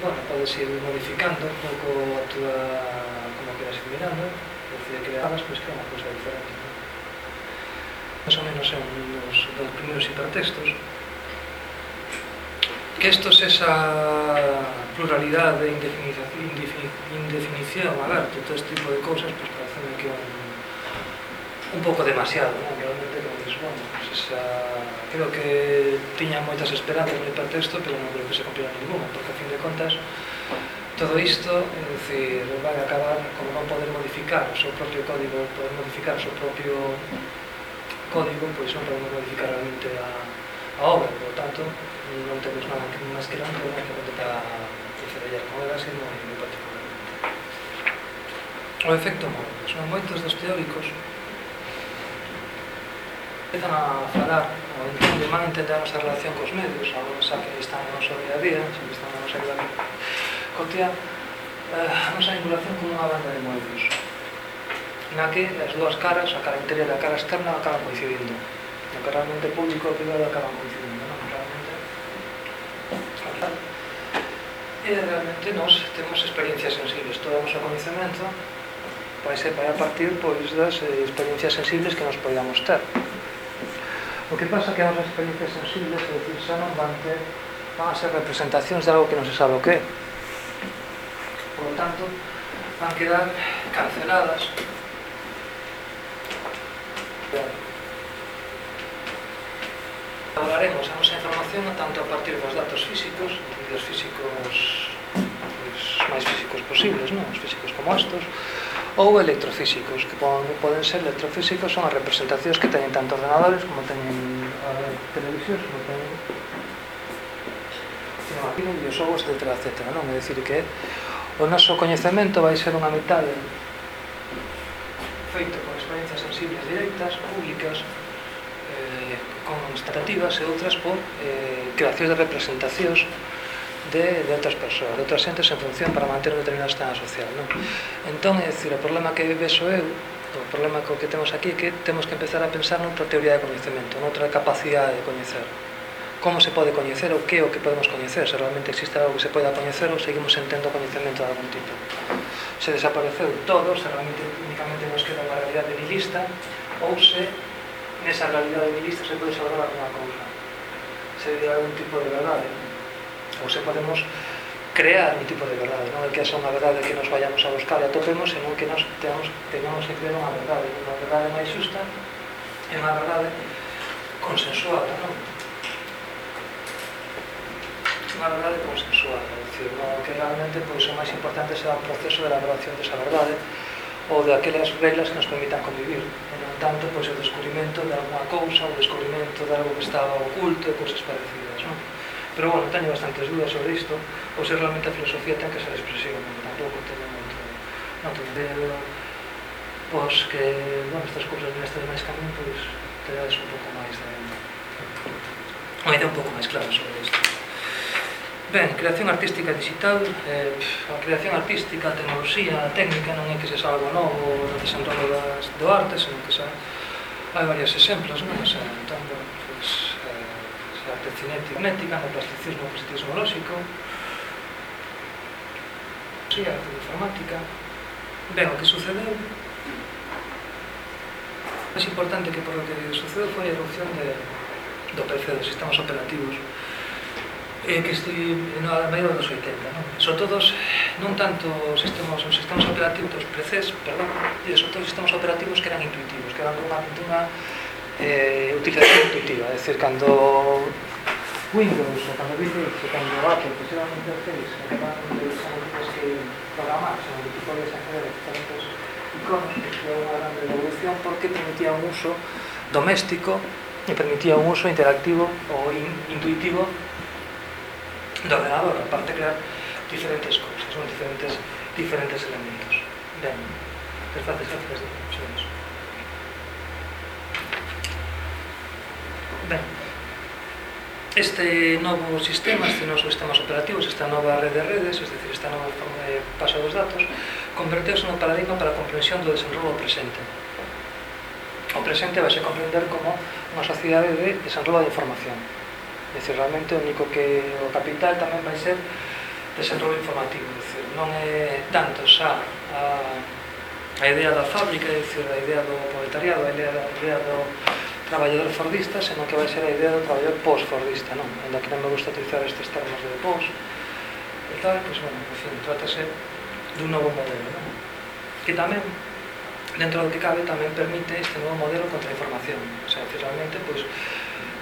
Bueno, podes ir modificando un pouco a túa... como queres ir mirando. Decide que le hagas, pois pues, que é unha cousa diferente. ¿no? Más ou menos é un dos, dos primeiros hipertextos que estos esa pluralidade de indefinición, indefinición aberto, todo este tipo de cousas, pois, pues, parece que un un pouco demasiado, non? realmente como dices, bueno, pues esa... creo que tiña moitas esperanzas no hipertexto, pero non creo que se cumplira ninguna, porque a fin de contas todo isto, é dicir, vai acabar como non poder modificar o seu propio código, poder modificar o seu propio código, pois non podemos modificar realmente a, a obra, por tanto, non temos nada que máis que non podemos que contenta diferellar con ela, sino moi particularmente. O efecto móvil, son moitos dos teóricos empezan a falar ou entón de entender a nosa relación cos medios algo xa que están no noso día a día xa que están no nosa vida cotiá a nosa vinculación con unha banda de moedos na que as dúas caras, a cara interior e a cara externa acaban coincidindo o que realmente público e privado acaban coincidindo non? realmente e realmente nos temos experiencias sensibles todo o noso conhecimento vai ser para partir pois das eh, experiencias sensibles que nos podíamos ter O que pasa que as nosas experiencias sensibles, é dicir, xa non van ter, van a ser representacións de algo que non se sabe o que é. Por lo tanto, van quedar canceladas. Elaboraremos a nosa información tanto a partir dos datos físicos, dos físicos pues, máis físicos posibles, non? os físicos como estos, ou electrofísicos, que poden ser electrofísicos son as representacións que teñen tanto ordenadores como teñen uh, televisións, como teñen cinemáticos, videoxogos, etc, etc, non? É dicir que o noso coñecemento vai ser unha metade feito con experiencias sensibles directas, públicas, eh, con constatativas e outras por eh, creacións de representacións de, de outras persoas, de outras xentes en función para manter un determinado estado social. Non? Entón, é dicir, o problema que vexo eu, o problema co que temos aquí é que temos que empezar a pensar noutra teoría de coñecemento, noutra capacidade de coñecer. Como se pode coñecer o que o que podemos coñecer? Se realmente existe algo que se poida coñecer ou seguimos entendo coñecemento de algún tipo. Se desapareceu todo, se realmente únicamente nos queda unha realidade nihilista ou se nesa realidade nihilista se pode salvar alguna cousa. Se de algún tipo de verdade ou se podemos crear un tipo de verdade, non é que esa unha verdade que nos vayamos a buscar e atopemos, senón que nos teamos, teñamos que crear unha verdade, unha verdade máis xusta e unha verdade consensuada, non? Unha verdade consensuada, é dicir, non, que realmente pois, o máis importante será o proceso de elaboración desa verdade ou de aquelas reglas que nos permitan convivir, e non tanto pois, o descubrimento de alguna cousa, o descubrimento de algo que estaba oculto e cousas parecidas, non? Pero, bueno, teño bastantes dudas sobre isto, ou se realmente a filosofía ten que ser expresión porque tampouco teño moito, non teño idea, pois, que, bueno, estas cousas nestas máis camín, pois, te das un pouco máis de... Unha idea un pouco máis clara sobre isto. Ben, creación artística digital, eh, a creación artística, a tecnoloxía, a técnica non é que se algo novo, no se das, do arte, senón que xa Hai varios exemplos, non? O sea, entón, bueno, da autocinética no plasticismo postismolóxico, a de informática. Ben, o que sucedeu máis importante que por lo que sucedeu foi a erupción de, do PC, dos sistemas operativos eh, que estive na medio dos 80, non? Sobre todos, non tanto os sistemas, os sistemas operativos dos PCs, perdón, e sobre todo os sistemas operativos que eran intuitivos, que eran unha, unha eh, utilización intuitiva, é dicir, cando Windows, ou cando Windows, ou cando Apple, posiblemente ustedes, acaban de usar equipos que programar, son tipo de acceder a diferentes iconos, que foi unha grande revolución porque permitía un uso doméstico e permitía un uso interactivo ou in, intuitivo do ordenador, aparte de crear diferentes cousas, son diferentes, diferentes elementos. Ben, interfaces, faces, de ben, este novo sistema, este novo sistemas operativos, esta nova rede de redes, es decir, esta nova forma de paso dos datos, converteuse no paradigma para a comprensión do desenrolo presente. O presente vai comprender como unha sociedade de desenrolo de información. É dicir, realmente o único que o capital tamén vai ser desenrolo informativo. É dicir, non é tanto xa a, a idea da fábrica, é dicir, a idea do proletariado, a idea, a idea do traballador fordista, senón que vai ser a idea do traballador post-fordista, non? Ainda que non me gusta utilizar estes termos de post, e tal, pois, bueno, en fin, trátase dun novo modelo, non? Que tamén, dentro do que cabe, tamén permite este novo modelo contra a información. O sea, que realmente, pois,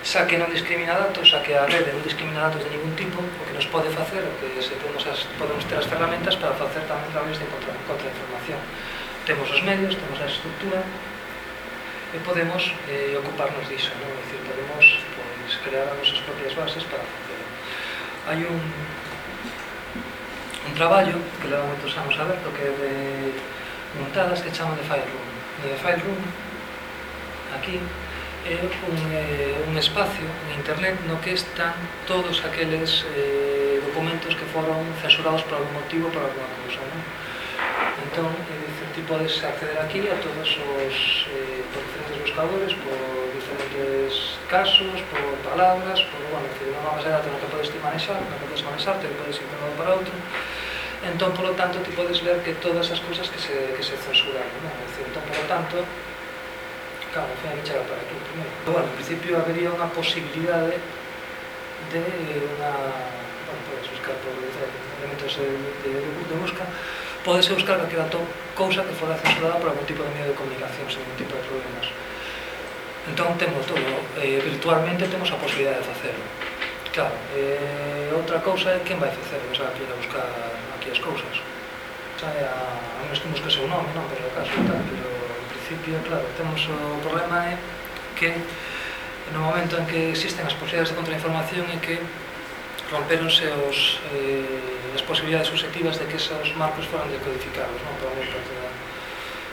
xa que non discrimina datos, xa que a rede non discrimina datos de ningún tipo, o que nos pode facer, o que se temos as, podemos ter as ferramentas para facer tamén traballos de contra, contrainformación. Temos os medios, temos a estructura, e podemos eh, ocuparnos disso, non? É dicir, podemos pois, crear as nosas propias bases para facelo. Hai un, un traballo que leva moitos anos aberto que é de montadas que chaman de File Room. E de File Room, aquí, é un, eh, un espacio en internet no que están todos aqueles eh, documentos que foron censurados por algún motivo, por alguna cousa, non? Entón, participades acceder aquí a todos os eh, por diferentes buscadores, por diferentes casos, por palabras, por, bueno, que unha base de datos no que podes ti manexar, na que podes manexar, te podes ir para para outro. Entón, polo tanto, ti podes ver que todas as cousas que se, que se censuran, non? Decir, entón, polo tanto, claro, ao final chegar para aquí primeiro. Bueno, en principio habería unha posibilidade de eh, unha... Bueno, podes buscar por elementos de, de, de, de busca, podese buscar calquera cousa que fora censurada por algún tipo de medio de comunicación sen ningún tipo de problemas. Entón temos todo eh, virtualmente temos a posibilidad de facelo. Claro, eh, outra cousa é quen vai facer o sea, que a buscar aquí as cousas. Xa a, a menos que busque seu nome non, pero caso tal, pero en principio claro, temos o problema é que no momento en que existen as posibilidades de contrainformación e que romperonse os eh, das posibilidades subjetivas de que esos marcos foran decodificados non? por unha parte da,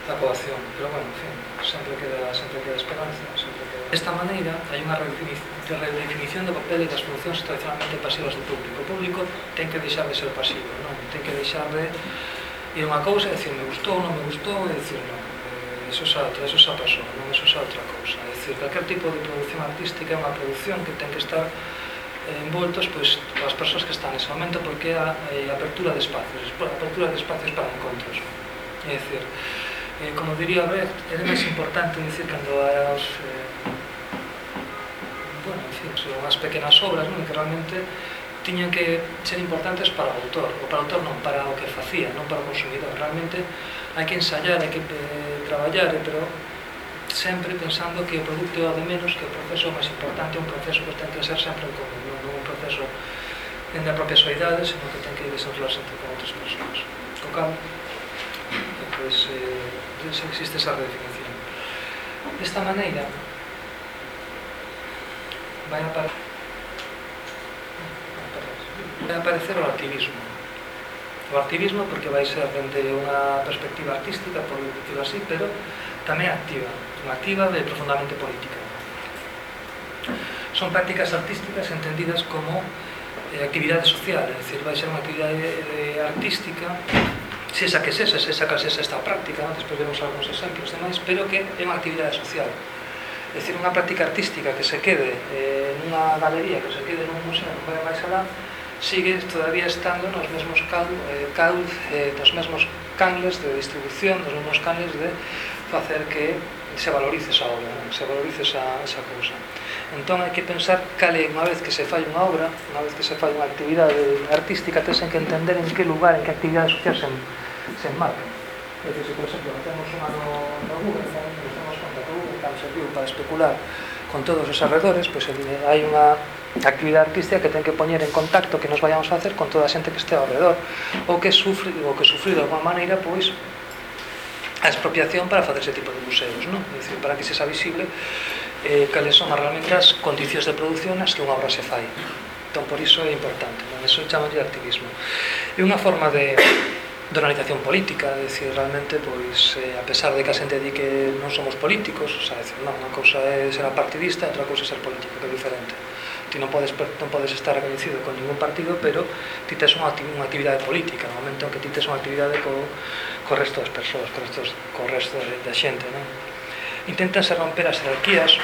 da coacción pero bueno, en fin, sempre queda, sempre queda esperanza sempre queda... desta maneira hai unha redefinición do papel e das funcións tradicionalmente pasivas do público o público ten que deixar de ser pasivo non? ten que deixar de ir unha cousa e decir me gustou, non me gustou e decir eh, non eso xa, eso xa pasou, non eso xa outra cousa. É dicir, calquer tipo de produción artística é unha produción que ten que estar Eh, envoltos pois, as persoas que están nese momento porque a eh, apertura de espacios, apertura de espacios para encontros. É dicir, eh, como diría Brecht, é máis importante dicir cando as, eh, bueno, en fin, son as pequenas obras non? que realmente tiñan que ser importantes para o autor, ou para o autor non, para o que facía, non para o consumidor. Realmente hai que ensayar, hai que eh, traballar, pero sempre pensando que o produto é o de menos, que o proceso máis importante é un proceso que ten que ser sempre en común proceso en a propia soidade, senón que ten que desenrolarse entre con outras persoas. Co cal, pois, pues, eh, existe esa redefinición. Desta maneira, vai aparecer vai aparecer o activismo. O activismo porque vai ser dende unha perspectiva artística, por decirlo así, pero tamén activa, unha activa de profundamente política son prácticas artísticas entendidas como eh, actividade social, é dicir, vai ser unha actividade de, de artística se esa que sesa, se esa que sesa esta práctica, non? despois vemos algúns exemplos demais, pero que é unha actividade social. É dicir, unha práctica artística que se quede eh, nunha galería, que se quede nun museo, non vai máis alá, sigue todavía estando nos mesmos cal, eh, cal, eh, nos mesmos canles de distribución, nos mesmos canles de facer que se valorice esa obra, non? se valorice esa, esa cousa. Entón hai que pensar cale unha vez que se fai unha obra, unha vez que se fai unha actividade artística, tesen que entender en que lugar, en que actividade social se, se enmarca. É que se, por exemplo, metemos unha no, no Google, estamos contra Google, tal serviu para especular con todos os arredores, pois pues, hai unha actividade artística que ten que poñer en contacto que nos vayamos a facer con toda a xente que este ao redor ou que sufre, ou que sufriu de alguma maneira pois a expropiación para facer ese tipo de museos, non? É dicir, para que sexa visible eh, cales son realmente as condicións de producción nas que unha obra se fai. Entón, por iso é importante, non? Eso chama de activismo. É unha forma de, de organización política, é dicir, realmente, pois, eh, a pesar de que a xente di que non somos políticos, o sea, decir, non, unha cousa é ser partidista, outra cousa é ser político, que é diferente ti non podes, non podes estar reconhecido con ningún partido, pero ti tes unha, unha actividade política, no momento en que ti tes unha actividade co, co resto das persoas, co resto, co resto da xente, non? Inténtanse romper as jerarquías,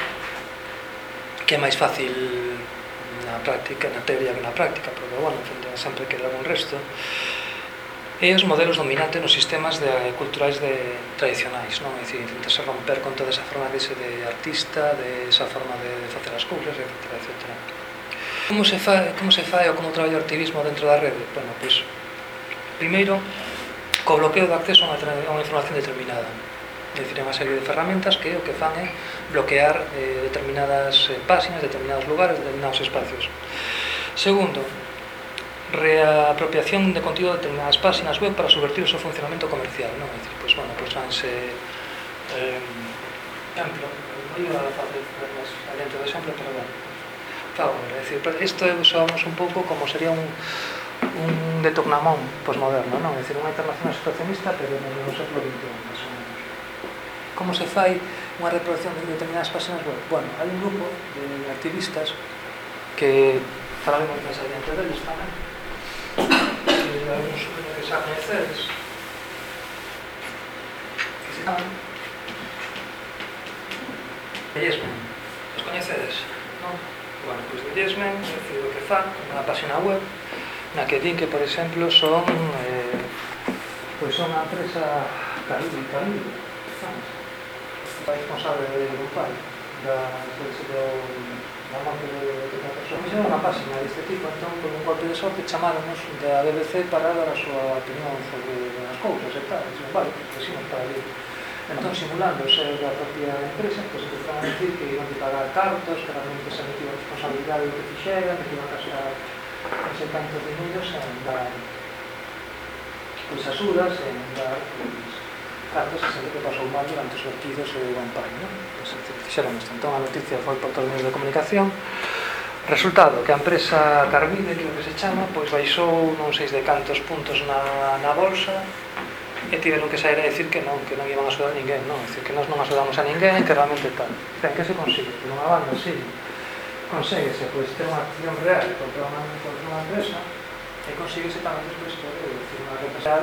que é máis fácil na práctica, na teoría que na práctica, porque, bueno, enfrente, sempre queda un resto, e os modelos dominantes nos sistemas de, culturais de, tradicionais, non? É dicir, intentase romper con toda esa forma de, de artista, de esa forma de, de facer as cousas, etc. etc. Como se, fa, como se fai ou como traballa o activismo dentro da rede? Bueno, pois, primeiro, co bloqueo de acceso a unha, a unha información determinada é dicir, unha serie de ferramentas que o que fan é bloquear eh, determinadas eh, páxinas, determinados lugares, determinados espacios. Segundo, reapropiación de contido de determinadas páxinas web para subvertir o seu funcionamento comercial, non? É dicir, pois, bueno, pois fanse... Eh, exemplo, non iba a facer dentro do exemplo, pero bueno. Favor, é dicir, isto usamos un pouco como sería un, un detornamón posmoderno, non? É dicir, unha internacional situacionista, pero no século XXI como se fai unha reproducción de determinadas páxinas web. Bueno, hai un grupo de activistas que falaremos máis adiante deles tamén, eh, que algúns que xa coñecedes, que se chaman Yesmen. Os coñecedes? Non? Bueno, pois pues de Yesmen, é o que fan, unha páxina web, na que din que, por exemplo, son eh, pois pues son a empresa Caribe, Caribe, responsable de pai da, do, da morte de, de Cataxón. Fixeron unha página deste tipo, entón, por un golpe de sorte, chamáronos da BBC para dar a súa opinión sobre as cousas e tal. Dixen, vale, presión para ali. Entón, simulando ser da propia empresa, pois pues, empezaron a decir que iban a pagar cartos, que realmente se metían responsabilidade do que fixeran, que iban a casar ese tanto tantos niños en dar pois, pues, asuras, en dar pois, pues, Claro, eso sempre que pasou mal durante os vertidos de Bombay, non? Pois, fixeron isto. Entón a noticia foi por todos os medios de comunicación. Resultado, que a empresa Carbide, que que se chama, pois baixou non sei de cantos puntos na, na bolsa e tiveron que sair a decir que non, que non iban a axudar ninguén, non? Decir, que nós non axudamos a ninguén, que realmente tal. Ben, que se consigue? Por unha banda, sí, conseguese, pois, ter unha acción real contra unha, contra unha empresa e conseguese tamén despois pois, que, decir, unha represal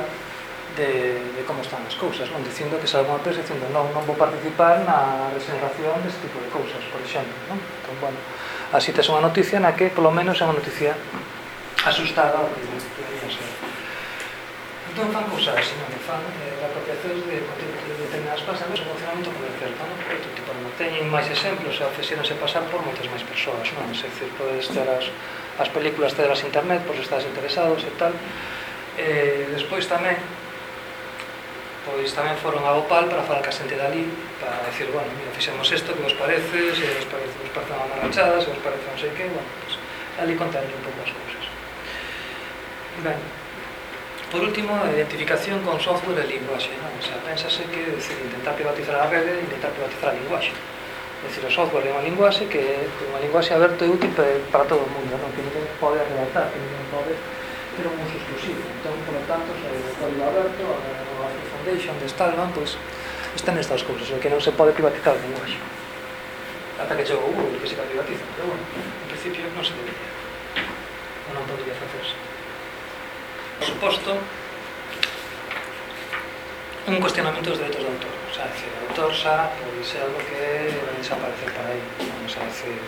de, de como están as cousas, non dicindo que salga unha empresa dicindo non, non vou participar na regeneración deste tipo de cousas, por exemplo, non? Entón, bueno, así tes unha noticia na que polo menos é unha noticia asustada ao que debería ser. Entón fan cousas así, non? Fan eh, apropiacións de, de determinadas pasas do funcionamento comercial, non? Outro tipo, non teñen máis exemplos, xa fixéronse pasar por moitas máis persoas, non? Se dicir, podes ter as, as películas, ter as internet, por se estás interesados e tal. Eh, despois tamén, pois tamén foron a OPAL para falar ca xente dali, para decir, bueno, mira, fixemos isto, que vos parece, se vos parece, vos parece unha marachada, se vos parece non sei que, bueno, pois, ali contarle un pouco as cousas. Ben, por último, a identificación con software e linguaxe, non? O sea, pensase que, decir, intentar privatizar a rede, intentar privatizar a linguaxe. É dicir, o software é unha linguaxe que é unha linguaxe aberto e útil para todo o mundo, non? Que ninguén pode redactar, que ninguén pode ter un uso exclusivo. Entón, por lo tanto, o código aberto, a renovación deixan de está, non? Pois, están estas cousas, o que non se pode privatizar, non acho. Ata que chegou o que se privatiza, pero bueno, en principio non se debería. Ou non podría facerse. Por suposto, un cuestionamento dos dereitos de autor. O sea, decir, o autor xa pois, pode ser algo que vai desaparecer para aí. Vamos a decir,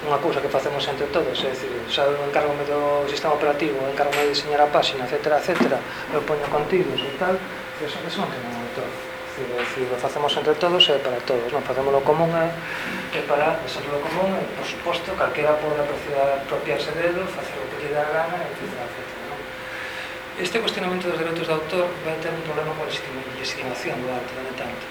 unha cousa que facemos entre todos, é dicir, xa eu encargo do sistema operativo, encargo de diseñar a páxina, etc, etc, eu poño contidos e tal, eso que é un tema moi todo. Se o facemos entre todos é para todos non? Facémoslo común é, é para lo común e por suposto calquera pode apropiarse delo facer o que lle dá a gana etc, etc este cuestionamento dos dereitos de autor vai ter un problema con a legitimación do arte non é tanto.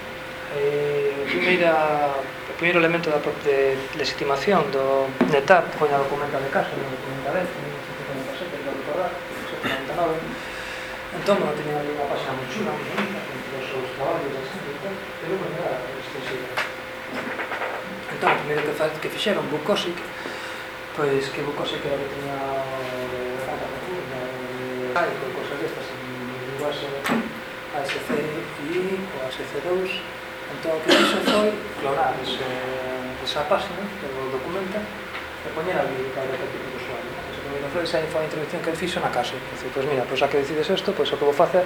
Eh, primeira, o primeiro elemento da de legitimación do NETAP foi na documenta de caso na documenta 10 en 1999 Domnul a terminat limba așa, am ucit, am venit, am venit așa, o slavă, eu sunt pero lume, era este și... Da, primele que, fac că fișeron, Bucosic, que Bucosic era que tenía Ay, con cosas destas, en lenguaje ASC y o ASC2, entón o que fixo foi clonar ese, esa página que o documenta e poñer a biblioteca de non foi, esa foi a introducción que fixo na casa. Dice, pois pues mira, pois pues, a que decides isto, pois pues, o que vou facer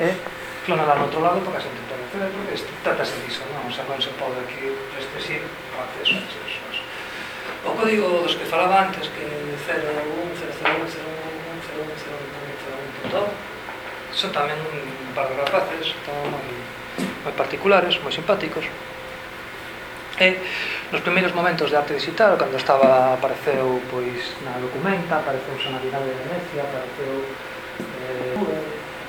é clonar ao outro lado para que a xente pode acceder, porque tratase disso, non? O sea, non se pode aquí restringir o acceso a esas cosas. O código dos que falaba antes, que 0, 1, 0, 0, 1, 0, 1, 0, 1, 0, 1, 0, 1, 0, 1, son tamén un par de rapaces, están moi, moi particulares, moi simpáticos, E nos primeiros momentos de arte digital, cando estaba apareceu pois na documenta, apareceu na Bienal de Venecia, apareceu eh,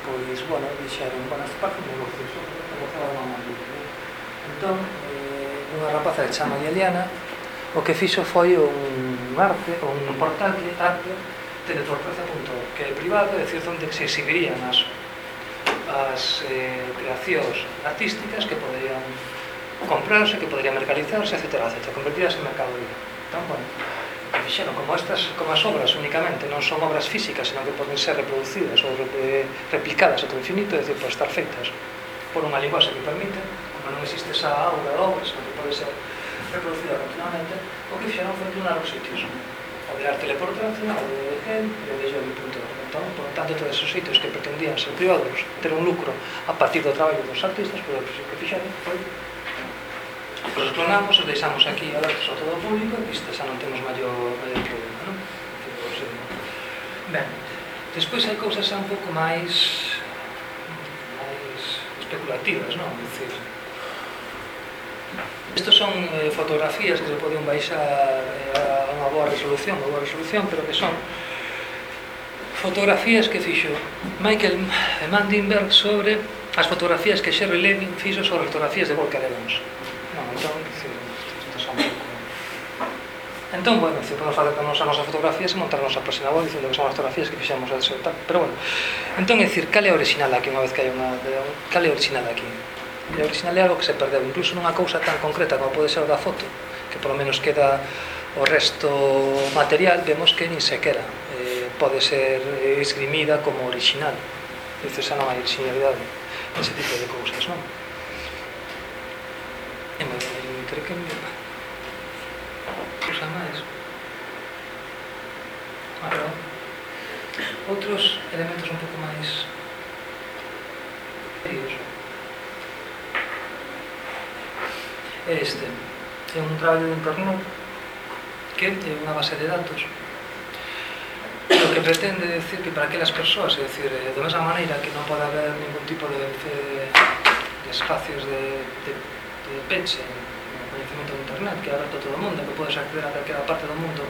pois, bueno, dixeron, bueno, este parece un gozo, iso, negociaba unha mandíbula. Entón, eh, unha rapaza que chama Eliana, o que fixo foi un arte, un portal de arte teletorpeza.org, que é privado, é dicir, onde se exhibirían as, as eh, creacións artísticas que poderían comprarse, que podría mercalizarse, etc. etc. Convertirse en mercadoría. Tan entón, bueno. Fixeron, como estas, como as obras únicamente non son obras físicas, senón que poden ser reproducidas ou replicadas ata o infinito, é dicir, por estar feitas por unha linguaxe que permite, como non existe esa aura de obras, que pode ser reproducida continuamente, o que fixeron foi clonar os sitios haberá o de gente, de xove, punto. Entón, por tanto, todos esos sitios que pretendían ser privados, ter un lucro a partir do traballo dos artistas, pero o que fixaron foi Entón, os clonamos, os deixamos aquí abertos a todo o público, e isto xa non temos maior problema, non? Eh, ben, despois hai cousas xa un pouco máis máis especulativas, non? Dicir, Estos son eh, fotografías que se poden baixar eh, a unha boa resolución, unha boa resolución, pero que son fotografías que fixo Michael Mandinberg sobre as fotografías que Sherry Levin fixo sobre fotografías de Volker Evans. Entón, bueno, se podemos facer con a nosa fotografía e montar a nosa página web dicendo que son as fotografías que fixemos a ser tal. Pero bueno, entón, é dicir, cal é original aquí unha vez que hai unha... Cal é original aquí? E original é algo que se perdeu, incluso nunha cousa tan concreta como pode ser o da foto, que polo menos queda o resto material, vemos que nin sequera eh, pode ser esgrimida como original. Dice, xa non hai originalidade ese tipo de cousas, non? E, creo que... outros elementos un pouco máis serios. Este é un traballo de interno que é unha base de datos o que pretende decir que para aquelas persoas, é dicir, eh, de mesma maneira que non pode haber ningún tipo de, de, de espacios de, de, de peche no conhecimento de internet que é aberto a todo o mundo, que podes acceder a calquera parte do mundo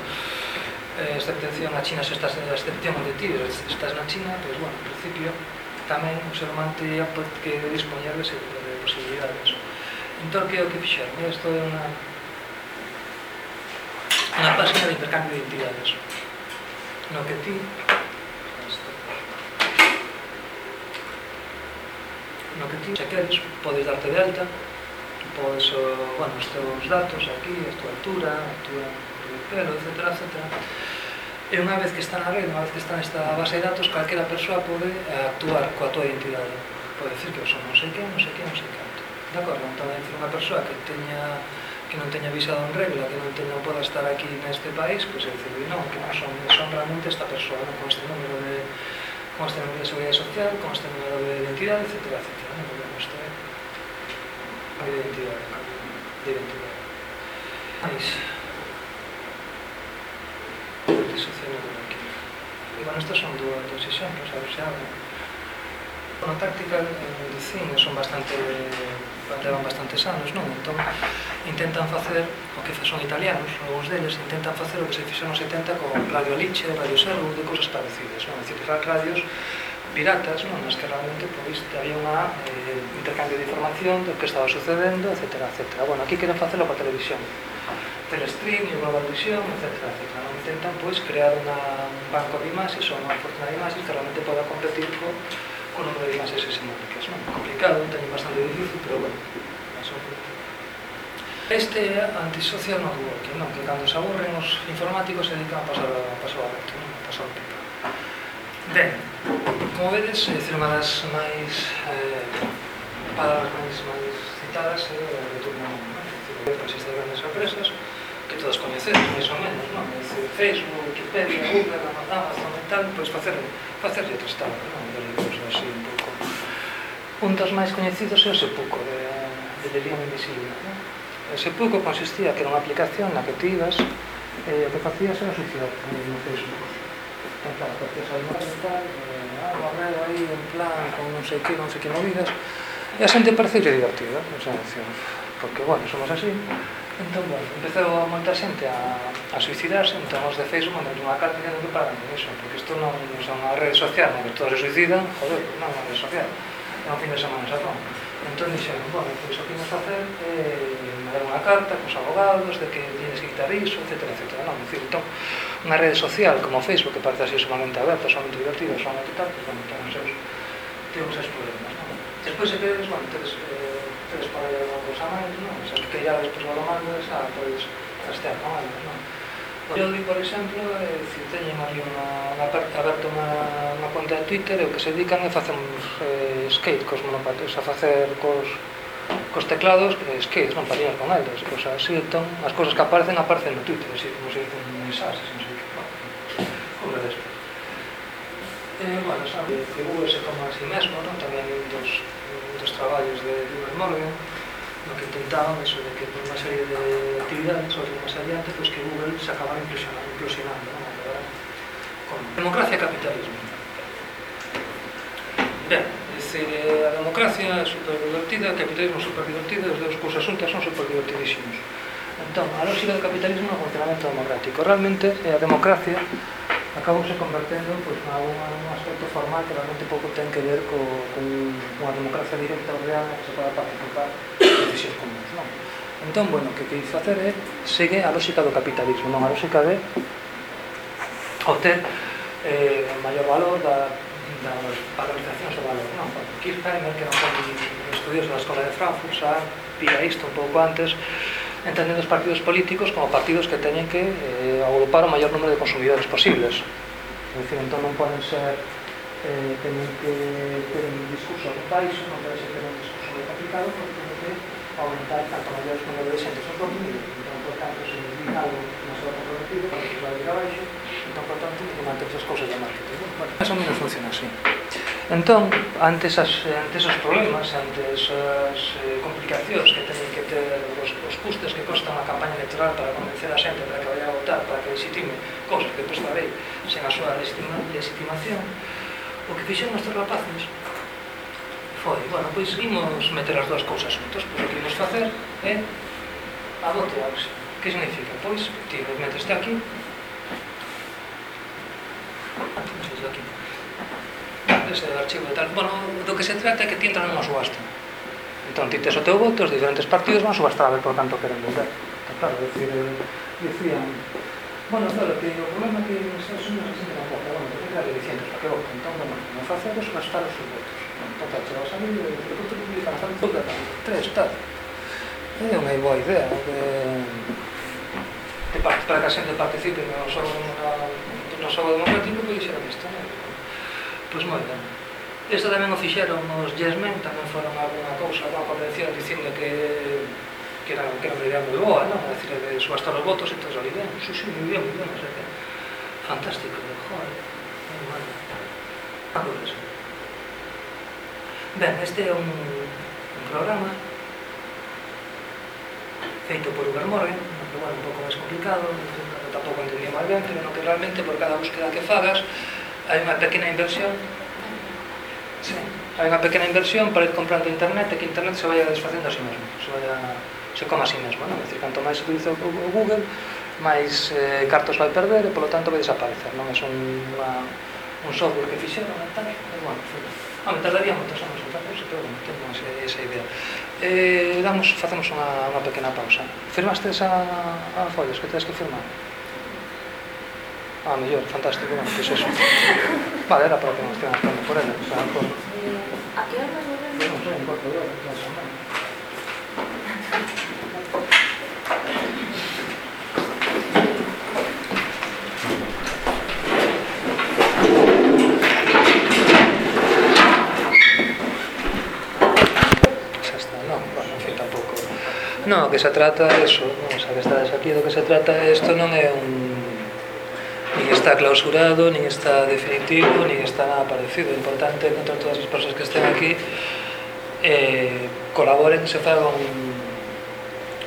eh, esta a China se está a excepción de ti, estás na China, pois, pues, bueno, en principio, tamén o ser humano teria que dispoñer de, de posibilidades. Entón, que é o que fixeron? Isto é unha, unha página de intercambio de identidades, no que ti no que ti se queres, podes darte de alta, podes, eh, bueno, os teus datos aquí, a tua altura, a tua pelo, etc, etc. E unha vez que está na rede, unha vez que está nesta base de datos, calquera persoa pode eh, actuar coa tua identidade. Pode decir que eu son non sei que, non sei que, non sei canto. De acordo? Entón, é dicir, unha persoa que teña que non teña visado en regla, que non teña poda estar aquí neste país, pois pues, é dicir, non, que non son, son realmente esta persoa, non con este número de con este número de seguridade social, con este número de identidade, etc, etc. Non, non, isto é a identidade, de identidade. Pois, sucedendo con aquí. E, bueno, estas son dúas, dos exemplos, a ver se abren. Bueno, táctica eh, de cine son bastante levan bastantes anos, non? Entón, intentan facer o que son italianos, algúns deles intentan facer o que se fixo nos 70 con Radio Liche, Radio Servo, de cousas parecidas, non? É dicir, radios piratas, non? Nas que realmente pois, había unha eh, intercambio de información do que estaba sucedendo, etc, etc. Bueno, aquí queren facelo para televisión. Telestream, Global Vision, etc, etc. Non? intentan pois, crear unha, un banco de imaxes ou unha fortuna de imaxes que realmente poda competir co, o número de imaxes semánticas. Non? Complicado, teñen bastante difícil, pero bueno, son Este antisocial networking, non? que cando se aburren os informáticos se dedican a pasar, a pasar o reto, non? a pasar o pipa. Ben, como vedes, é eh, dicir, unha das máis eh, palabras máis, máis citadas é eh, o retorno ao mundo. Pois estas grandes empresas que todas coñecemos, máis ou menos, non? Facebook, Wikipedia, Google, Amazon e tal, pois facer, facerle tostado, non? De libros así un pouco. Un dos máis coñecidos é o Sepuco, de, de Lelión Invisible. Non? O Sepuco consistía que era unha aplicación na que ti ibas eh, o que facías era suicidar no Facebook. En plan, facías a imagen e tal, ah, eh, algo arreo aí, en plan, con non sei que, non sei que movidas, e a xente parece divertida, o sea, porque, bueno, somos así, Entón, bueno, empezou moita xente a, a suicidarse, entón os de Facebook mandan unha carta dicendo que paran iso, porque isto non, non son a rede social, non que todos se suicidan, joder, non é unha rede social, é un fin de semana xatón. Entón dixeron, bueno, pois o que imos facer é eh, mandar unha carta cos abogados de que tienes que quitar iso, etc, etc. Non, dicir, entón, unha rede social como Facebook, que parece así sumamente aberta, sumamente divertida, sumamente tal, pues, bueno, entón, temos esos problemas. Non? Despois se quedes, bueno, entonces, eh, tres unha cosa máis, non? Se lo mandas, ah, pois, as ten a non? Eu di, por exemplo, eh, si teñen ali unha, unha aberta unha, unha conta de Twitter e o que se dedican é facer uns eh, skate cos monopatos, a facer cos, cos teclados eh, skates, non patinas con eles, cosas así, entón, as cosas que aparecen, aparecen no Twitter, así como se dicen mensaxes, non sei que, bueno, despois. Eh, bueno, sabe, divulgase como así mesmo, non? Tamén un dos dos traballos de Lewis Morgan no que tentaban eso de que por unha serie de actividades ou máis adiante pois que Google se acabara implosionando, implosionando ¿no? con democracia e capitalismo. Ben, decir, eh, a democracia é superdivertida, o capitalismo é superdivertido os dous cousas xuntas son superdivertidísimos. Entón, a lógica do capitalismo é o funcionamento democrático. Realmente eh, a democracia acabouse convertendo pois, a un, un aspecto formal que realmente pouco ten que ver co, con unha democracia directa ou real que se poda participar en decisións comuns. Non? Entón, bueno, o que que facer é segue a lógica do capitalismo, non a lógica de obter eh, maior valor da, da valorización do valor. Non, Kirchheimer, que non foi estudioso da Escola de Frankfurt, xa pira isto un pouco antes, entenden os partidos políticos como partidos que teñen que eh, agrupar o maior número de consumidores posibles. É dicir, entón non poden ser eh, teñen que ter un discurso de baixo non poden ser ter un discurso de complicado porque teñen que aumentar tanto maiores número de xentes os dominios entón, por tanto, se dedica algo non se va comprometido para que se va a baixo entón, por tanto, teñen que manter as cousas de marketing bueno, máis ou menos funciona así. Entón, antes, as, antes os problemas antes as eh, complicacións que teñen que os, os custos que costa unha campaña electoral para convencer a xente para que vaya a votar, para que legitime cosas que depois farei sen a súa legitima, legitimación, o que fixeron estes rapaces foi, bueno, pois imos meter as dúas cousas xuntas, pois o que imos facer é eh? a voto auxe. Que significa? Pois, ti meteste aquí, aquí. Ese archivo e tal. Bueno, do que se trata é que ti entras nunha subasta entón ti tes o teu voto, os diferentes partidos van subastar a ver por canto queren vender está claro, decir, eh, dicían bueno, claro, que o problema que se asume se sente tampouco, bueno, que claro, diciendo para que voten, entón, bueno, non facer é subastar os seus votos entón, tal, vas a vir e o voto publican, tal, tal, tal, tres, tal é unha boa idea que de parte, para que a xente participe non só no xogo democrático que dixeron isto, non? Pois moi ben. Isto tamén o fixeron os Yes Men, tamén foron alguna cousa da convención dicindo que que era, que era unha idea moi boa, non? É dicir, de subastar os votos, entón ali ben, sí, sí, moi ben, moi ben, non que. Fantástico, joder, moi mal. Valores. Ben, este é un, un programa feito por Uber Morgan, que, bueno, un pouco máis complicado, tampouco entendía máis ben, pero no que realmente por cada búsqueda que fagas hai unha pequena inversión Sí. Hai unha pequena inversión para ir comprando internet e que internet se vaya desfacendo a si sí mesmo, se, vaya, se coma a si sí mesmo. Non? É dicir, canto máis utiliza o Google, máis eh, cartos vai perder e polo tanto vai desaparecer. Non é unha, un software que fixeron e tal, e bueno, Home, tardaría moitos anos en facerse, pero bueno, temos esa idea. Eh, damos, facemos unha, unha pequena pausa. Firmaste esa a follas que tens que firmar? Ah, mellor, fantástico, bueno, pois pues eso. Vale, era para que nos quedan tanto por ela. Para por... A que hora volvemos? Non sei, en cuarto de hora, claro. No, que se trata eso, non, o sea, que estades aquí, do que se trata, isto non é un nin está clausurado, nin está definitivo, nin está nada parecido. O importante é que todas as persoas que estén aquí eh, colaboren, se faga un,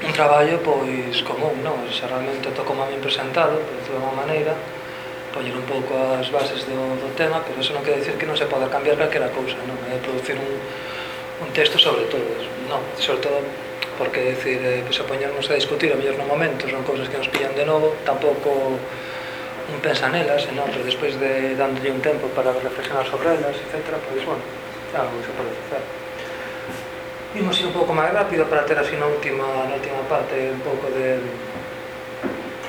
un traballo pois común, non? Se realmente toco a min presentado, pois de unha maneira, poñer un pouco as bases do, do tema, pero eso non quer decir que non se poda cambiar calquera cousa, non? É producir un, un texto sobre todo, non, sobre todo porque decir, eh, se poñernos a discutir a mellor no momento son cousas que nos pillan de novo, tampouco un pensa nelas, senón pero despois de dándolle un tempo para reflexionar sobre elas, etc., pois, bueno, algo se pode facer. Imos ir un pouco máis rápido para ter así na última, na última parte un pouco de...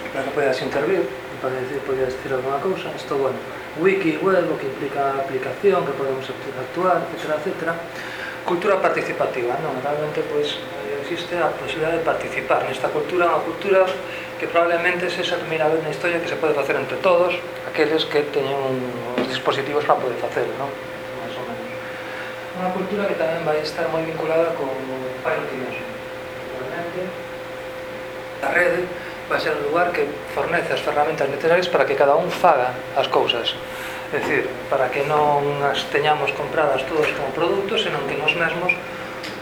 para que podas intervir, para decir, podes decir alguna cousa. Isto, bueno, wiki, web, o que implica a aplicación, que podemos actuar, etc., etc. Cultura participativa, non? Realmente, pois, existe a posibilidad de participar nesta cultura, unha cultura que probablemente se esa primeira vez na historia que se pode facer entre todos aqueles que teñen os dispositivos para poder facelo, non? Máis ou menos. Unha cultura que tamén vai estar moi vinculada con o pilotismo. Realmente, a rede vai ser un lugar que fornece as ferramentas necesarias para que cada un faga as cousas. É dicir, para que non as teñamos compradas todos como produtos, senón que nos mesmos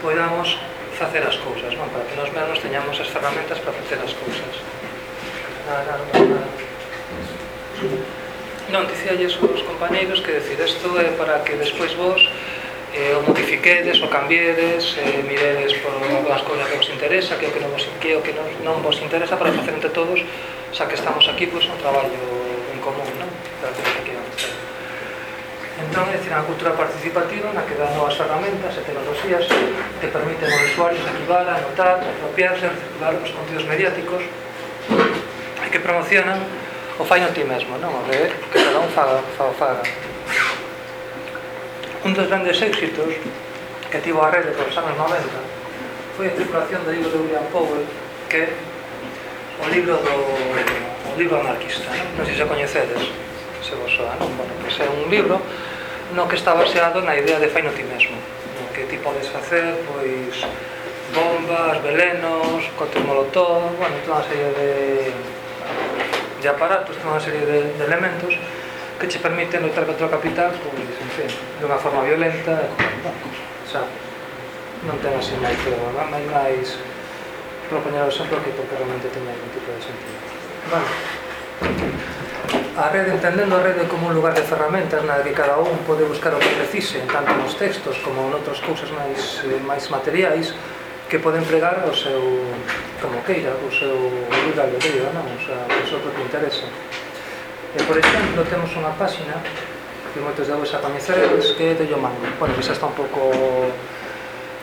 podamos facer as cousas, non? Para que nos mesmos teñamos as ferramentas para facer as cousas. Non, dicíalles os compañeiros que decir isto é para que despois vos eh, o modifiquedes, o cambiedes, eh, miredes por as cousas que vos interesa, que o que non vos, que o que non, non vos interesa para facer entre todos, xa que estamos aquí, pois, pues, un traballo en común, non? Para que Entón, é dicir, a cultura participativa na que dá novas ferramentas e tecnologías que permiten aos usuarios activar, anotar, apropiarse, reciclar os contidos mediáticos e que promocionan o fai no ti mesmo, non? O de que cada un faga, faga, faga. Un dos grandes éxitos que tivo a rede polos anos 90 foi a circulación do libro de William Powell que o libro do o libro anarquista, non, non sei se coñecedes se vos soa, non? Bueno, pois é un libro no que está baseado na idea de faino ti mesmo no que ti podes facer pois bombas, velenos, cotes molotov bueno, toda unha serie de de aparatos, toda unha serie de, de elementos que che permiten lutar contra o capital pois, en fin, de unha forma violenta o sea, non ten así máis pero non hai máis propoñer o exemplo aquí porque realmente teña algún tipo de sentido. Bueno a rede, entendendo a rede como un lugar de ferramentas na que cada un pode buscar o que precise, tanto nos textos como en outras cousas máis, eh, máis materiais, que pode empregar o seu, como queira, o seu libre albedrío, non? O sea, o seu propio interese. E, por exemplo, temos unha páxina que moitos de vos a coñeceredes que é de Yomango. Bueno, que xa está un pouco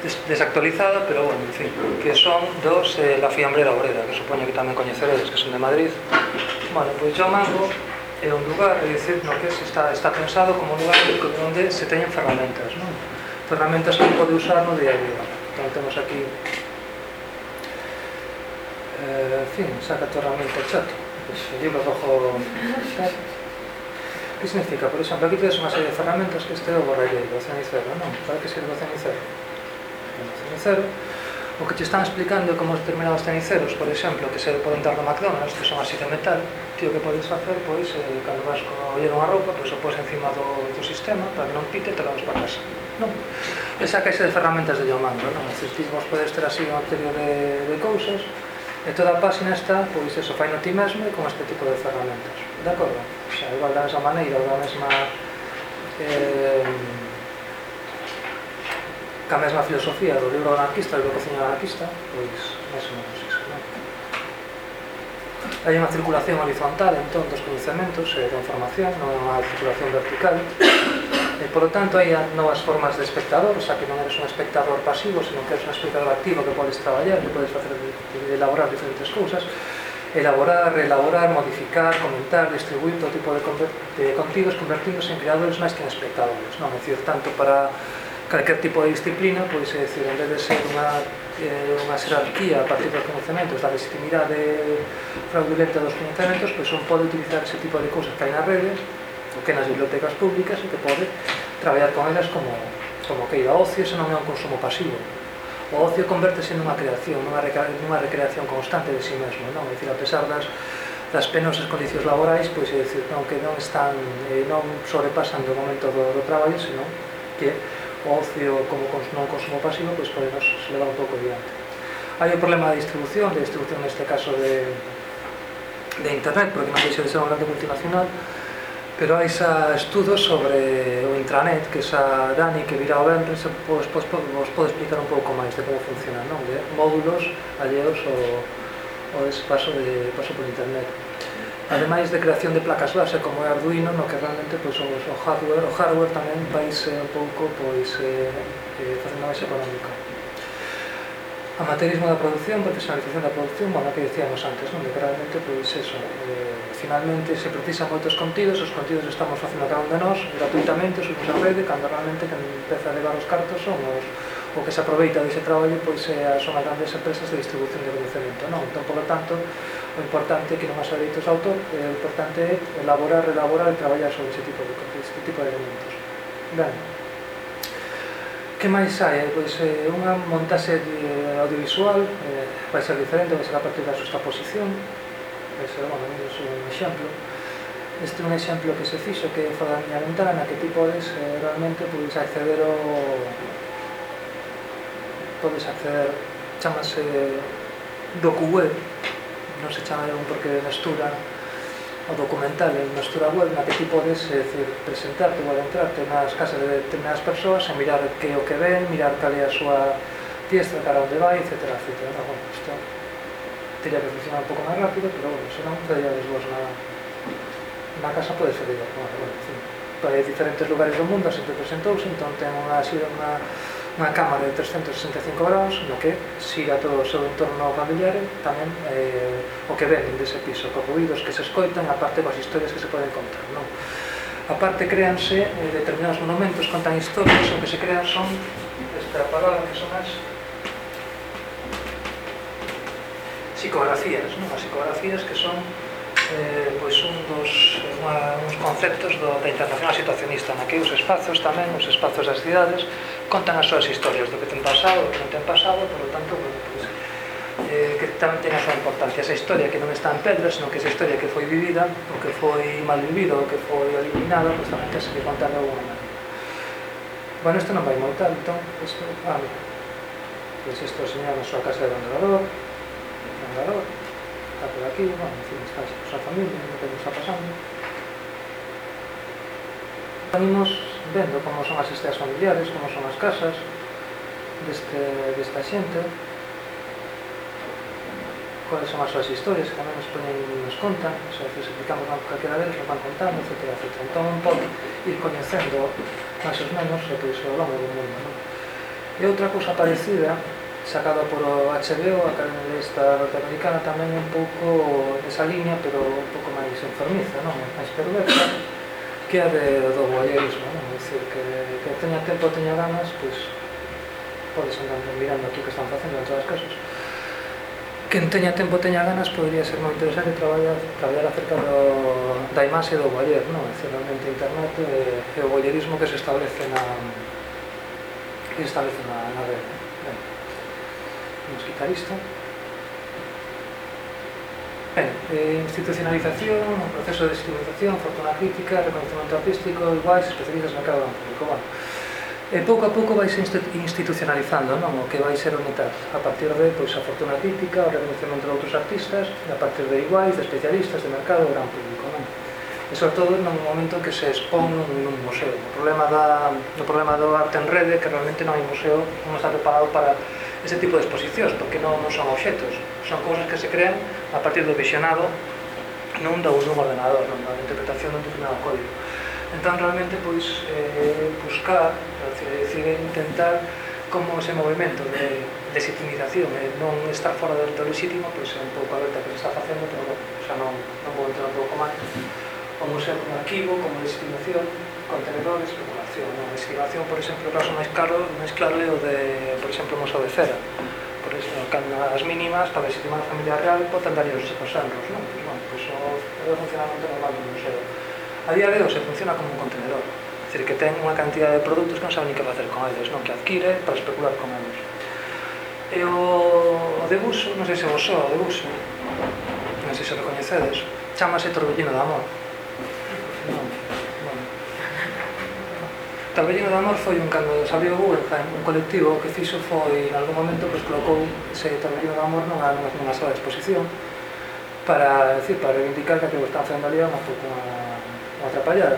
des desactualizada, pero bueno, en fin, que son dos eh, La Fiambrera Obrera, que supoño que tamén coñeceredes, que son de Madrid. Bueno, pois pues, Yomango é un lugar, é dicir, no que se está, está pensado como un lugar onde se teñen ferramentas, non? Ferramentas que pode usar no día a día. Então temos aquí eh, fin, saca tu herramienta chato. Pues, yo lo. Que significa? Por exemplo, aquí tedes unha serie de ferramentas que este é o borralleiro, o cenicero, non? Para que sirve o cenicero? O cenicero o que te están explicando como determinados teniceros, por exemplo, que se poden dar no McDonald's, que son así de metal, tío, que podes facer, pois, eh, cando vas co oller unha roupa, pois o pois, encima do, do sistema, para que non pite, te la vas para casa. Non? Esa caixa de ferramentas de Yomando, non? Estes vos podes ter así unha serie de, de cousas, e toda a página está, pois, eso, fai no ti mesmo e con este tipo de ferramentas. De acordo? O sea, igual da mesma maneira, da mesma... Eh, ca mesma filosofía do libro anarquista e do cociño anarquista pois máis ou menos iso non? hai unha circulación horizontal entón dos coñecementos e da información non é unha circulación vertical e polo tanto hai novas formas de espectador o xa que non eres un espectador pasivo senón que eres un espectador activo que podes traballar que podes facer, elaborar diferentes cousas elaborar, reelaborar, modificar, comentar, distribuir todo tipo de, de contidos convertidos en creadores máis que en espectadores. Non? É dicir, tanto para calquer tipo de disciplina, pois é dicir, en vez de ser unha, eh, unha xerarquía a partir dos conocementos, da legitimidade fraudulenta dos conocementos, pois un pode utilizar ese tipo de cousas que hai nas redes, o que nas bibliotecas públicas, e que pode traballar con elas como, como que o ocio, xa non é un consumo pasivo. O ocio convertese nunha creación, nunha, nunha recreación constante de si sí mesmo, non? É dicir, a pesar das, das penosas condicións laborais, pois é dicir, non, que non están, eh, non sobrepasan do momento do, do traballo, senón que o ocio como cons, non consumo pasivo, pois podemos levar un pouco diante. Hai o problema de distribución, de distribución neste caso de, de internet, porque non deixa de ser un grande multinacional, pero hai xa estudos sobre o intranet que xa Dani que virá o Benres pois, pois, pois, vos pode explicar un pouco máis de como funciona non? de módulos alleos o, o despaso de paso por internet ademais de creación de placas base como é Arduino, no que realmente pois, o, o hardware, o hardware tamén vai ser un pouco pois, eh, eh, facendo máis económica. Amateurismo da producción, profesionalización da producción, bueno, que decíamos antes, non? que realmente, pois, eso, eh, finalmente se precisan moitos contidos, os contidos estamos facendo cada un de nós, gratuitamente, subimos a rede, cando realmente que empeza a levar os cartos son os, o que se aproveita dese traballo, pois, eh, son as grandes empresas de distribución de conhecimento, non? Entón, por lo tanto, o importante é que non haxa dereitos de autor é o importante é elaborar, relaborar e traballar sobre ese tipo de, ese tipo de elementos. Ben que máis hai? Pois eh, unha montaxe de audiovisual eh, vai ser diferente, vai ser a partir da súa posición vai ser, bueno, é un exemplo. Este é un exemplo que se fixo que foi da miña ventana que ti podes eh, realmente podes acceder o... podes acceder chamase docu web non se chama un porque mestura o documental en mestura web na que ti podes é dicir, presentarte ou adentrarte nas casas de determinadas persoas e mirar que o que ven, mirar cal é a súa tiestra, cara onde vai, etc. etc. Entón, bueno, isto teria que funcionar un pouco máis rápido, pero bueno, senón teríades vos na, na casa podes ido Bueno, bueno, en fin, para diferentes lugares do mundo sempre presentouse, entón ten unha, sido unha unha cámara de 365 graus no que siga todo o seu entorno familiar tamén eh, o que venden dese piso, co ruidos que se escoitan, a parte coas historias que se poden contar. Non? A parte créanse eh, determinados monumentos contan historias, o que se crean son esta palabra que son as psicografías, non? as psicografías que son eh, pois un dos, unha, uns conceptos do, da internacional situacionista na que os espazos tamén, os espazos das cidades contan as súas historias do que ten pasado, do que non ten pasado por lo tanto, bueno, pois, eh, que tamén ten a súa importancia. Esa historia que non está en pedra, senón que esa historia que foi vivida o que foi mal vivido, o que foi eliminado pois tamén tens que contar de alguna maneira. Bueno, isto non vai montar entón, isto, ah, mira pois isto señala a súa casa de vendedor vendedor apelativa, en fin, está xa familia, non nos está pasando. Venimos vendo como son as esteas familiares, como son as casas deste, desta xente, cuáles son as súas historias, que tamén nos poñen nos contan, o sea, se explicamos a calquera deles, nos van contando, etc. etc. Entón, un pouco ir coñecendo máis ou menos o que ao longo do mundo. Non? E outra cousa parecida sacado por HBO, a canal esta norteamericana, tamén un pouco esa liña, pero un pouco máis enfermiza, non? máis perversa, que a de, do voyeurismo, non? É dicir, que, que teña tempo, teña ganas, pois, podes andar mirando aquí que están facendo en todas as casas. Quen teña tempo, teña ganas, podría ser moi interesante traballar, traballar acerca do, da imaxe do voyeur, non? É dicir, realmente internet e, e o voyeurismo que se establece na, que se establece na, na rede. Ben dos guitarristas. Ben, eh, institucionalización, o proceso de institucionalización, fortuna crítica, reconocimiento artístico, iguais, especialistas na cada público. Bueno, e pouco a pouco vais institucionalizando, non? O que vai ser o metal. A partir de, pois, a fortuna crítica, o reconocimiento de outros artistas, a partir de iguais, de especialistas, de mercado, do gran público, non? E sobre todo no momento que se expón nun, nun museo. O problema, da, o problema do arte en rede que realmente non hai museo, non está preparado para ese tipo de exposicións, porque non, non son obxetos, son cousas que se crean a partir do visionado non da un ordenador, non da interpretación dun determinado código. Entón, realmente, pois, eh, buscar, decir, intentar como ese movimento de desitimización e eh, non estar fora do, do legítimo, pois é un pouco aberta que se está facendo, pero bueno, xa non, non vou entrar un pouco máis. O museo como arquivo, como desitimización, contenedores, pero investigación. Non? A investigación, por exemplo, o caso máis claro, máis claro é o de, por exemplo, o Moso de Cera. Por eso, cando as mínimas, para desestimar a familia real, poden dar os, os anos, non? Pois, bueno, pois o, o funcionamento normal do museo. A día de hoxe funciona como un contenedor, é dicir, que ten unha cantidad de produtos que non sabe ni que facer con eles, non? Que adquire para especular con eles. E o, o de Buso, non sei se vos o de Buso, non sei se o recoñecedes, chamase Torbellino de Amor. Trabello do Amor foi un cando salió Guggenheim, un colectivo que fixo foi, en algún momento, pues, colocou ese Tabellino de Amor nunha, nunha sola exposición para, decir, para reivindicar que o que están facendo ali é unha, unha, unha atrapallada.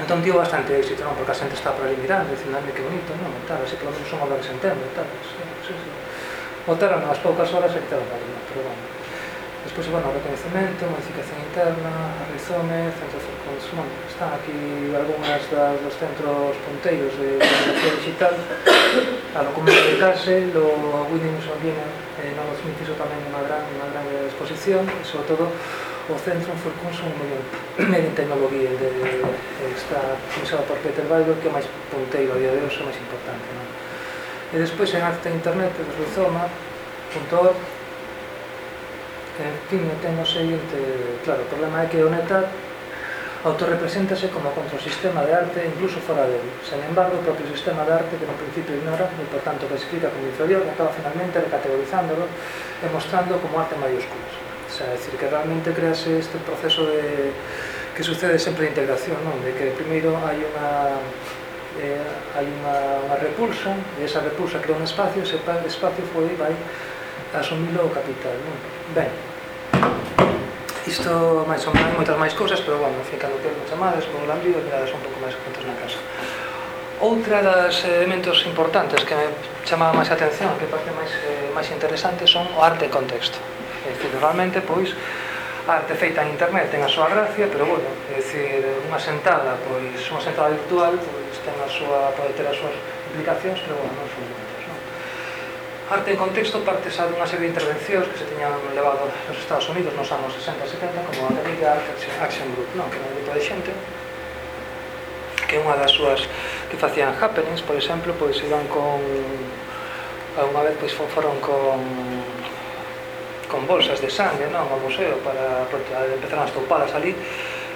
Entón tivo bastante éxito, non? Porque a xente está por ali mirando, dicindo, ai, que bonito, non? Tal, así pelo menos son obra que se entende, tal, sí, sí, sí. Botaron unhas poucas horas e quitaron ali, pero bueno. Despois, bueno, reconhecimento, modificación interna, resumes, centros pues, bueno, están aquí algunhas das, dos centros punteiros de comunicación digital a lo comunicarse, lo Winnie Mussolina eh, nos iso tamén unha gran, unha gran exposición e sobre todo o Centro Fulconsum en *coughs* Tecnología de, de, está pensado por Peter Weibel que é máis punteiro a día de hoxe, máis importante non? e despois en arte Internet de Rizoma.org En fin, ten o seguinte... Claro, o problema é que o neta autorrepreséntase como contra o sistema de arte incluso fora dele. Sen embargo, o propio sistema de arte que no principio ignora e por tanto clasifica como inferior acaba finalmente recategorizándolo e mostrando como arte maiúsculas. O sea, decir que realmente crease este proceso de que sucede sempre de integración, non? de que primeiro hai unha eh, hai unha, unha repulsa e esa repulsa crea un espacio e ese espacio foi vai asumilo o capital. Non? Ben, Isto, máis ou menos, moitas máis cousas, pero, bueno, en fin, cando quero chamadas, con lambido, miradas un pouco máis contas na casa. Outra das eh, elementos importantes que me chamaba máis a atención, que parece máis, eh, máis interesante, son o arte e contexto. É dicir, realmente, pois, a arte feita en internet ten a súa gracia, pero, bueno, é dicir, unha sentada, pois, unha sentada virtual, pois, ten a súa, pode ter as súas implicacións, pero, bueno, non son parte en contexto parte xa dunha serie de intervencións que se tiñan levado nos Estados Unidos nos anos 60 e 70 como a Academic Action Group, non? que era un grupo de xente que unha das súas que facían happenings, por exemplo, pois iban con unha vez pois foron con con bolsas de sangue, non, ao museo para, para empezar as estoupalas ali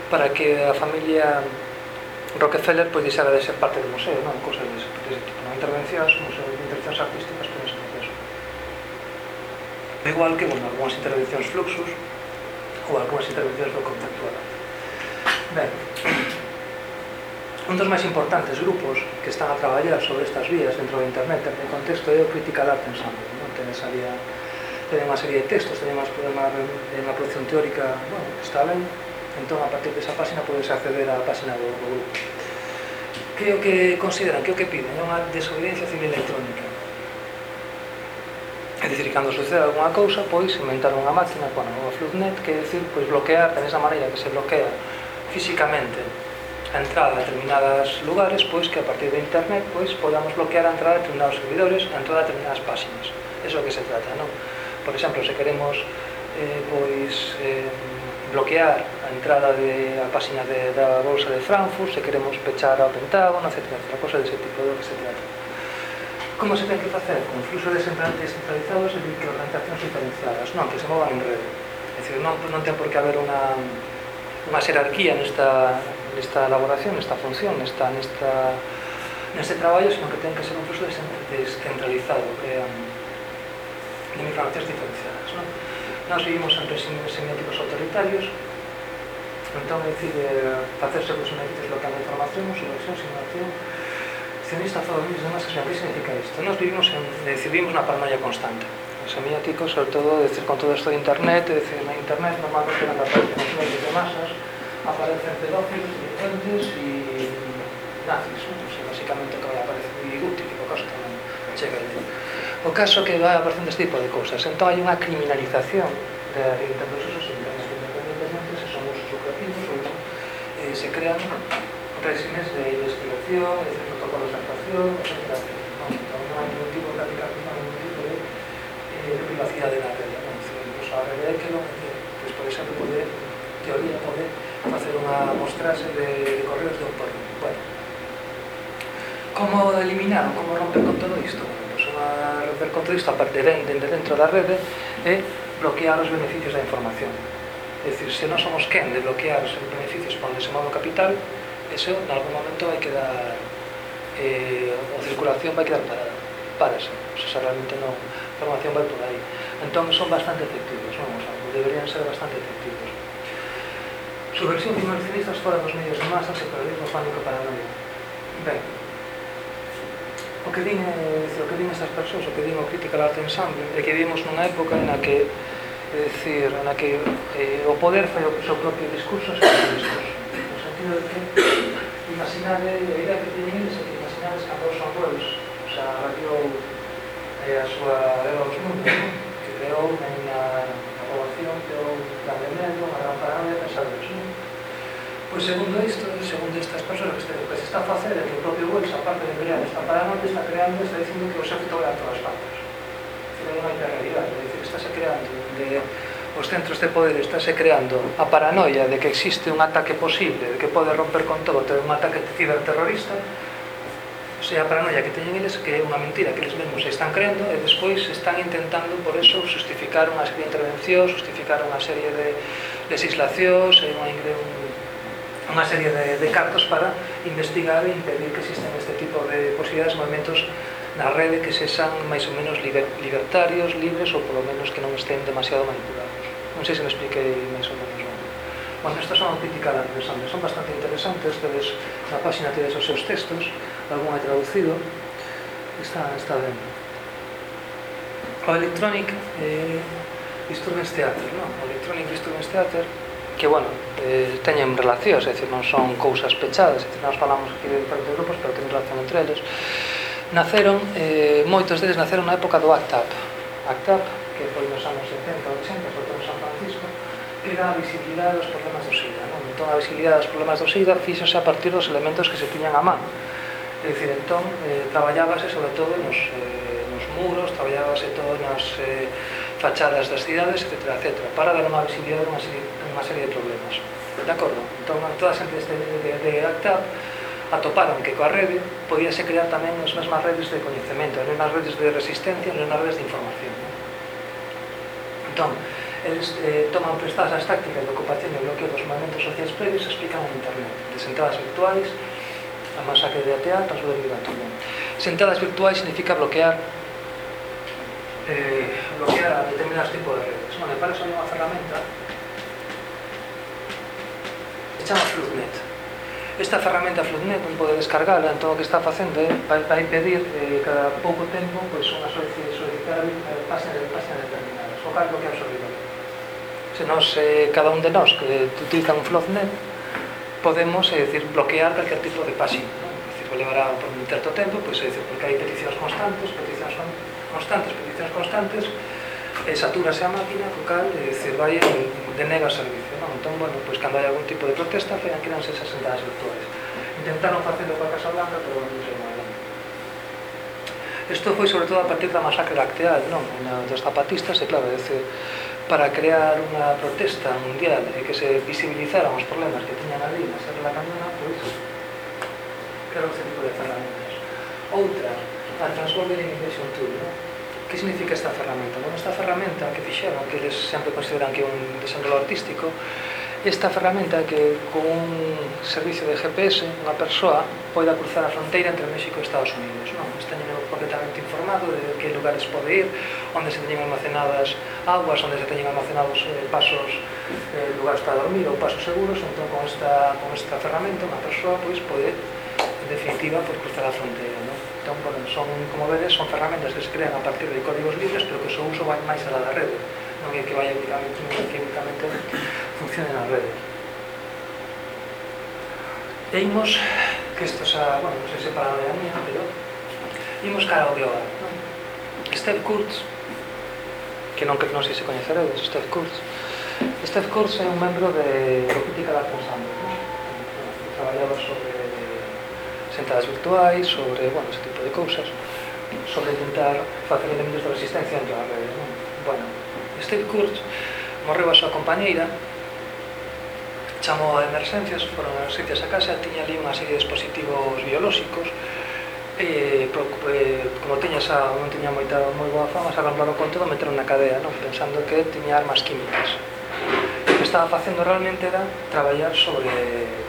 para que a familia Rockefeller pois deixara de ser parte do museo, non, cousas dese tipo, non? Intervencións, museo de intervencións artísticas É igual que, bueno, algunhas intervencións fluxus ou algunhas intervencións do conceptual. Ben, un dos máis importantes grupos que están a traballar sobre estas vías dentro da internet en contexto é o Critical Art Ensemble. Non? Ten esa vía, ten unha serie de textos, ten máis problema en a producción teórica, bueno, está ben, entón a partir desa página podes acceder á página do, do grupo. Que o que consideran, que o que piden, é unha desobediencia civil electrónica É dicir, cando sucede alguna cousa, pois inventar unha máquina, bueno, o FluxNet, que é dicir, pois bloquear, da esa maneira que se bloquea físicamente a entrada a determinados lugares, pois que a partir de internet, pois podamos bloquear a entrada a determinados servidores, a entrada a determinadas páxinas. Eso é o que se trata, non? Por exemplo, se queremos eh, pois eh, bloquear a entrada de a páxina de, da Bolsa de Frankfurt, se queremos pechar ao Pentágono, etc. Cosa dese tipo de que se trata. Como se ten que facer? Con fluxo de sembrantes centralizados e microorganizacións diferenciadas. non, que se movan en rede. É dicir, non, non ten por que haber unha, unha xerarquía nesta, nesta elaboración, nesta función, nesta, nesta, neste traballo, sino que ten que ser un fluxo descentralizado, que é mm, de microorganizacións diferenciadas. Non? Nós vivimos en regímenes semióticos autoritarios, entón, é dicir, eh, facerse con os beneficios local de información, subversión, simulación, sionista todos os demás que significa isto. Nós vivimos en, decidimos na paranoia constante. Os semióticos, sobre todo, decir, con todo isto de internet, é decir, na internet normalmente cando aparecen os medios de masas, aparecen pedófilos, delincuentes e nazis, non sei, basicamente que vai aparecer e útil, o caso que non chega de... O caso que vai aparecendo este tipo de cousas. Entón hai unha criminalización de, de procesos independentemente se son usos lucrativos ou eh, se crean regímenes de investigación, etc protección, etcétera. No, hay ningún tipo de prácticamente ningún tipo de, eh, de privacidad de la red. ¿no? Incluso a red que no, pues, por exemplo, pode, teoría, pode facer unha mostrase de, de correos de un porno. Bueno, como eliminar, como romper con todo isto? Bueno, pues, unha, romper con todo isto, aparte de, de, de dentro da rede, é eh, bloquear os beneficios da información. É dicir, se non somos quen de bloquear os beneficios por se modo capital, eso en algún momento hai que dar eh, a circulación vai quedar parada. Parase, se xa realmente non a formación vai por aí. Entón son bastante efectivos non? O sea, deberían ser bastante efectivos. Subversión de marxistas fora dos medios de masa separatismo pánico paranoia. Ben o que din eh, o que din estas persoas o que din o crítica al arte ensemble é que vivimos nunha época na que é dicir, na que eh, o poder fai o seu propio discurso o seu discurso no sentido de que imaginade a idea que teñen eles anos, 14 anos, xa radiou eh, a súa leva aos mundos, que creou en na a población, creou Galdemelo, a Gran Parada, a Salvaxú. Pois segundo isto, segundo estas persoas que se, que se está a facer, é que o propio Wells, aparte de crear esta paranoia, está creando, está dicindo que o xa a todas partes. Non hai realidade, é dicir, estáse creando de os centros de poder estáse creando a paranoia de que existe un ataque posible, de que pode romper con todo, ter un ataque ciberterrorista, se a paranoia que teñen eles que é unha mentira que eles mesmos se están creendo e despois están intentando por eso justificar unha serie de intervencións, justificar unha serie de legislacións e unha, unha serie de, de cartos para investigar e impedir que existen este tipo de posibilidades, movimentos na rede que se san máis ou menos liber, libertarios, libres ou polo menos que non estén demasiado manipulados. Non sei se me expliquei máis ou menos. Bueno, estas son crítica da Alexandre, son bastante interesantes, tedes na página tedes os seus textos, algún é traducido, está, está ben. O Electronic eh, Instruments Theater, non? O Electronic Instruments Theater, que, bueno, eh, teñen relacións, é dicir, non son cousas pechadas, é dicir, nós falamos aquí de diferentes grupos, pero teñen relación entre eles. Naceron, eh, moitos deles naceron na época do ACT UP. ACT UP, que foi nos anos 70, 80, sobre todo en San Francisco, era a visibilidade dos problemas entón a visibilidade dos problemas do SIDA fixose a partir dos elementos que se tiñan a man é dicir, entón eh, traballábase sobre todo nos, eh, nos muros traballábase todo nas eh, fachadas das cidades, etc, etc para dar unha visibilidade a unha serie, unha serie de problemas de acordo? entón todas as empresas de, de, de ACTAP atoparon que coa rede podíase crear tamén as mesmas redes de coñecemento, as mesmas redes de resistencia, as mesmas redes de información. Entón, eles eh, toman prestadas as tácticas de ocupación e bloqueo dos movimentos sociais previos e explican en internet, de sentadas virtuais, a masacre de Atea, tras o de Sentadas virtuais significa bloquear eh, bloquear a determinados tipos de redes. Bueno, para eso hai unha ferramenta que chama Floodnet esta ferramenta Floodnet non pode descargala, entón o que está facendo é eh, vai, vai pedir eh, cada pouco tempo pois, unha solicitar eh, páxinas, páxinas determinadas, o cal que absorbe se nos, eh, cada un de nós que utiliza un Flotnet podemos eh, decir, bloquear calquer tipo de página ¿no? levará por un certo tempo pois, é dicir, porque hai peticións constantes peticións son constantes, peticións constantes e satúrase a máquina co cal, eh, dicir, vai eh, denega o servicio non? entón, bueno, pois, cando hai algún tipo de protesta fean que danse esas sentadas virtuales intentaron facendo coa Casa Blanca pero non sei nada Isto foi sobre todo a partir da masacre lacteal, non? Dos zapatistas, e claro, decir, para crear unha protesta mundial e que se visibilizaran os problemas que tiñan ali na Serra da Cañona, pois, que ese tipo de ferramentas. Outra, a Transworld Innovation Tool, no? que significa esta ferramenta? Bueno, esta ferramenta que fixeron, que eles sempre consideran que é un desenrolo artístico, esta ferramenta que con un servicio de GPS unha persoa poida cruzar a fronteira entre México e Estados Unidos. Non? Están completamente informado de que lugares pode ir, onde se teñen almacenadas aguas onde se teñen almacenados eh, pasos eh, lugares para dormir ou pasos seguros entón con esta, con esta ferramenta unha persoa pois, pode en definitiva pois, cruzar a fronteira non? entón, bueno, son, como vedes, son ferramentas que se crean a partir de códigos libres pero que o seu uso vai máis a da rede non é que vai únicamente, químicamente funcione na rede E imos, que isto xa, bueno, non sei se para a mía, pero imos cara ao de hogar. Steve Kurtz que non, non sei se coñeceredes, Steph Kurtz. Steph Kurtz é un membro de do da Pensando. Non? traballaba sobre sentadas virtuais, sobre, bueno, ese tipo de cousas, sobre tentar facer elementos de resistencia entre as redes, non? Bueno, Steve Kurtz morreu a súa compañeira, chamou a emerxencias, foron a emergencias a casa, tiña ali unha serie de dispositivos biolóxicos, eh, pro, eh, como teña xa, non teña moita moi boa fama, xa plano con todo, meteron na cadea, non? pensando que tiña armas químicas. O que estaba facendo realmente era traballar sobre,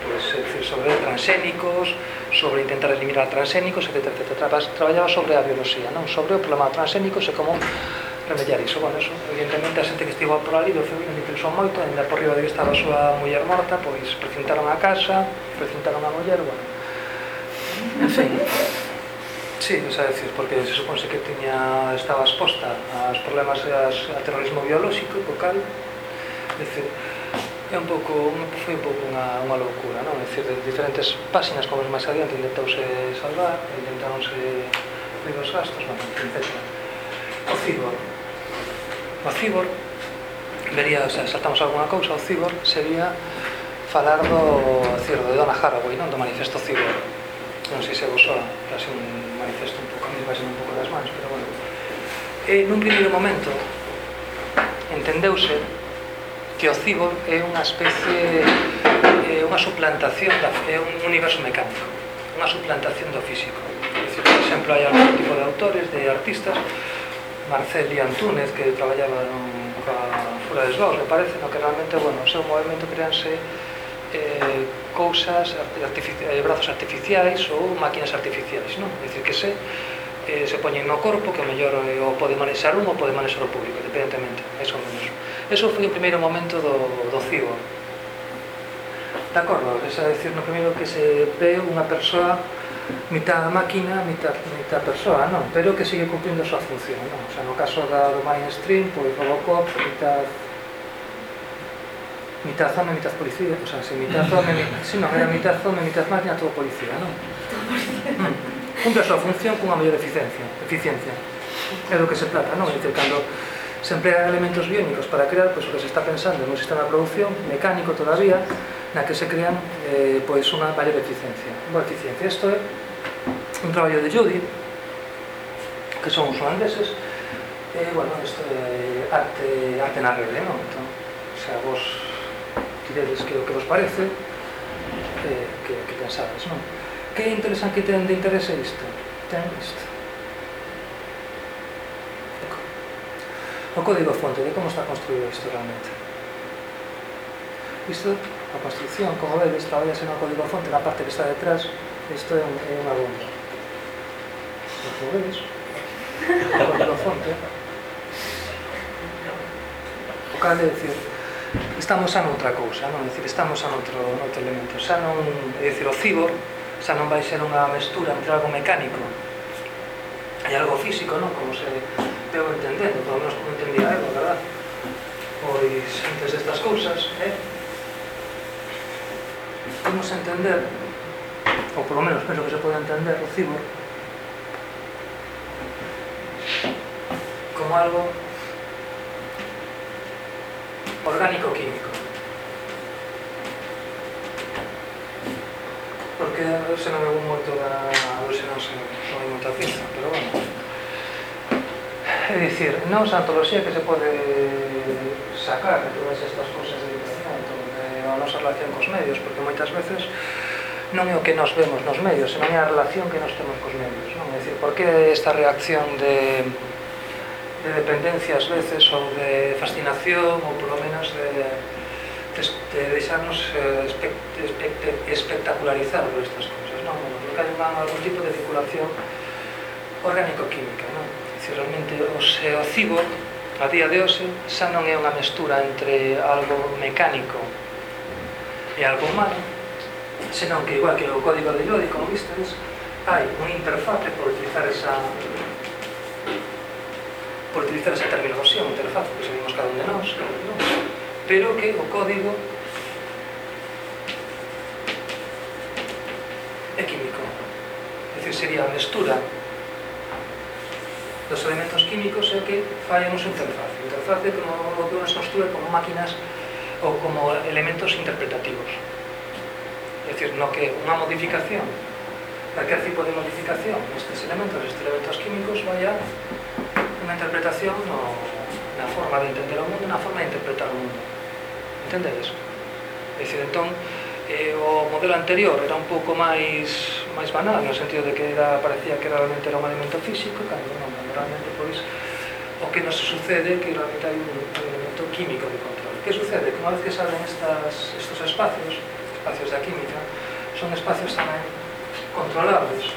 pues, decir, sobre transxénicos, sobre intentar eliminar transxénicos, etc. etc. Traballaba sobre a biología, non? sobre o problema transxénico e como remediar iso. Bueno, eso, evidentemente, a xente que estivo por ali do feuino interesou moito, ainda por riba de que estaba a súa muller morta, pois precintaron a casa, precintaron a muller, bueno. En fin. Sí, o sea, decir, porque se suponse que tiña, estaba exposta aos problemas as, a terrorismo biolóxico, co cal, decir, é un pouco, un, foi un pouco unha, unha loucura, non? É dicir, de diferentes páxinas, como máis adiante, intentouse salvar, intentáronse ver os gastos, non? etc. O cibor. O cibor, vería, o sea, saltamos alguna cousa, o cibor sería falar do, decir, de Donna Haraway, non? Do manifesto cibor. Non sei se vos soa, casi un manifesto un pouco, a mí desvaixen un pouco das mans, pero bueno. E nun primeiro momento entendeuse que o cibor é unha especie, é unha suplantación, da, é un universo mecánico, unha suplantación do físico. Decir, por exemplo, hai algún tipo de autores, de artistas, Marcel y Antúnez, que traballaba nun, fura de Esgós, me parece, no que realmente, bueno, o seu movimento creanse eh, cousas, artifici eh, brazos artificiais ou máquinas artificiais, non? É dicir, que se eh, se poñen no corpo, que o mellor eh, o pode manexar un ou pode manexar o público, independentemente, eso menos. Eso foi o primeiro momento do, do CIBO. De acordo, é decir, dicir, no primeiro que se ve unha persoa mitad máquina, mitad, mitad persoa, non? Pero que sigue cumplindo a súa función, non? O sea, no caso da, do mainstream, pois Robocop, mitad mitad home, mitad policía, o sea, si mitad *laughs* home, mitad, si non, era mitad home, mitad máquina, todo policía, non? Mm. *laughs* Cumple a súa función cunha maior eficiencia, eficiencia. É do que se trata, non? É dicir, cando se emplea elementos biónicos para crear pois, o que se está pensando en un sistema de producción mecánico todavía, na que se crean eh, pois unha maior eficiencia. Boa eficiencia. Isto é un traballo de Judy, que son os holandeses, e, bueno, isto é eh, arte, arte na rede, non? Entón, o sea, vos diredes que o que vos parece, eh, que, que pensades, non? Que interesante que ten de interese isto? Ten isto. O código fonte de como está construído isto realmente. Isto, a construcción, como vedes, traballase no código fonte, na parte que está detrás, isto é, un, é unha bomba. Como vedes, o código fonte, o cal é dicir, estamos xa noutra cousa, non? Decir, estamos xa noutro, noutro elemento, xa non, é dicir, o cibor xa non vai ser unha mestura entre algo mecánico e algo físico, non? Como se veo entendendo, pelo menos como entendía eu, verdad? Pois, antes destas cousas, eh? Podemos entender, ou polo menos penso que se pode entender o cibor, como algo orgánico-químico. Porque se non veu moito da alucinanza, non hai moita pinta, pero bueno. É dicir, non a antoloxía que se pode sacar de todas estas cousas de educación, de a nosa relación cos medios, porque moitas veces non é o que nos vemos nos medios, senón é a relación que nos temos cos medios. Non? É dicir, por que esta reacción de de dependencia ás veces ou de fascinación ou polo menos de, de, de deixarnos eh, espect, espect, espectacularizar por estas cousas non? Bueno, porque hai unha, algún tipo de circulación orgánico-química non? se realmente o, se, a día de hoxe xa non é unha mestura entre algo mecánico e algo humano senón que igual que o código de Lodi como vistes hai unha interfaz para utilizar esa por utilizar esa terminoloxía, un interfaz que sabemos cada un de nós, non? pero que o código é químico. É dicir, sería a mestura dos elementos químicos é que fai a nosa interfaz. O interfaz é como o que unha construe como máquinas ou como elementos interpretativos. É dicir, no que unha modificación, calquer tipo de modificación nestes elementos, estes elementos químicos, vai a interpretación no, na forma de entender o mundo, na forma de interpretar o mundo. Entendedes? Dicir, entón, eh, o modelo anterior era un pouco máis máis banal, no sentido de que era, parecía que era realmente era un alimento físico, cando non, realmente, pois, o que nos sucede que realmente hai un, un elemento químico de control. Que sucede? Que unha vez que salen estas, estos espacios, espacios da química, son espacios tamén controlables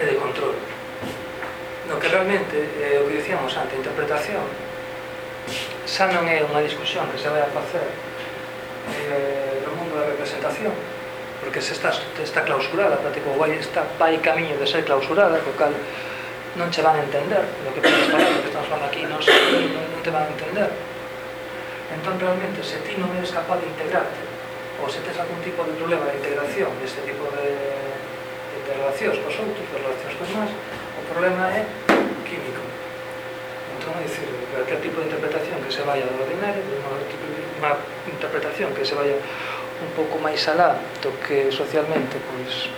e de control no que realmente eh, o que dicíamos ante a interpretación xa non é unha discusión que se vai a facer eh, no mundo da representación porque se está, está clausurada práctico vai, está, vai camiño de ser clausurada co cal non che van a entender lo que podes falar, do que estamos falando aquí non, se, non, non te van a entender. Entón realmente se ti non eres capaz de integrarte ou se tens algún tipo de problema de integración deste tipo de, de relacións cos outros, de relacións cos máis problema é químico. Entón, é dicir, cualquier tipo de interpretación que se vaya do ordinario, unha interpretación que se vaya un pouco máis alá do que socialmente pois,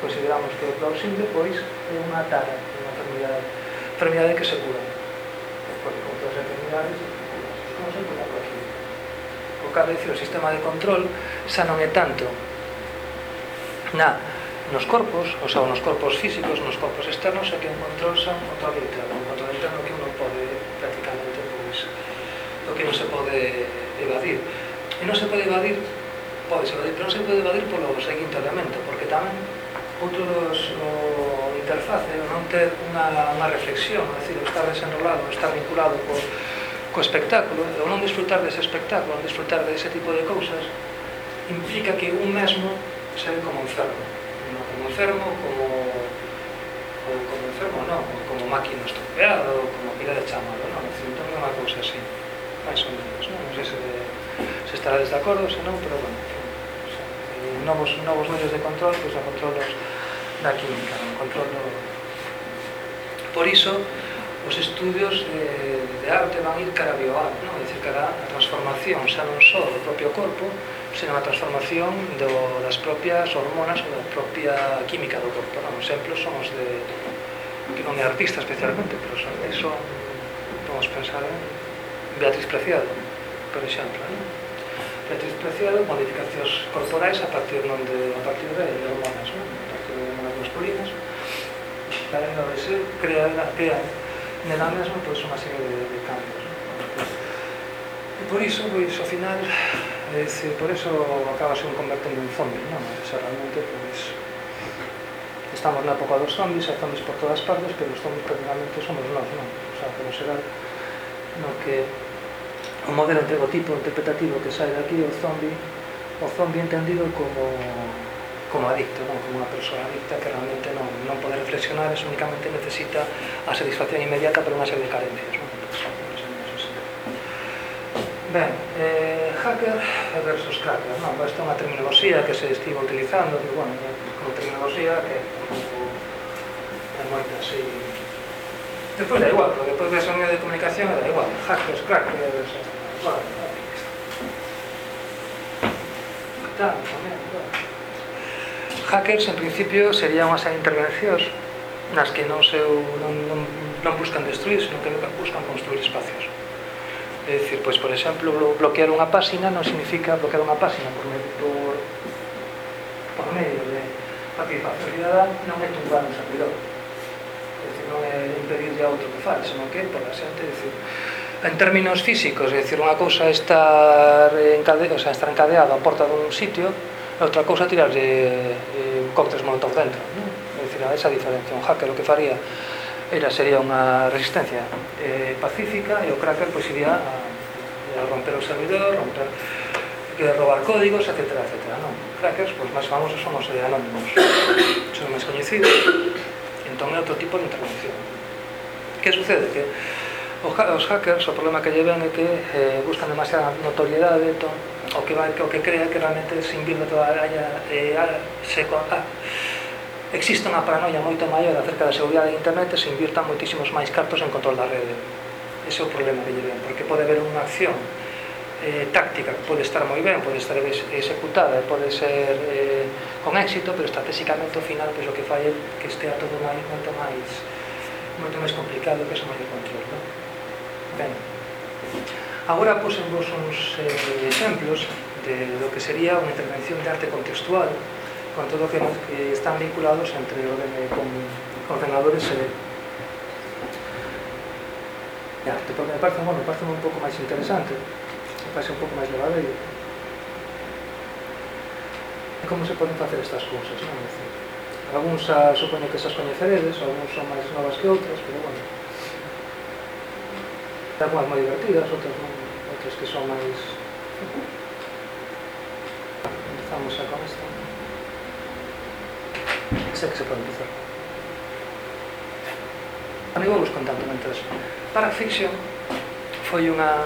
consideramos que é plausible, pois é unha tara, unha enfermidade, enfermidade que se cura. Porque con todas as enfermidades, non se cura por aquí. O cabe dicir, o sistema de control xa non é tanto na nos corpos, ou sea, nos corpos físicos, nos corpos externos, é que un control son un control interno, o control interno que uno pode prácticamente, pois, o que non se pode evadir. E non se pode evadir, pode evadir, pero non se pode evadir polo seguinte elemento, porque tamén outro dos o interface, o non ter unha, unha reflexión, é dicir, estar desenrolado, estar vinculado co, co espectáculo, ou non disfrutar dese espectáculo, non disfrutar dese tipo de cousas, implica que un mesmo se ve como enfermo como cervo, como ou como enfermo, non, como máquina estropeada, como pila de chamado, non, entón é unha cousa así, máis ou menos, non, non sei se, se estarades de acordo, se non, pero bueno, o sea, novos, novos medios de control, pois pues, a control dos, da química, non, control do... Por iso, os estudios de, de arte van ir cara a bioarte, non? É dicir, cara a transformación, xa non só do propio corpo, sen a transformación do, das propias hormonas ou da propia química do corpo. Non? Exemplos son os de que non é artista especialmente, pero son, eso vamos pensar en Beatriz Preciado, por exemplo. Non? Beatriz Preciado, modificacións corporais a partir non de, a partir de, de hormonas, non? a partir de hormonas masculinas, para que se crea, crea nela mesma pois, unha serie de, de cambios por iso, pois, ao final, eh, se por iso acaba se convertendo en zombie, non? O sea, realmente, pois, estamos na época dos zombies, hai zombies por todas partes, pero os zombies prácticamente somos nós, non? O sea, pero será no que o modelo entregotipo interpretativo que sai daqui o zombi o zombi entendido como como adicto, non? como unha persoa adicta que realmente non, non pode reflexionar, es únicamente necesita a satisfacción inmediata para unha serie de carencias. Non? Ben, eh, hacker versus hacker, non? Esta é unha terminoloxía que se estivo utilizando, que, bueno, como terminoloxía que é moita así... Depois da igual, porque depois ves a de comunicación da igual, hackers, crackers, bueno, tal, tamén, bueno. Hackers, en principio, serían unhas intervencións nas que non, se, non, non, non buscan destruir, senón que buscan construir espacios É dicir, pois, por exemplo, bloquear unha páxina non significa bloquear unha páxina por, por, por medio de participación cidadá non é tumbar un servidor. É dicir, non é impedirle a outro que fale, senón que por a xente, é dicir, en términos físicos, é dicir, unha cousa estar, encade, o sea, estar encadeado a porta dun sitio, e outra cousa tirarlle eh, cócteles molotov dentro. Non? É dicir, a esa diferencia. Un hacker o que faría era sería unha resistencia eh, pacífica e o cracker pois iría a, a romper o servidor, romper que robar códigos, etc, etc. Non? Crackers, pois máis famosos son os de anónimos, son máis coñecidos, entón é outro tipo de intervención. Que sucede? Que os hackers, o problema que lleven é que eh, buscan demasiada notoriedade, entón, o que, vai, o que crea que realmente se invirte toda eh, a área, eh, se, ah, existe unha paranoia moito maior acerca da seguridade de internet e se invirtan moitísimos máis cartos en control da rede. Ese é o problema que lle ven, porque pode haber unha acción eh, táctica que pode estar moi ben, pode estar executada, pode ser eh, con éxito, pero estratégicamente ao final pois, o que fai é que estea todo máis, moito máis moito máis complicado que ese maior control. Non? Ben, agora posen vos uns eh, exemplos de lo que sería unha intervención de arte contextual con todo que, que están vinculados entre eh, ordenadores eh. e de arte, porque me parece, bueno, me parece un pouco máis interesante, me parece un pouco máis levado e como se poden facer estas cousas, non? Decir, algúns a, supoño que esas coñeceredes, algúns son máis novas que outras, pero bueno, algúnas moi divertidas, outras, non, outras que son máis... Empezamos xa con esta sexo para empezar. Amigo, vamos contando mentres. Para Fiction foi unha,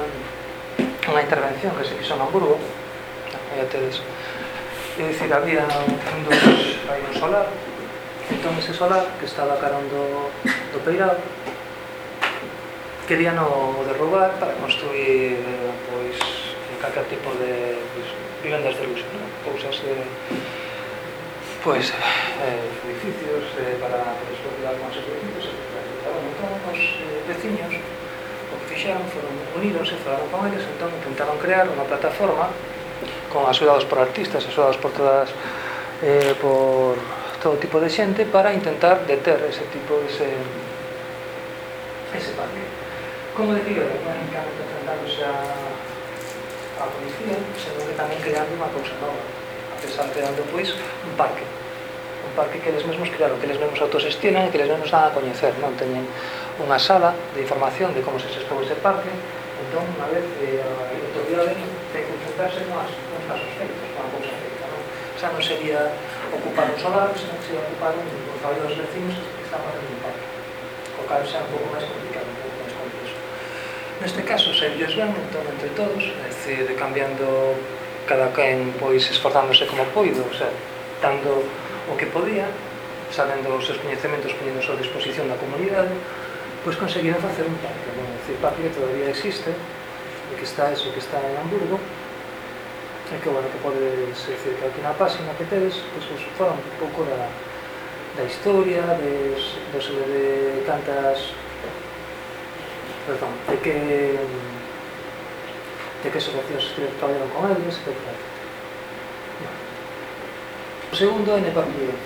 unha intervención que se fixo en Hamburgo, aí tedes, é dicir, había un dos, hai un solar, entón ese solar que estaba carón do, do peirado, querían o derrubar para construir pois, calquer tipo de pois, vivendas de luxo, non? cousas de, pois, eh, edificios eh, para que les propiedad con edificios entón os eh, veciños. O que fixaron foron unidos e falaron con eles entón intentaron crear unha plataforma con axudados por artistas, axudados por todas eh, por todo tipo de xente para intentar deter ese tipo ese ese parque. Como decía, non encanta enfrentándose a a policía, senón que tamén creando unha cousa nova. A pesar de dando pois un parque un parque que eles mesmos crearon, que eles mesmos autosestionan e que eles mesmos dan a coñecer, non? Teñen unha sala de información de como se xestou ese parque, entón, unha vez eh, a autoridade ten que enfrentarse con as, con casos feitos, con a cousa feita, non? Xa non sería ocupar un solar, senón que sería ocupar un traballo dos vecinos que está facendo un parque. O cal xa un pouco máis complicado, un pouco máis complexo. Neste caso, se ellos ven, entón, entre todos, é dicir, cambiando cada quen pois esforzándose como poido, o sea, dando o que podía, sabendo os seus coñecementos poñendo a disposición da comunidade, pois conseguiron facer un parque. Bueno, o parque que todavía existe, e que está eso que está en Hamburgo, e que, bueno, que podes decir que aquí na página que tedes, pois pues, fala un pouco da, da historia, de, de, de, de cantas... Perdón, de que de que asociacións traballaron con eles, etc. O segundo é inevabilidade.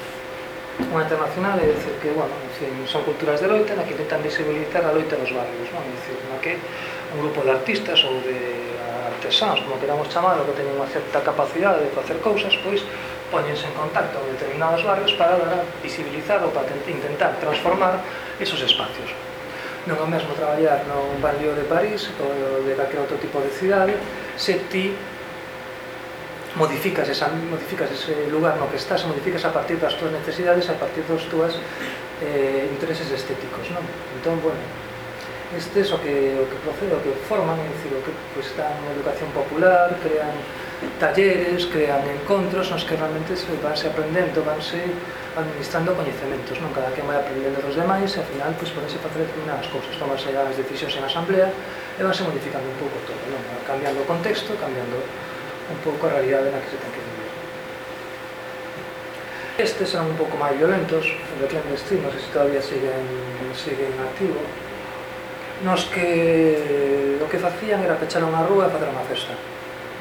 Unha internacional é dicir que, bueno, dicir, son culturas de loita na que intentan visibilizar a loita dos barrios, non? É dicir, na que un grupo de artistas ou de artesans, como queramos chamar, que teñen unha certa capacidade de facer cousas, pois poñense en contacto con determinados barrios para visibilizar ou para intentar transformar esos espacios. Non é o mesmo traballar no barrio de París ou de calquer outro tipo de cidade se ti modificas, esa, modificas ese lugar no que estás, modificas a partir das túas necesidades, a partir dos túas eh, intereses estéticos, non? Entón, bueno, este é o que, o que procede, o que forman, é dicir, o que pues, dan educación popular, crean talleres, crean encontros nos que realmente se vanse aprendendo, vanse administrando coñecementos, non? Cada quen vai aprendendo dos demais e ao final pues, podense facer determinadas cousas, tomarse as decisións en asamblea e vanse modificando un pouco todo, non? Cambiando o contexto, cambiando un pouco a realidade na que se ten que vivir. Estes son un pouco máis violentos, o de clandestino, non sei se todavía siguen, siguen activo, nos que o que facían era pechar unha rúa e facer unha festa.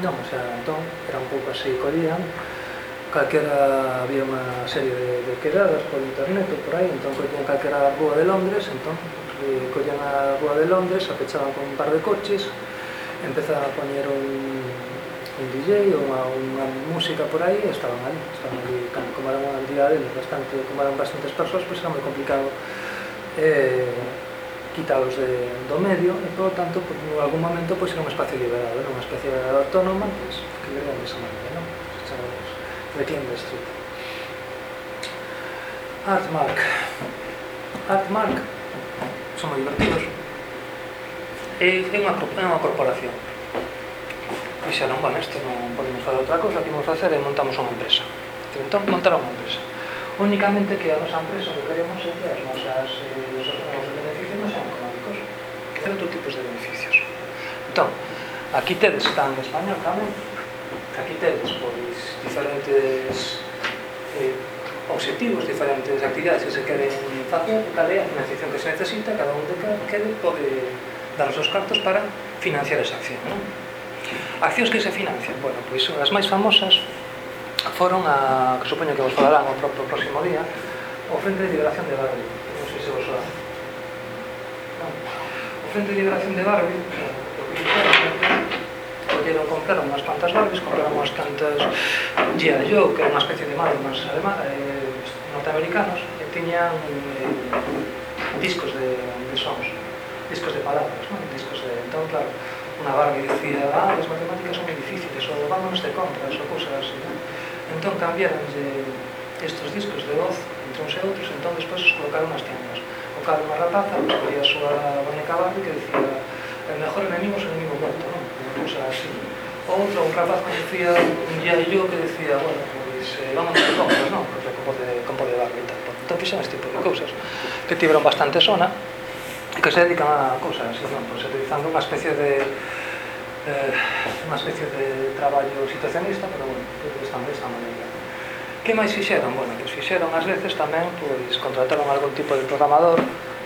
Non, o sea, entón, era un pouco así, collían, calquera había unha serie de, de quedadas por internet ou por aí, entón collían calquera rúa de Londres, entón eh, collían a rúa de Londres, a pechaban con un par de coches, empezaban a poñer un, un DJ ou unha, unha música por aí estaban ali, estaban ali como era unha entidade bastante, como eran bastantes persoas, pois era moi complicado eh, quitalos de, do medio e polo tanto pues, en algún momento pues, era un espacio liberado, era unha especie pois, de autónoma pues, que vivían desa maneira, non? chamamos Reclaim the Street. Artmark. Artmark son moi divertidos. É unha, é unha corporación E xa non, bueno, isto non podemos fazer outra cousa, que imos facer é montamos unha empresa. Entón, montar unha empresa. Únicamente que a nosa empresa o que queremos é que as nosas, eh, os nosos beneficios non sean económicos, que ten outro tipos de beneficios. Entón, aquí tedes, tan en español tamén, aquí tedes, pois, diferentes eh, objetivos, diferentes actividades que se queren facer, cal é a financiación que se necesita, cada un de cada quede pode dar os seus cartos para financiar esa acción. Non? Accións que se financian, bueno, pois as máis famosas foron a, que supoño que vos falarán o propio próximo día, o Frente de Liberación de Barbi, non sei se vos soa. O Frente de Liberación de Barbi, colleron, compraron unhas plantas Barbies, compraron unhas plantas G.I. Joe, que era unha especie de Mademans alema, eh, norteamericanos, que tiñan eh, discos de, de sons, discos de palabras, non? discos de... Entón, claro, unha Barbie dicía, ah, as matemáticas son moi difíciles, ou vámonos de compras, ou cousas así, non? Entón cambiaronlle estes discos de voz entre uns e outros, entón despois os colocaron nas tiendas. Colocaba unha rapaza, pois pues, a súa boneca Barbie que dicía, el mejor enemigo é o enemigo morto, non? Unha cousa así. Outro, un rapaz que dicía, un día e yo que dicía, bueno, pois eh, vamos de compras, non? Porque como de, como de Barbie e tal. Entón fixan este tipo de cousas que tiveron bastante sona, que se dedican a cousas, así non, pois, utilizando unha especie de eh, unha especie de traballo situacionista, pero bueno, pues, están desta maneira. Que máis fixeron? Bueno, pues fixeron ás veces tamén, pois contrataron algún tipo de programador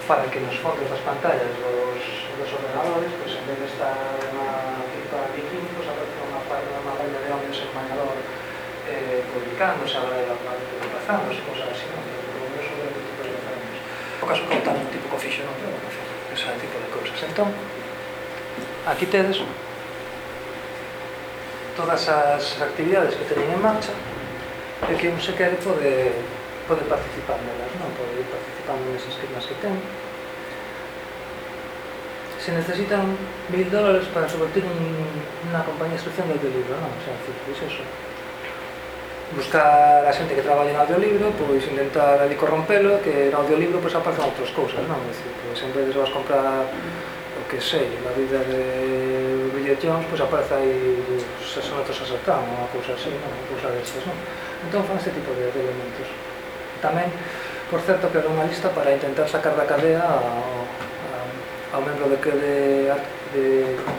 para que nos fondos das pantallas dos, dos ordenadores, pois en vez de estar unha pipa de químicos, aparece unha palla de homens en bañador eh, publicándose, a era unha cosas así, épocas cautando un tipo que fixo eu non facer ese tipo de cousas. Entón aquí tedes todas as actividades que teñen en marcha e que un se quere pode, pode participar nelas non pode ir participando nesas firmas que ten. Se necesitan mil dólares para subvertir un, unha compañía de instrucción de audiolibro non? o sea, fixo pois eso buscar a xente que traballa en audiolibro, pois intentar ali corrompelo, que en audiolibro pois aparecen outras cousas, non? É dicir, pois en vez de vas comprar o que sei, na vida de Bridget Jones, pois aparece aí pois, os sonetos a Satán, unha cousa así, non? Unha cousa destas, non? Entón fan este tipo de, de elementos. Tamén, por certo, que era unha lista para intentar sacar da cadea ao, ao membro de, de, de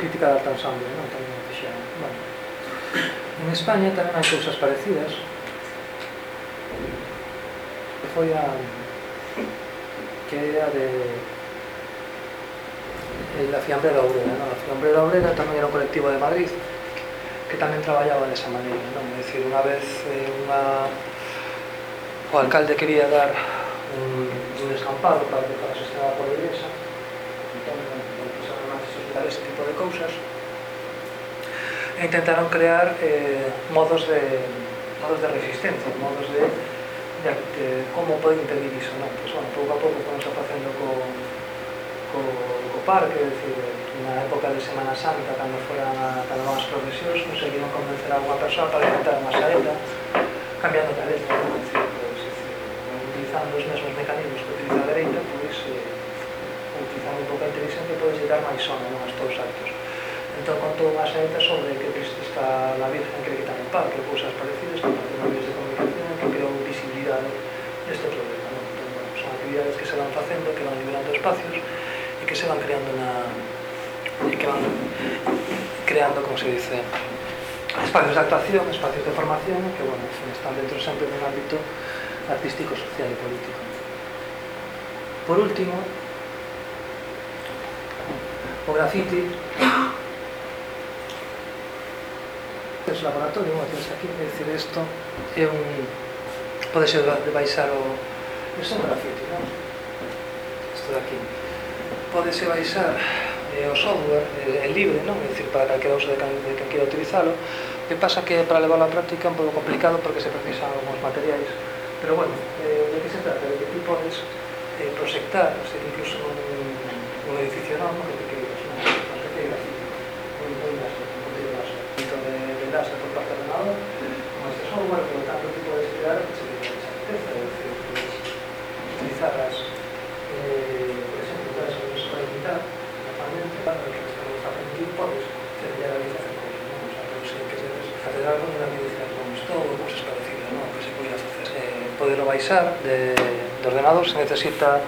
crítica de Alta ensemble, non? Tamén o fixeron, bueno en España tamén hai cousas parecidas que foi a que era de la Fiambrera Obrera non? a Fiambrera Obrera tamén era un colectivo de Madrid que tamén traballaba desa maneira non? É dicir, unha vez eh, unha... o alcalde quería dar un, un escampado para, para sostener a pobreza entón, empezaron a solicitar ese tipo de cousas intentaron crear eh, modos de modos de resistencia, modos de, de, de como poden impedir iso, non? Pois, bueno, pouco a pouco estamos facendo co, co, co parque, decir, na época de Semana Santa, cando foran a, cando van as profesións, conseguiron convencer a unha persoa para inventar unha saeta, cambiando a letra, non? Pois, utilizando os mesmos mecanismos que utiliza a dereita, pois, eh, utilizando un pouco a inteligencia, podes dar máis sono, non? As teus actos. Entón contou a xente sobre que viste está la Virgen que le quitan el pan, que cousas parecidas, que facen medios de comunicación, que creou visibilidade deste problema. Non? Entón, bueno, son actividades que se van facendo, que van liberando espacios e que se van creando na... e que van creando, como se dice, espacios de actuación, espacios de formación, que, bueno, están dentro sempre dun ámbito artístico, social e político. Por último, o grafiti tens laboratorio, unha tens aquí, é dicir, isto é un... pode ser de baixar o... isto é un grafite, non? Isto de aquí. Podese baixar eh, o software, eh, é, é libre, non? É dicir, para calquera uso de que, de can queira utilizalo. Que pasa que para levarlo á práctica é un pouco complicado porque se precisan algúns materiais. Pero bueno, eh, de que se trata? De que ti podes eh, proxectar, o sea, incluso un, un edificio non, que son un argumentario que podes crear que se den certeza dicir, ciencias utilizadas eh, por exemplo, para a escola militar normalmente para que estamos a aprender podes tendría a realizar cousas non? o sea, non sei que se facer algo de la medicina como isto ou cousas parecidas non? que se poida facer eh, poderlo baixar de, de ordenador se necesita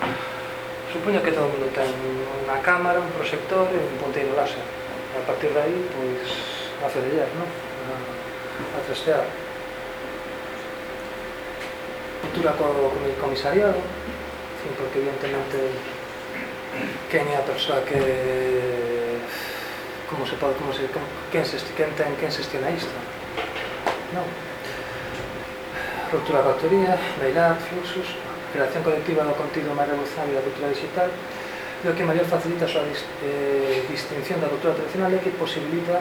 supoño que todo o mundo ten unha cámara, un proxector e un ponteiro láser a partir de aí, pois, a fedellar, non? a trastear ruptura co, co comisariado fin, porque evidentemente quen é a persoa que como se pode, como se, como, quen, se, quen, ten, quen xestiona isto non ruptura coa teoría, bailar, fluxos, creación colectiva do contido máis revolucionario da cultura digital e o que maior facilita a súa dis, eh, distinción da cultura tradicional é que posibilita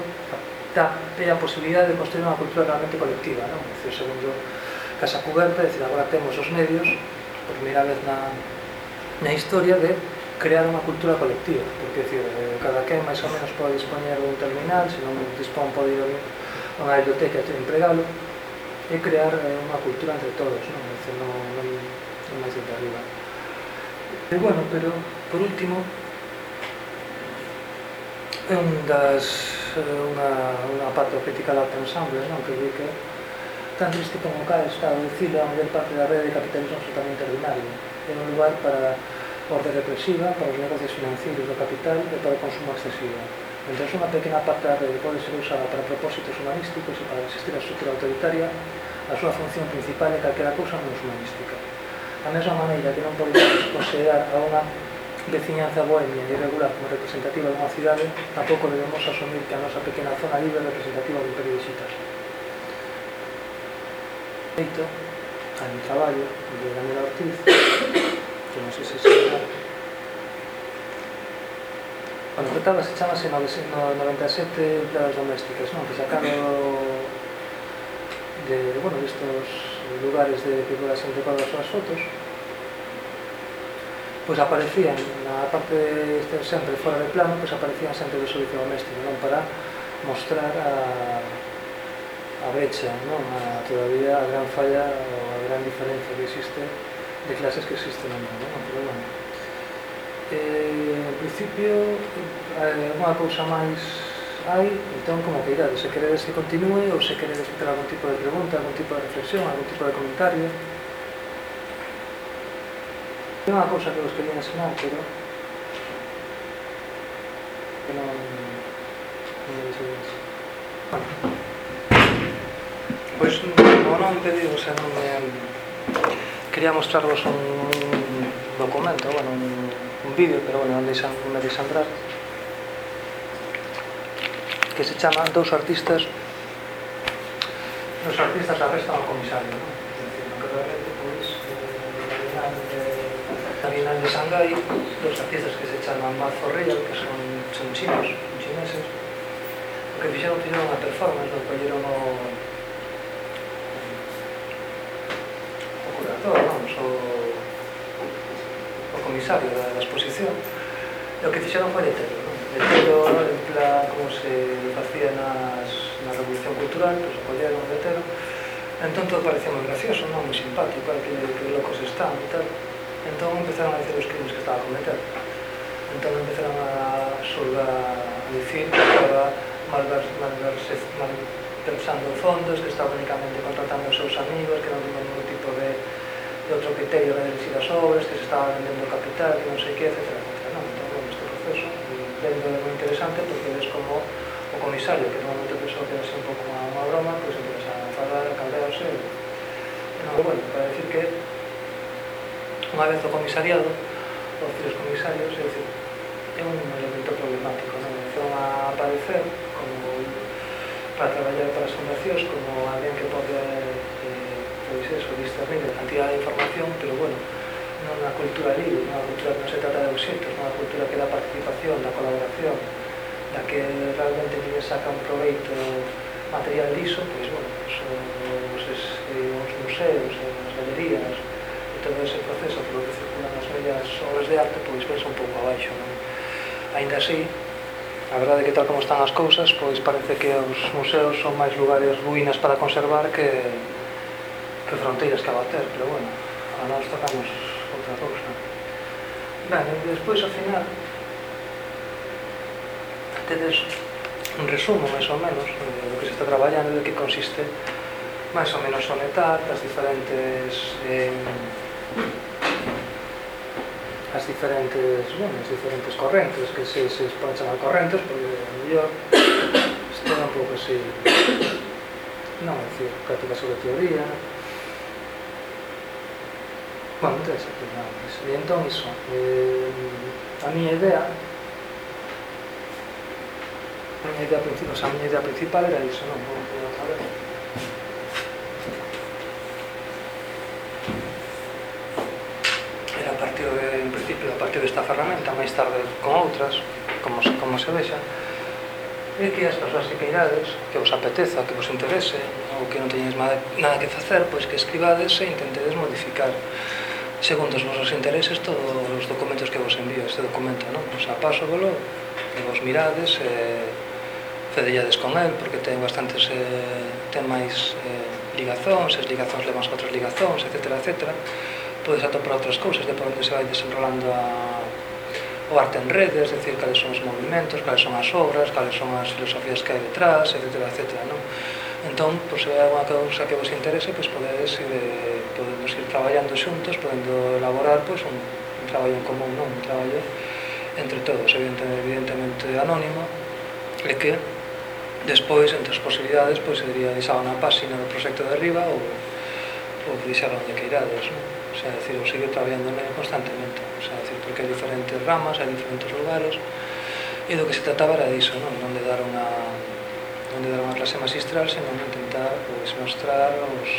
da, é a posibilidade de construir unha cultura realmente colectiva non? Decir, segundo casa coberta, decir, agora temos os medios, por primeira vez na, na historia, de crear unha cultura colectiva, porque decir, eh, cada quen máis ou menos pode dispoñer un terminal, se non dispón pode ir a unha biblioteca e empregalo, e crear eh, unha cultura entre todos, non, decir, non, non, non máis de arriba. E bueno, pero por último, é un das, eh, unha, unha parte crítica da ensemble, non, que di que cando este como está reducido a maior parte da rede de capitalismo absolutamente ordinario, en un lugar para orde represiva, para os negocios financeiros do capital e para o consumo excesivo. Entón, unha pequena parte da rede pode ser usada para propósitos humanísticos e para resistir a estrutura autoritaria, a súa función principal é calquera cousa non humanística. Da mesma maneira que non podemos considerar a unha veciñanza bohemia e irregular como representativa dunha cidade, tampouco debemos asumir que a nosa pequena zona libre é representativa do imperio digital feito a mi traballo de Daniel Ortiz *coughs* que non sei se se verá Bueno, trataba se chamase no, 97 empleadas domésticas, non? Que sacaron de, bueno, destos lugares de que a xente para as súas fotos. Pois aparecían na parte de, sempre fora de plano pois aparecían sempre do servicio doméstico non para mostrar a, a brecha, non? A, todavía a gran falla ou a gran diferencia que existe de clases que existe no mundo, non? Pero, bueno, eh, en principio, eh, unha cousa máis hai, entón, como que irade, se queredes que continue ou se queredes que algún tipo de pregunta, algún tipo de reflexión, algún tipo de comentario. É unha cousa que vos quería ensinar, pero que non... non me dixedes. Bueno. Pois non, non pedido, o sea, non me... Quería mostrarvos un, documento, bueno, un, un vídeo, pero bueno, deixan san, me deixan entrar que se chama Dous artistas Dous artistas arrestan ao comisario, non? Realmente, pois, na Bienal de Shanghai, dos artistas que se chaman Mazo Real, que son, son chinos, son chineses, o que fixeron, fixeron unha performance, non colleron o, curador, vamos, o, o comisario da, da exposición, e o que fixeron foi detelo, non? Detelo en plan como se facía nas, na Revolución Cultural, pois pues, acolleron o detelo, entón todo parecía moi gracioso, non? moi simpático, para que, que locos están e tal, entón empezaron a dicir os crimes que estaba cometendo. Entón empezaron a solgar, a dicir que estaba malverse, malverse, malverse pensando fondos, que estaba únicamente contratando os seus amigos, que non tiñan ningún de outro criterio de dirigir as obras, que se estaba vendendo capital, que non sei que, etc. etc. Non, então, bueno, este proceso vendo é moi interesante porque ves como o comisario, que normalmente pensou que era un pouco unha, unha broma, pois pues, empeza a falar, a caldearse. Non, entón, bueno, para decir que unha vez o comisariado, os tres comisarios, é dicir, é un elemento problemático, non? Empezou a aparecer como para traballar para as fundacións como alguén que pode eso, disto tamén, a cantidad de información, pero bueno, non unha cultura libre, non unha cultura que non se trata de obxetos, non unha cultura que da participación, da colaboración, da que realmente tiene saca un proveito material diso, pois, bueno, son os, es, eh, os museos, as galerías, e todo ese proceso polo que circulan as bellas obras de arte, pois ves un pouco abaixo, non? Ainda así, A verdade é que tal como están as cousas, pois parece que os museos son máis lugares ruínas para conservar que que fronteiras que abater, pero bueno, a nós tocamos outra cousa. Ben, e despois, ao final, tedes un resumo, máis ou menos, do que se está traballando, de que consiste máis ou menos sonetar, as diferentes... Eh, as diferentes, bueno, as diferentes correntes, que se, se poden chamar correntes, porque a mellor isto é un pouco así, non, é dicir, práctica sobre teoría, まあ、舞台作なんですレンタミソン、えー、a eh, mi idea a mi idea principal, o sea, mi idea principal era eso, non, no, no, no, era a partir de, en principio, a partir desta ferramenta, máis tarde con outras, como, como se vexa, é que as persoas que queirades, que vos apeteza, que vos interese, ou que non teñes nada que facer, pois que escribades e intentedes modificar segundo os vosos intereses todos os documentos que vos envío este documento, non? Pois a paso volo, que vos mirades e cedellades con el, porque ten bastantes eh, ten máis eh, ligazóns, as ligazóns levan outras ligazóns, etc, etc. Podes atopar outras cousas de por onde se vai desenrolando a o arte en redes, decir, cales son os movimentos, cales son as obras, cales son as filosofías que hai detrás, etc. etc non? Entón, pois, se hai alguna cousa que vos interese, pois, podedes ir, eh, podemos ir traballando xuntos, podendo elaborar pois, un, un traballo en común, non? un traballo entre todos, evidentemente, evidentemente anónimo, e que despois, entre as posibilidades, pois, sería deixar unha páxina do proxecto de arriba ou, ou deixar onde que irades, non? O sea, decir, eu sigo traballando nele constantemente, o sea, decir, porque hai diferentes ramas, hai diferentes lugares, e do que se trataba era diso, non, non de dar unha, non de dar unha clase magistral, senón intentar pois, mostrar os,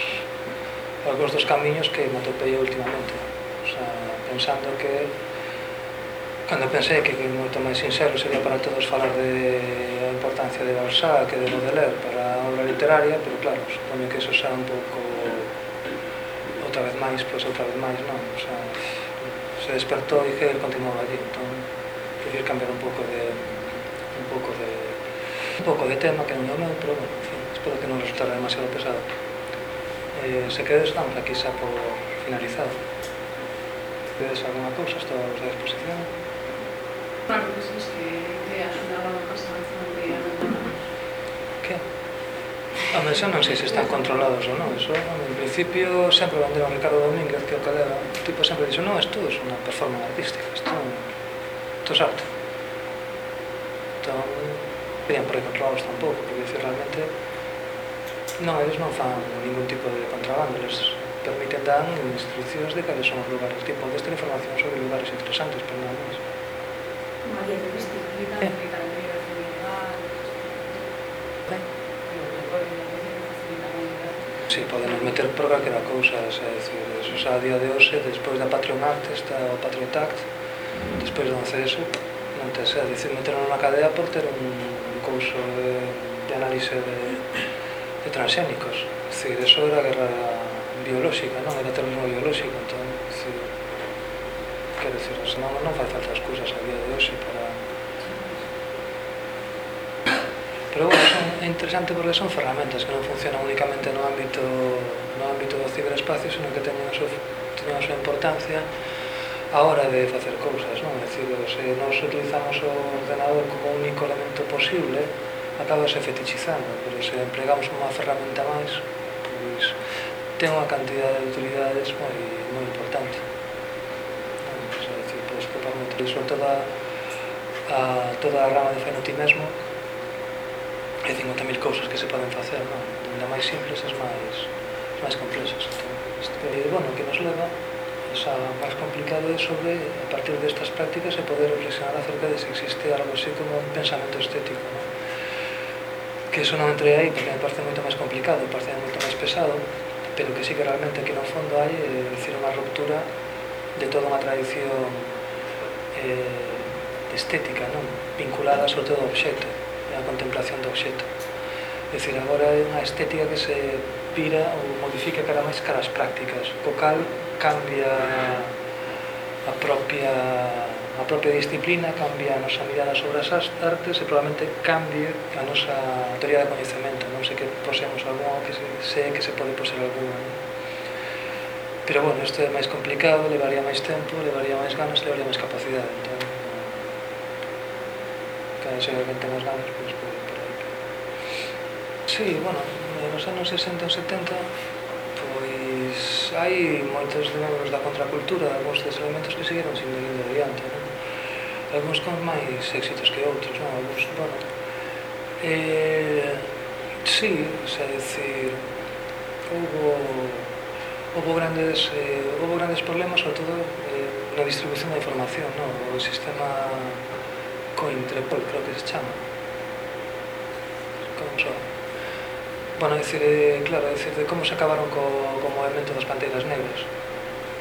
algúns dos camiños que me atopei últimamente. O sea, pensando que cando pensei que, que moito máis sincero sería para todos falar de a importancia de Balzac que de Baudelaire para a obra literaria, pero claro, supoño que eso xa un pouco outra vez máis, pois outra vez máis, non? O sea, se despertou e que el continuou allí entón prefiro cambiar un pouco de un pouco de un pouco de tema que non é o meu pero bueno, en fin, espero que non resultara demasiado pesado. Eh, se quedes, damos aquí xa por finalizado. Quedes alguna cousa estou a vosa disposición? Claro, pues es que te axudaba a Home, xa non sei se están controlados ou non, eso en principio sempre bandeu a Ricardo Domínguez que o que o tipo sempre dixo, non, isto é unha performance artística, isto, isto é arte. Entón, pedían por controlados tampouco, porque dicir, realmente, non, eles non fan ningún tipo de contrabando, eles permiten dan instruccións de cales son os lugares, tipo, desta información sobre lugares interesantes, pero non máis. María, que si podemos meter por calquera cousa, xa, decir, eso xa a día de hoxe, despois da Patreon Act, está o Patreon Act, despois do 11 eso, non te xa, dicir, meteron na cadea por ter un, un couso de, de análise de, de transxénicos. dicir, eso era guerra biolóxica, non era terrorismo biolóxico, entón, decir, quero dicir, non, non fai falta excusas a día de hoxe para... Pero bueno, son é interesante porque son ferramentas que non funcionan únicamente no ámbito no ámbito do ciberespacio, senón que teñen a súa, teñen a súa importancia a hora de facer cousas, non? É dicir, se eh, nós utilizamos o ordenador como único elemento posible, acabase fetichizando, pero se empregamos unha ferramenta máis, pois ten unha cantidad de utilidades moi, moi importante. Non? É dicir, pois, totalmente, sobre toda a, toda a rama de fenotimismo, hai 50.000 cousas que se poden facer, non? Ainda máis simples as máis, as máis complexas. Entón, isto, e, bueno, que nos leva xa máis complicado é sobre, a partir destas prácticas, e poder reflexionar acerca de se existe algo así como un pensamento estético, non? que eso non entre aí porque me parece moito máis complicado, me parece moito máis pesado, pero que sí que realmente que no fondo hai eh, é dicir unha ruptura de toda unha tradición eh, estética, non? vinculada sobre todo ao obxecto da contemplación do obxecto. É dicir, agora é unha estética que se pira ou modifica cada máis caras prácticas, co cal cambia a propia a propia disciplina, cambia a nosa mirada sobre as artes e probablemente cambie a nosa teoría de coñecemento. Non sei que posemos algún que se, sei que se pode poser algún. Pero bueno, isto é máis complicado, levaría máis tempo, levaría máis ganas, levaría máis capacidade. Entón tradicionalmente máis grandes, pois, por, por aí. Sí, bueno, nos anos 60 ou 70, pois hai moitos membros da contracultura, algúns des elementos que seguiron sin seguindo adiante, non? Algúns con máis éxitos que outros, non? Algúns, bueno, eh, sí, xa dicir, houve houve grandes eh, houve grandes problemas sobre todo eh, na distribución da información, no? O sistema Cointrepol, creo que se chama como só bueno, decir, eh, claro, decir de como se acabaron co, co movimento das panteiras negras?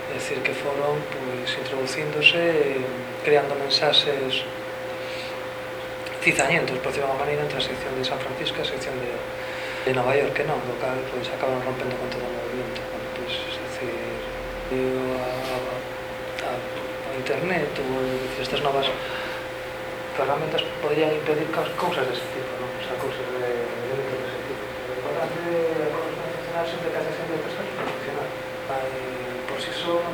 É dicir que foron pois, introducíndose creando mensaxes cizañentos, por decirlo de maneira, entre a sección de San Francisco e a sección de, de Nova York, que non, do cal, pois, acabaron rompendo con todo o movimento. Bueno, pois, é dicir, a, a, a, a internet ou estas novas ferramentas poderían impedir cousas desse tipo, non? O sea, cousas de, de, de, ese tipo. O importante é a corresponsabilidade sempre que a xente de persoas para funcionar. Para, por si sí só, non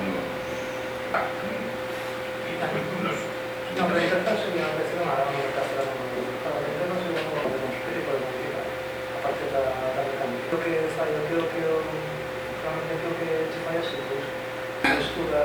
como No, pero en realtà sería una versión a la universidad Para que no sería como de los periódicos de música, aparte da tarde tamén. Creo que falla, creo que realmente creo que se falla se pues, estuda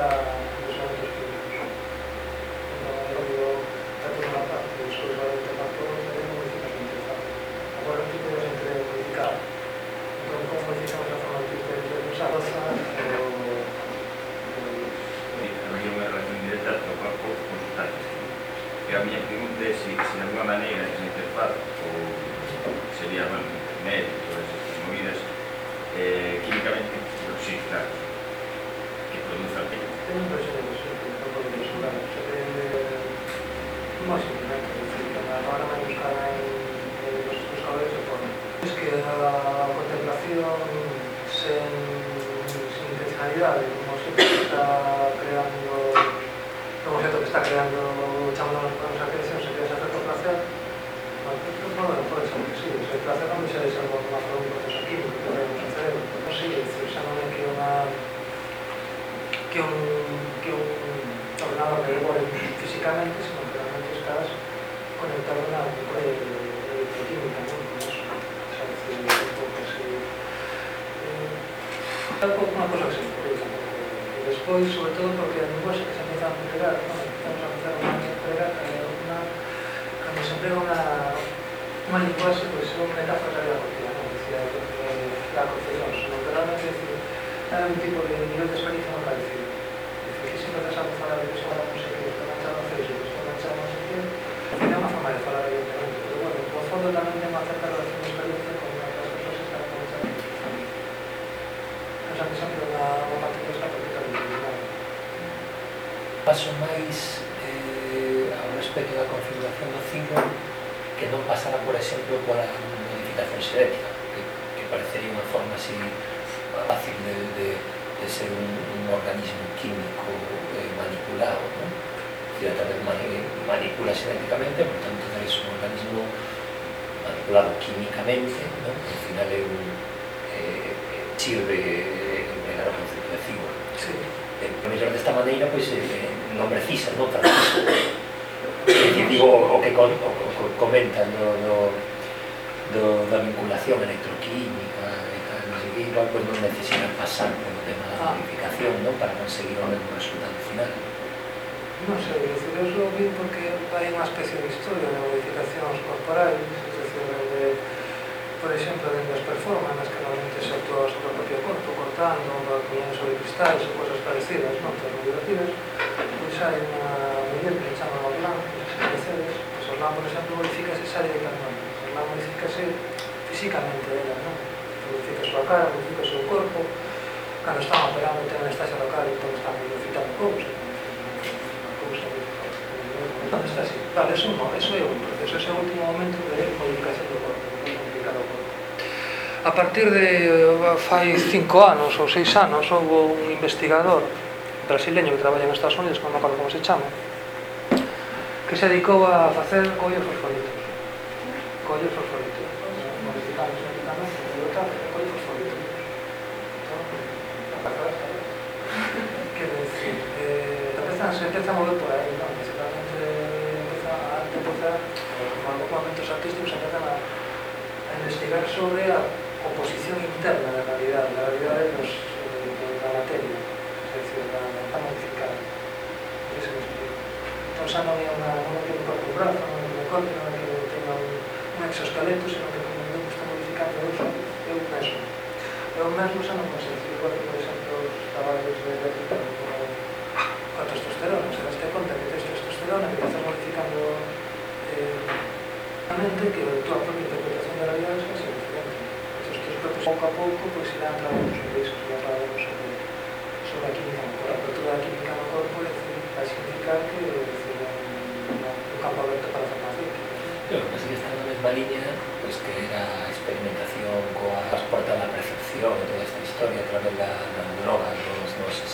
físicamente dela, non? Modifica a súa cara, modifica o seu corpo, cando están operando ten anestesia local, entón están modificando cousas, cousa non está así. Vale, eso non, eso é un proceso, ese é o último momento de modificación do corpo, modificado o corpo. A partir de eh, fai cinco anos ou seis anos houve un investigador brasileño que traballa nos Estados Unidos, que non me como se chama, que se dedicou a facer coio fosforítico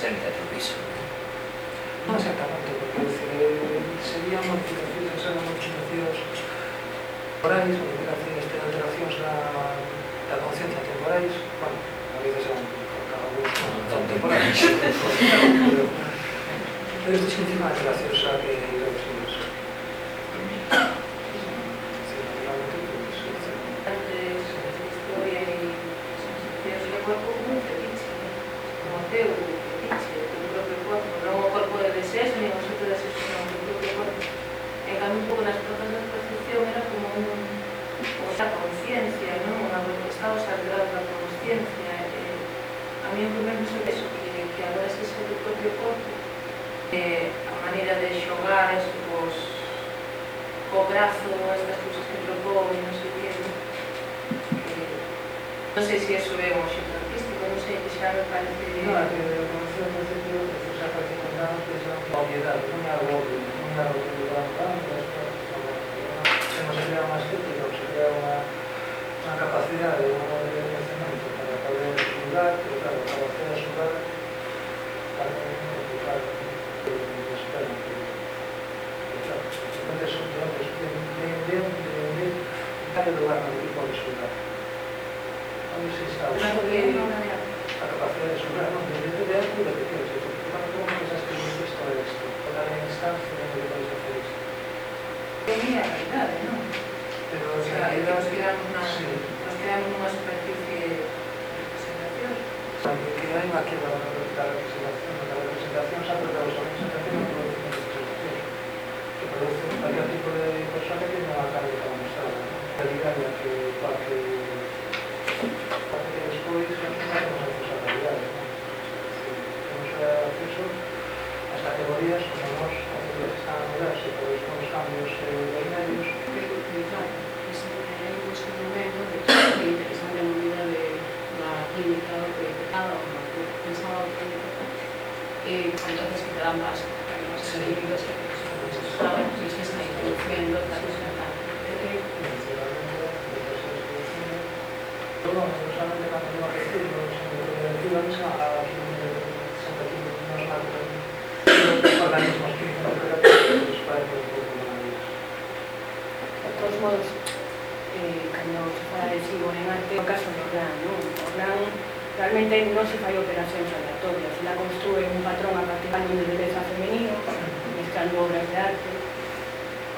semiaturismo. Non exactamente, porque sería modificacións, son modificacións temporais, modificacións de alteracións da, da conciencia temporais, bueno, a veces son cada un son temporais, pero, pero, pero, pero, pero, pero, pero, pero, eh, a maneira de xogar eso, pues, co brazo, estas cousas que propón non sei que. Eh, non sei se eso é un xeito artístico, non sei, xa me parece no, a que eu comecei ao principio que xa parece que non que xa unha obviedade, non é algo obvio, non é algo que van tanto se non se crea unha estética ou se crea unha, unha capacidade, unha manera de conhecimento para poder divulgar, pero Tenía realidade, non? Pero o sea, nos quedamos na, sí. nos quedamos nunha superficie de representación. Porque que non hai unha quebra da representación, da representación xa porque a representación non produce unha representación, que produce varios tipo de persona que non acaba de mostrar, realidade que parte as categorías como nós están a mudarse pois con os cambios eh, dos medios que utilizar ese é un momento de que interesante a movida de la clínica do que pecado pensaba que eh, entonces que te dan más. realmente non se fai operacións aleatorias, ela construe un patrón a partir de un beleza femenino, mezclando obras de arte,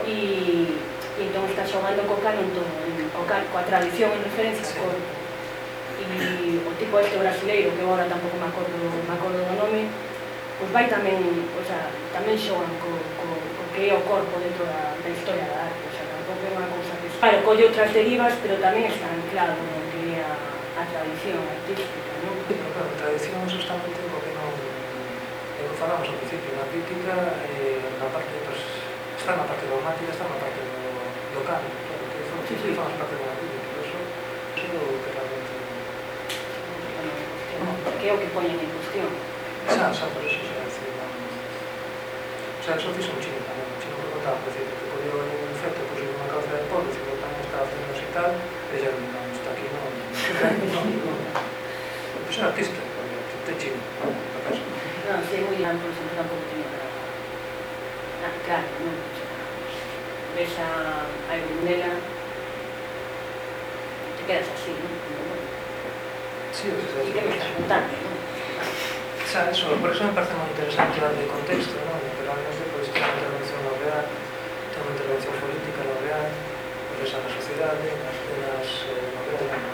e, e entón está xogando co canon todo, co, coa tradición en referencia co, e o tipo este brasileiro, que agora tampouco me acordo, me acordo do nome, pois vai tamén, o sea, tamén xogan co, co, co que é o corpo dentro da, da historia da arte, o sea, tampouco é unha cousa que... Claro, colle outras derivas, pero tamén está anclado no, tradición artística, non? Eu creo tradición é justamente o que non... É o que falamos ao principio, na crítica, eh, na parte, pues, está na parte dogmática, está na parte do, do cano, claro, que son, sí, sí. famos parte da crítica, eso, eso é o que realmente... Que é o que poñen en cuestión. Xa, xa, por eso, xa, decir, vamos... O sea, eso fixo un chino tamén, un chino que contaba, por decir, que podía haber un efecto, puxo unha causa de polvo, dicir, que estaba facendo así tal, e xa, non, Pues un artista, está chino. No, seguirán por exemplo tampouco teño nada. Ah, claro, non. Ves a, a Irundela, te quedas así, non? Sí, o sea, sí. Xa, eso, por eso me parece moi interesante hablar de contexto, non? De que realmente, pois, pues, ten unha intervención no real, ten unha intervención política no real, pois, pues, a na sociedade, nas, nas, eh, no real,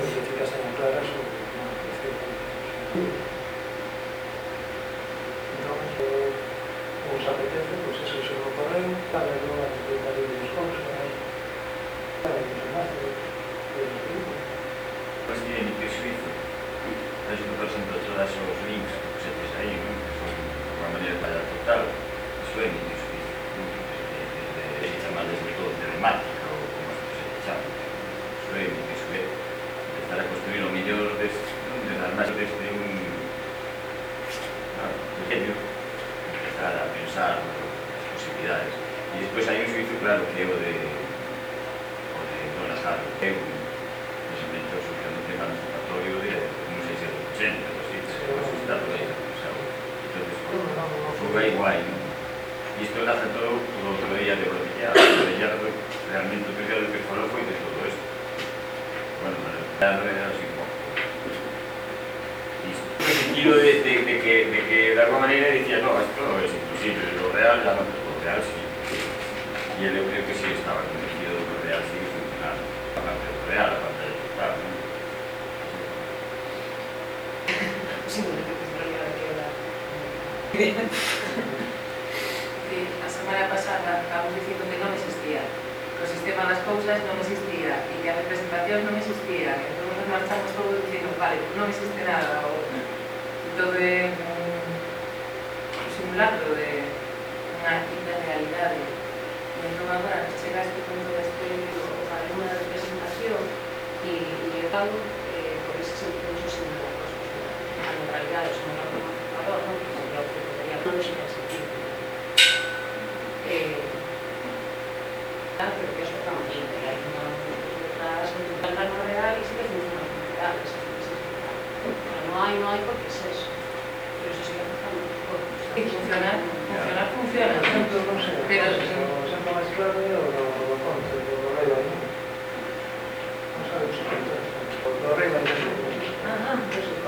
igual. Y esto nace todo por otro día de Brodillard. Realmente utiliza el pijolofo y de todo esto. Bueno, Brodillard era así el sentido de, que, de que de alguna manera decía, no, esto no es imposible, lo real, ya no, lo real sí. Y el Eureka sí estaba en bien. a semana pasada estamos dicindo que non existía. Que o sistema das cousas non existía e que a representación non existía. Entón nos marchamos todos dicindo, vale, non existe nada. O, todo é un simulacro de unha hiperrealidade. E entón agora nos chega a este punto de espelho para unha representación e, e é tal eh, por ese sentido, esos simulacros. A neutralidade, o simulacro, a dor, non? coaching executivo. Eh, porque eso está moi bien, hai unhas palmas no real e sí que funcionan as unidades, pero non hai, non hai porque é eso. Pero eso sí que funciona Funcionar, funcionar, funciona. Pero eso sí. Se máis claro, eu non conto, eu non rego aí. Non sabes, non sabes, non rego. Ajá, eso sí.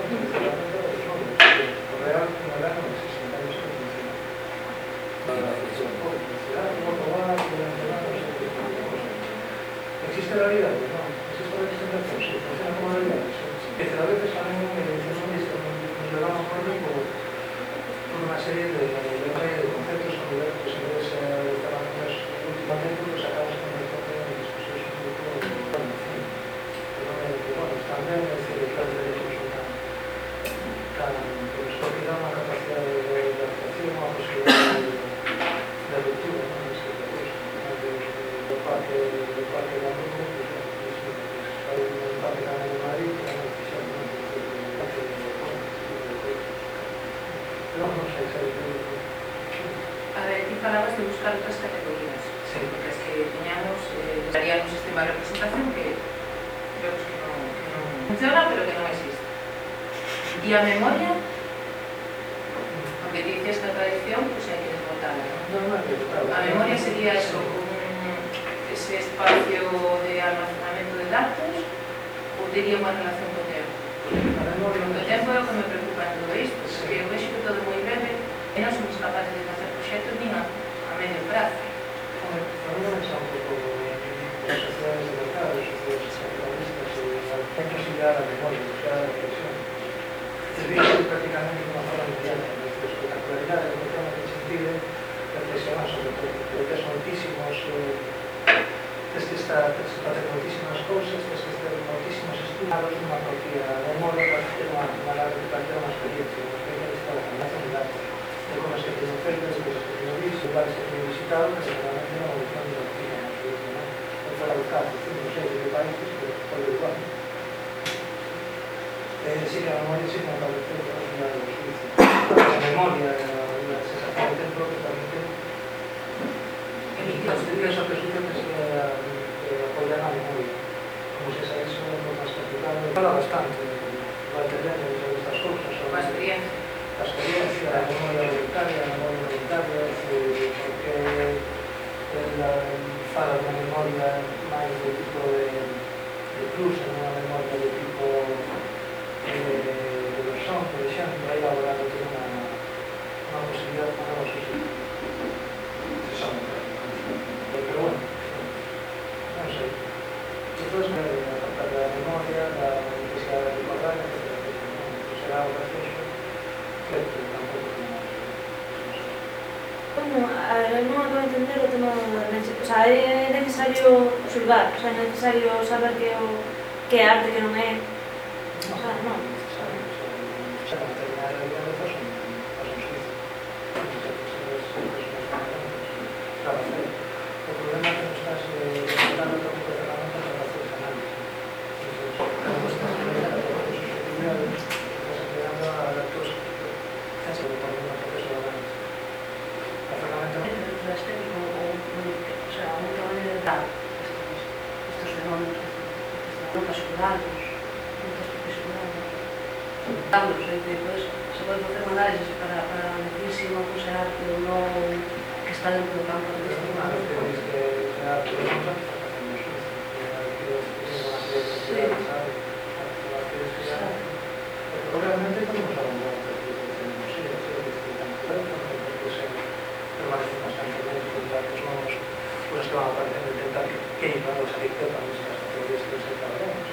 necesario saber qué, qué arte a aparecer en el que llevamos a dictar para nuestras autoridades que nos encargamos.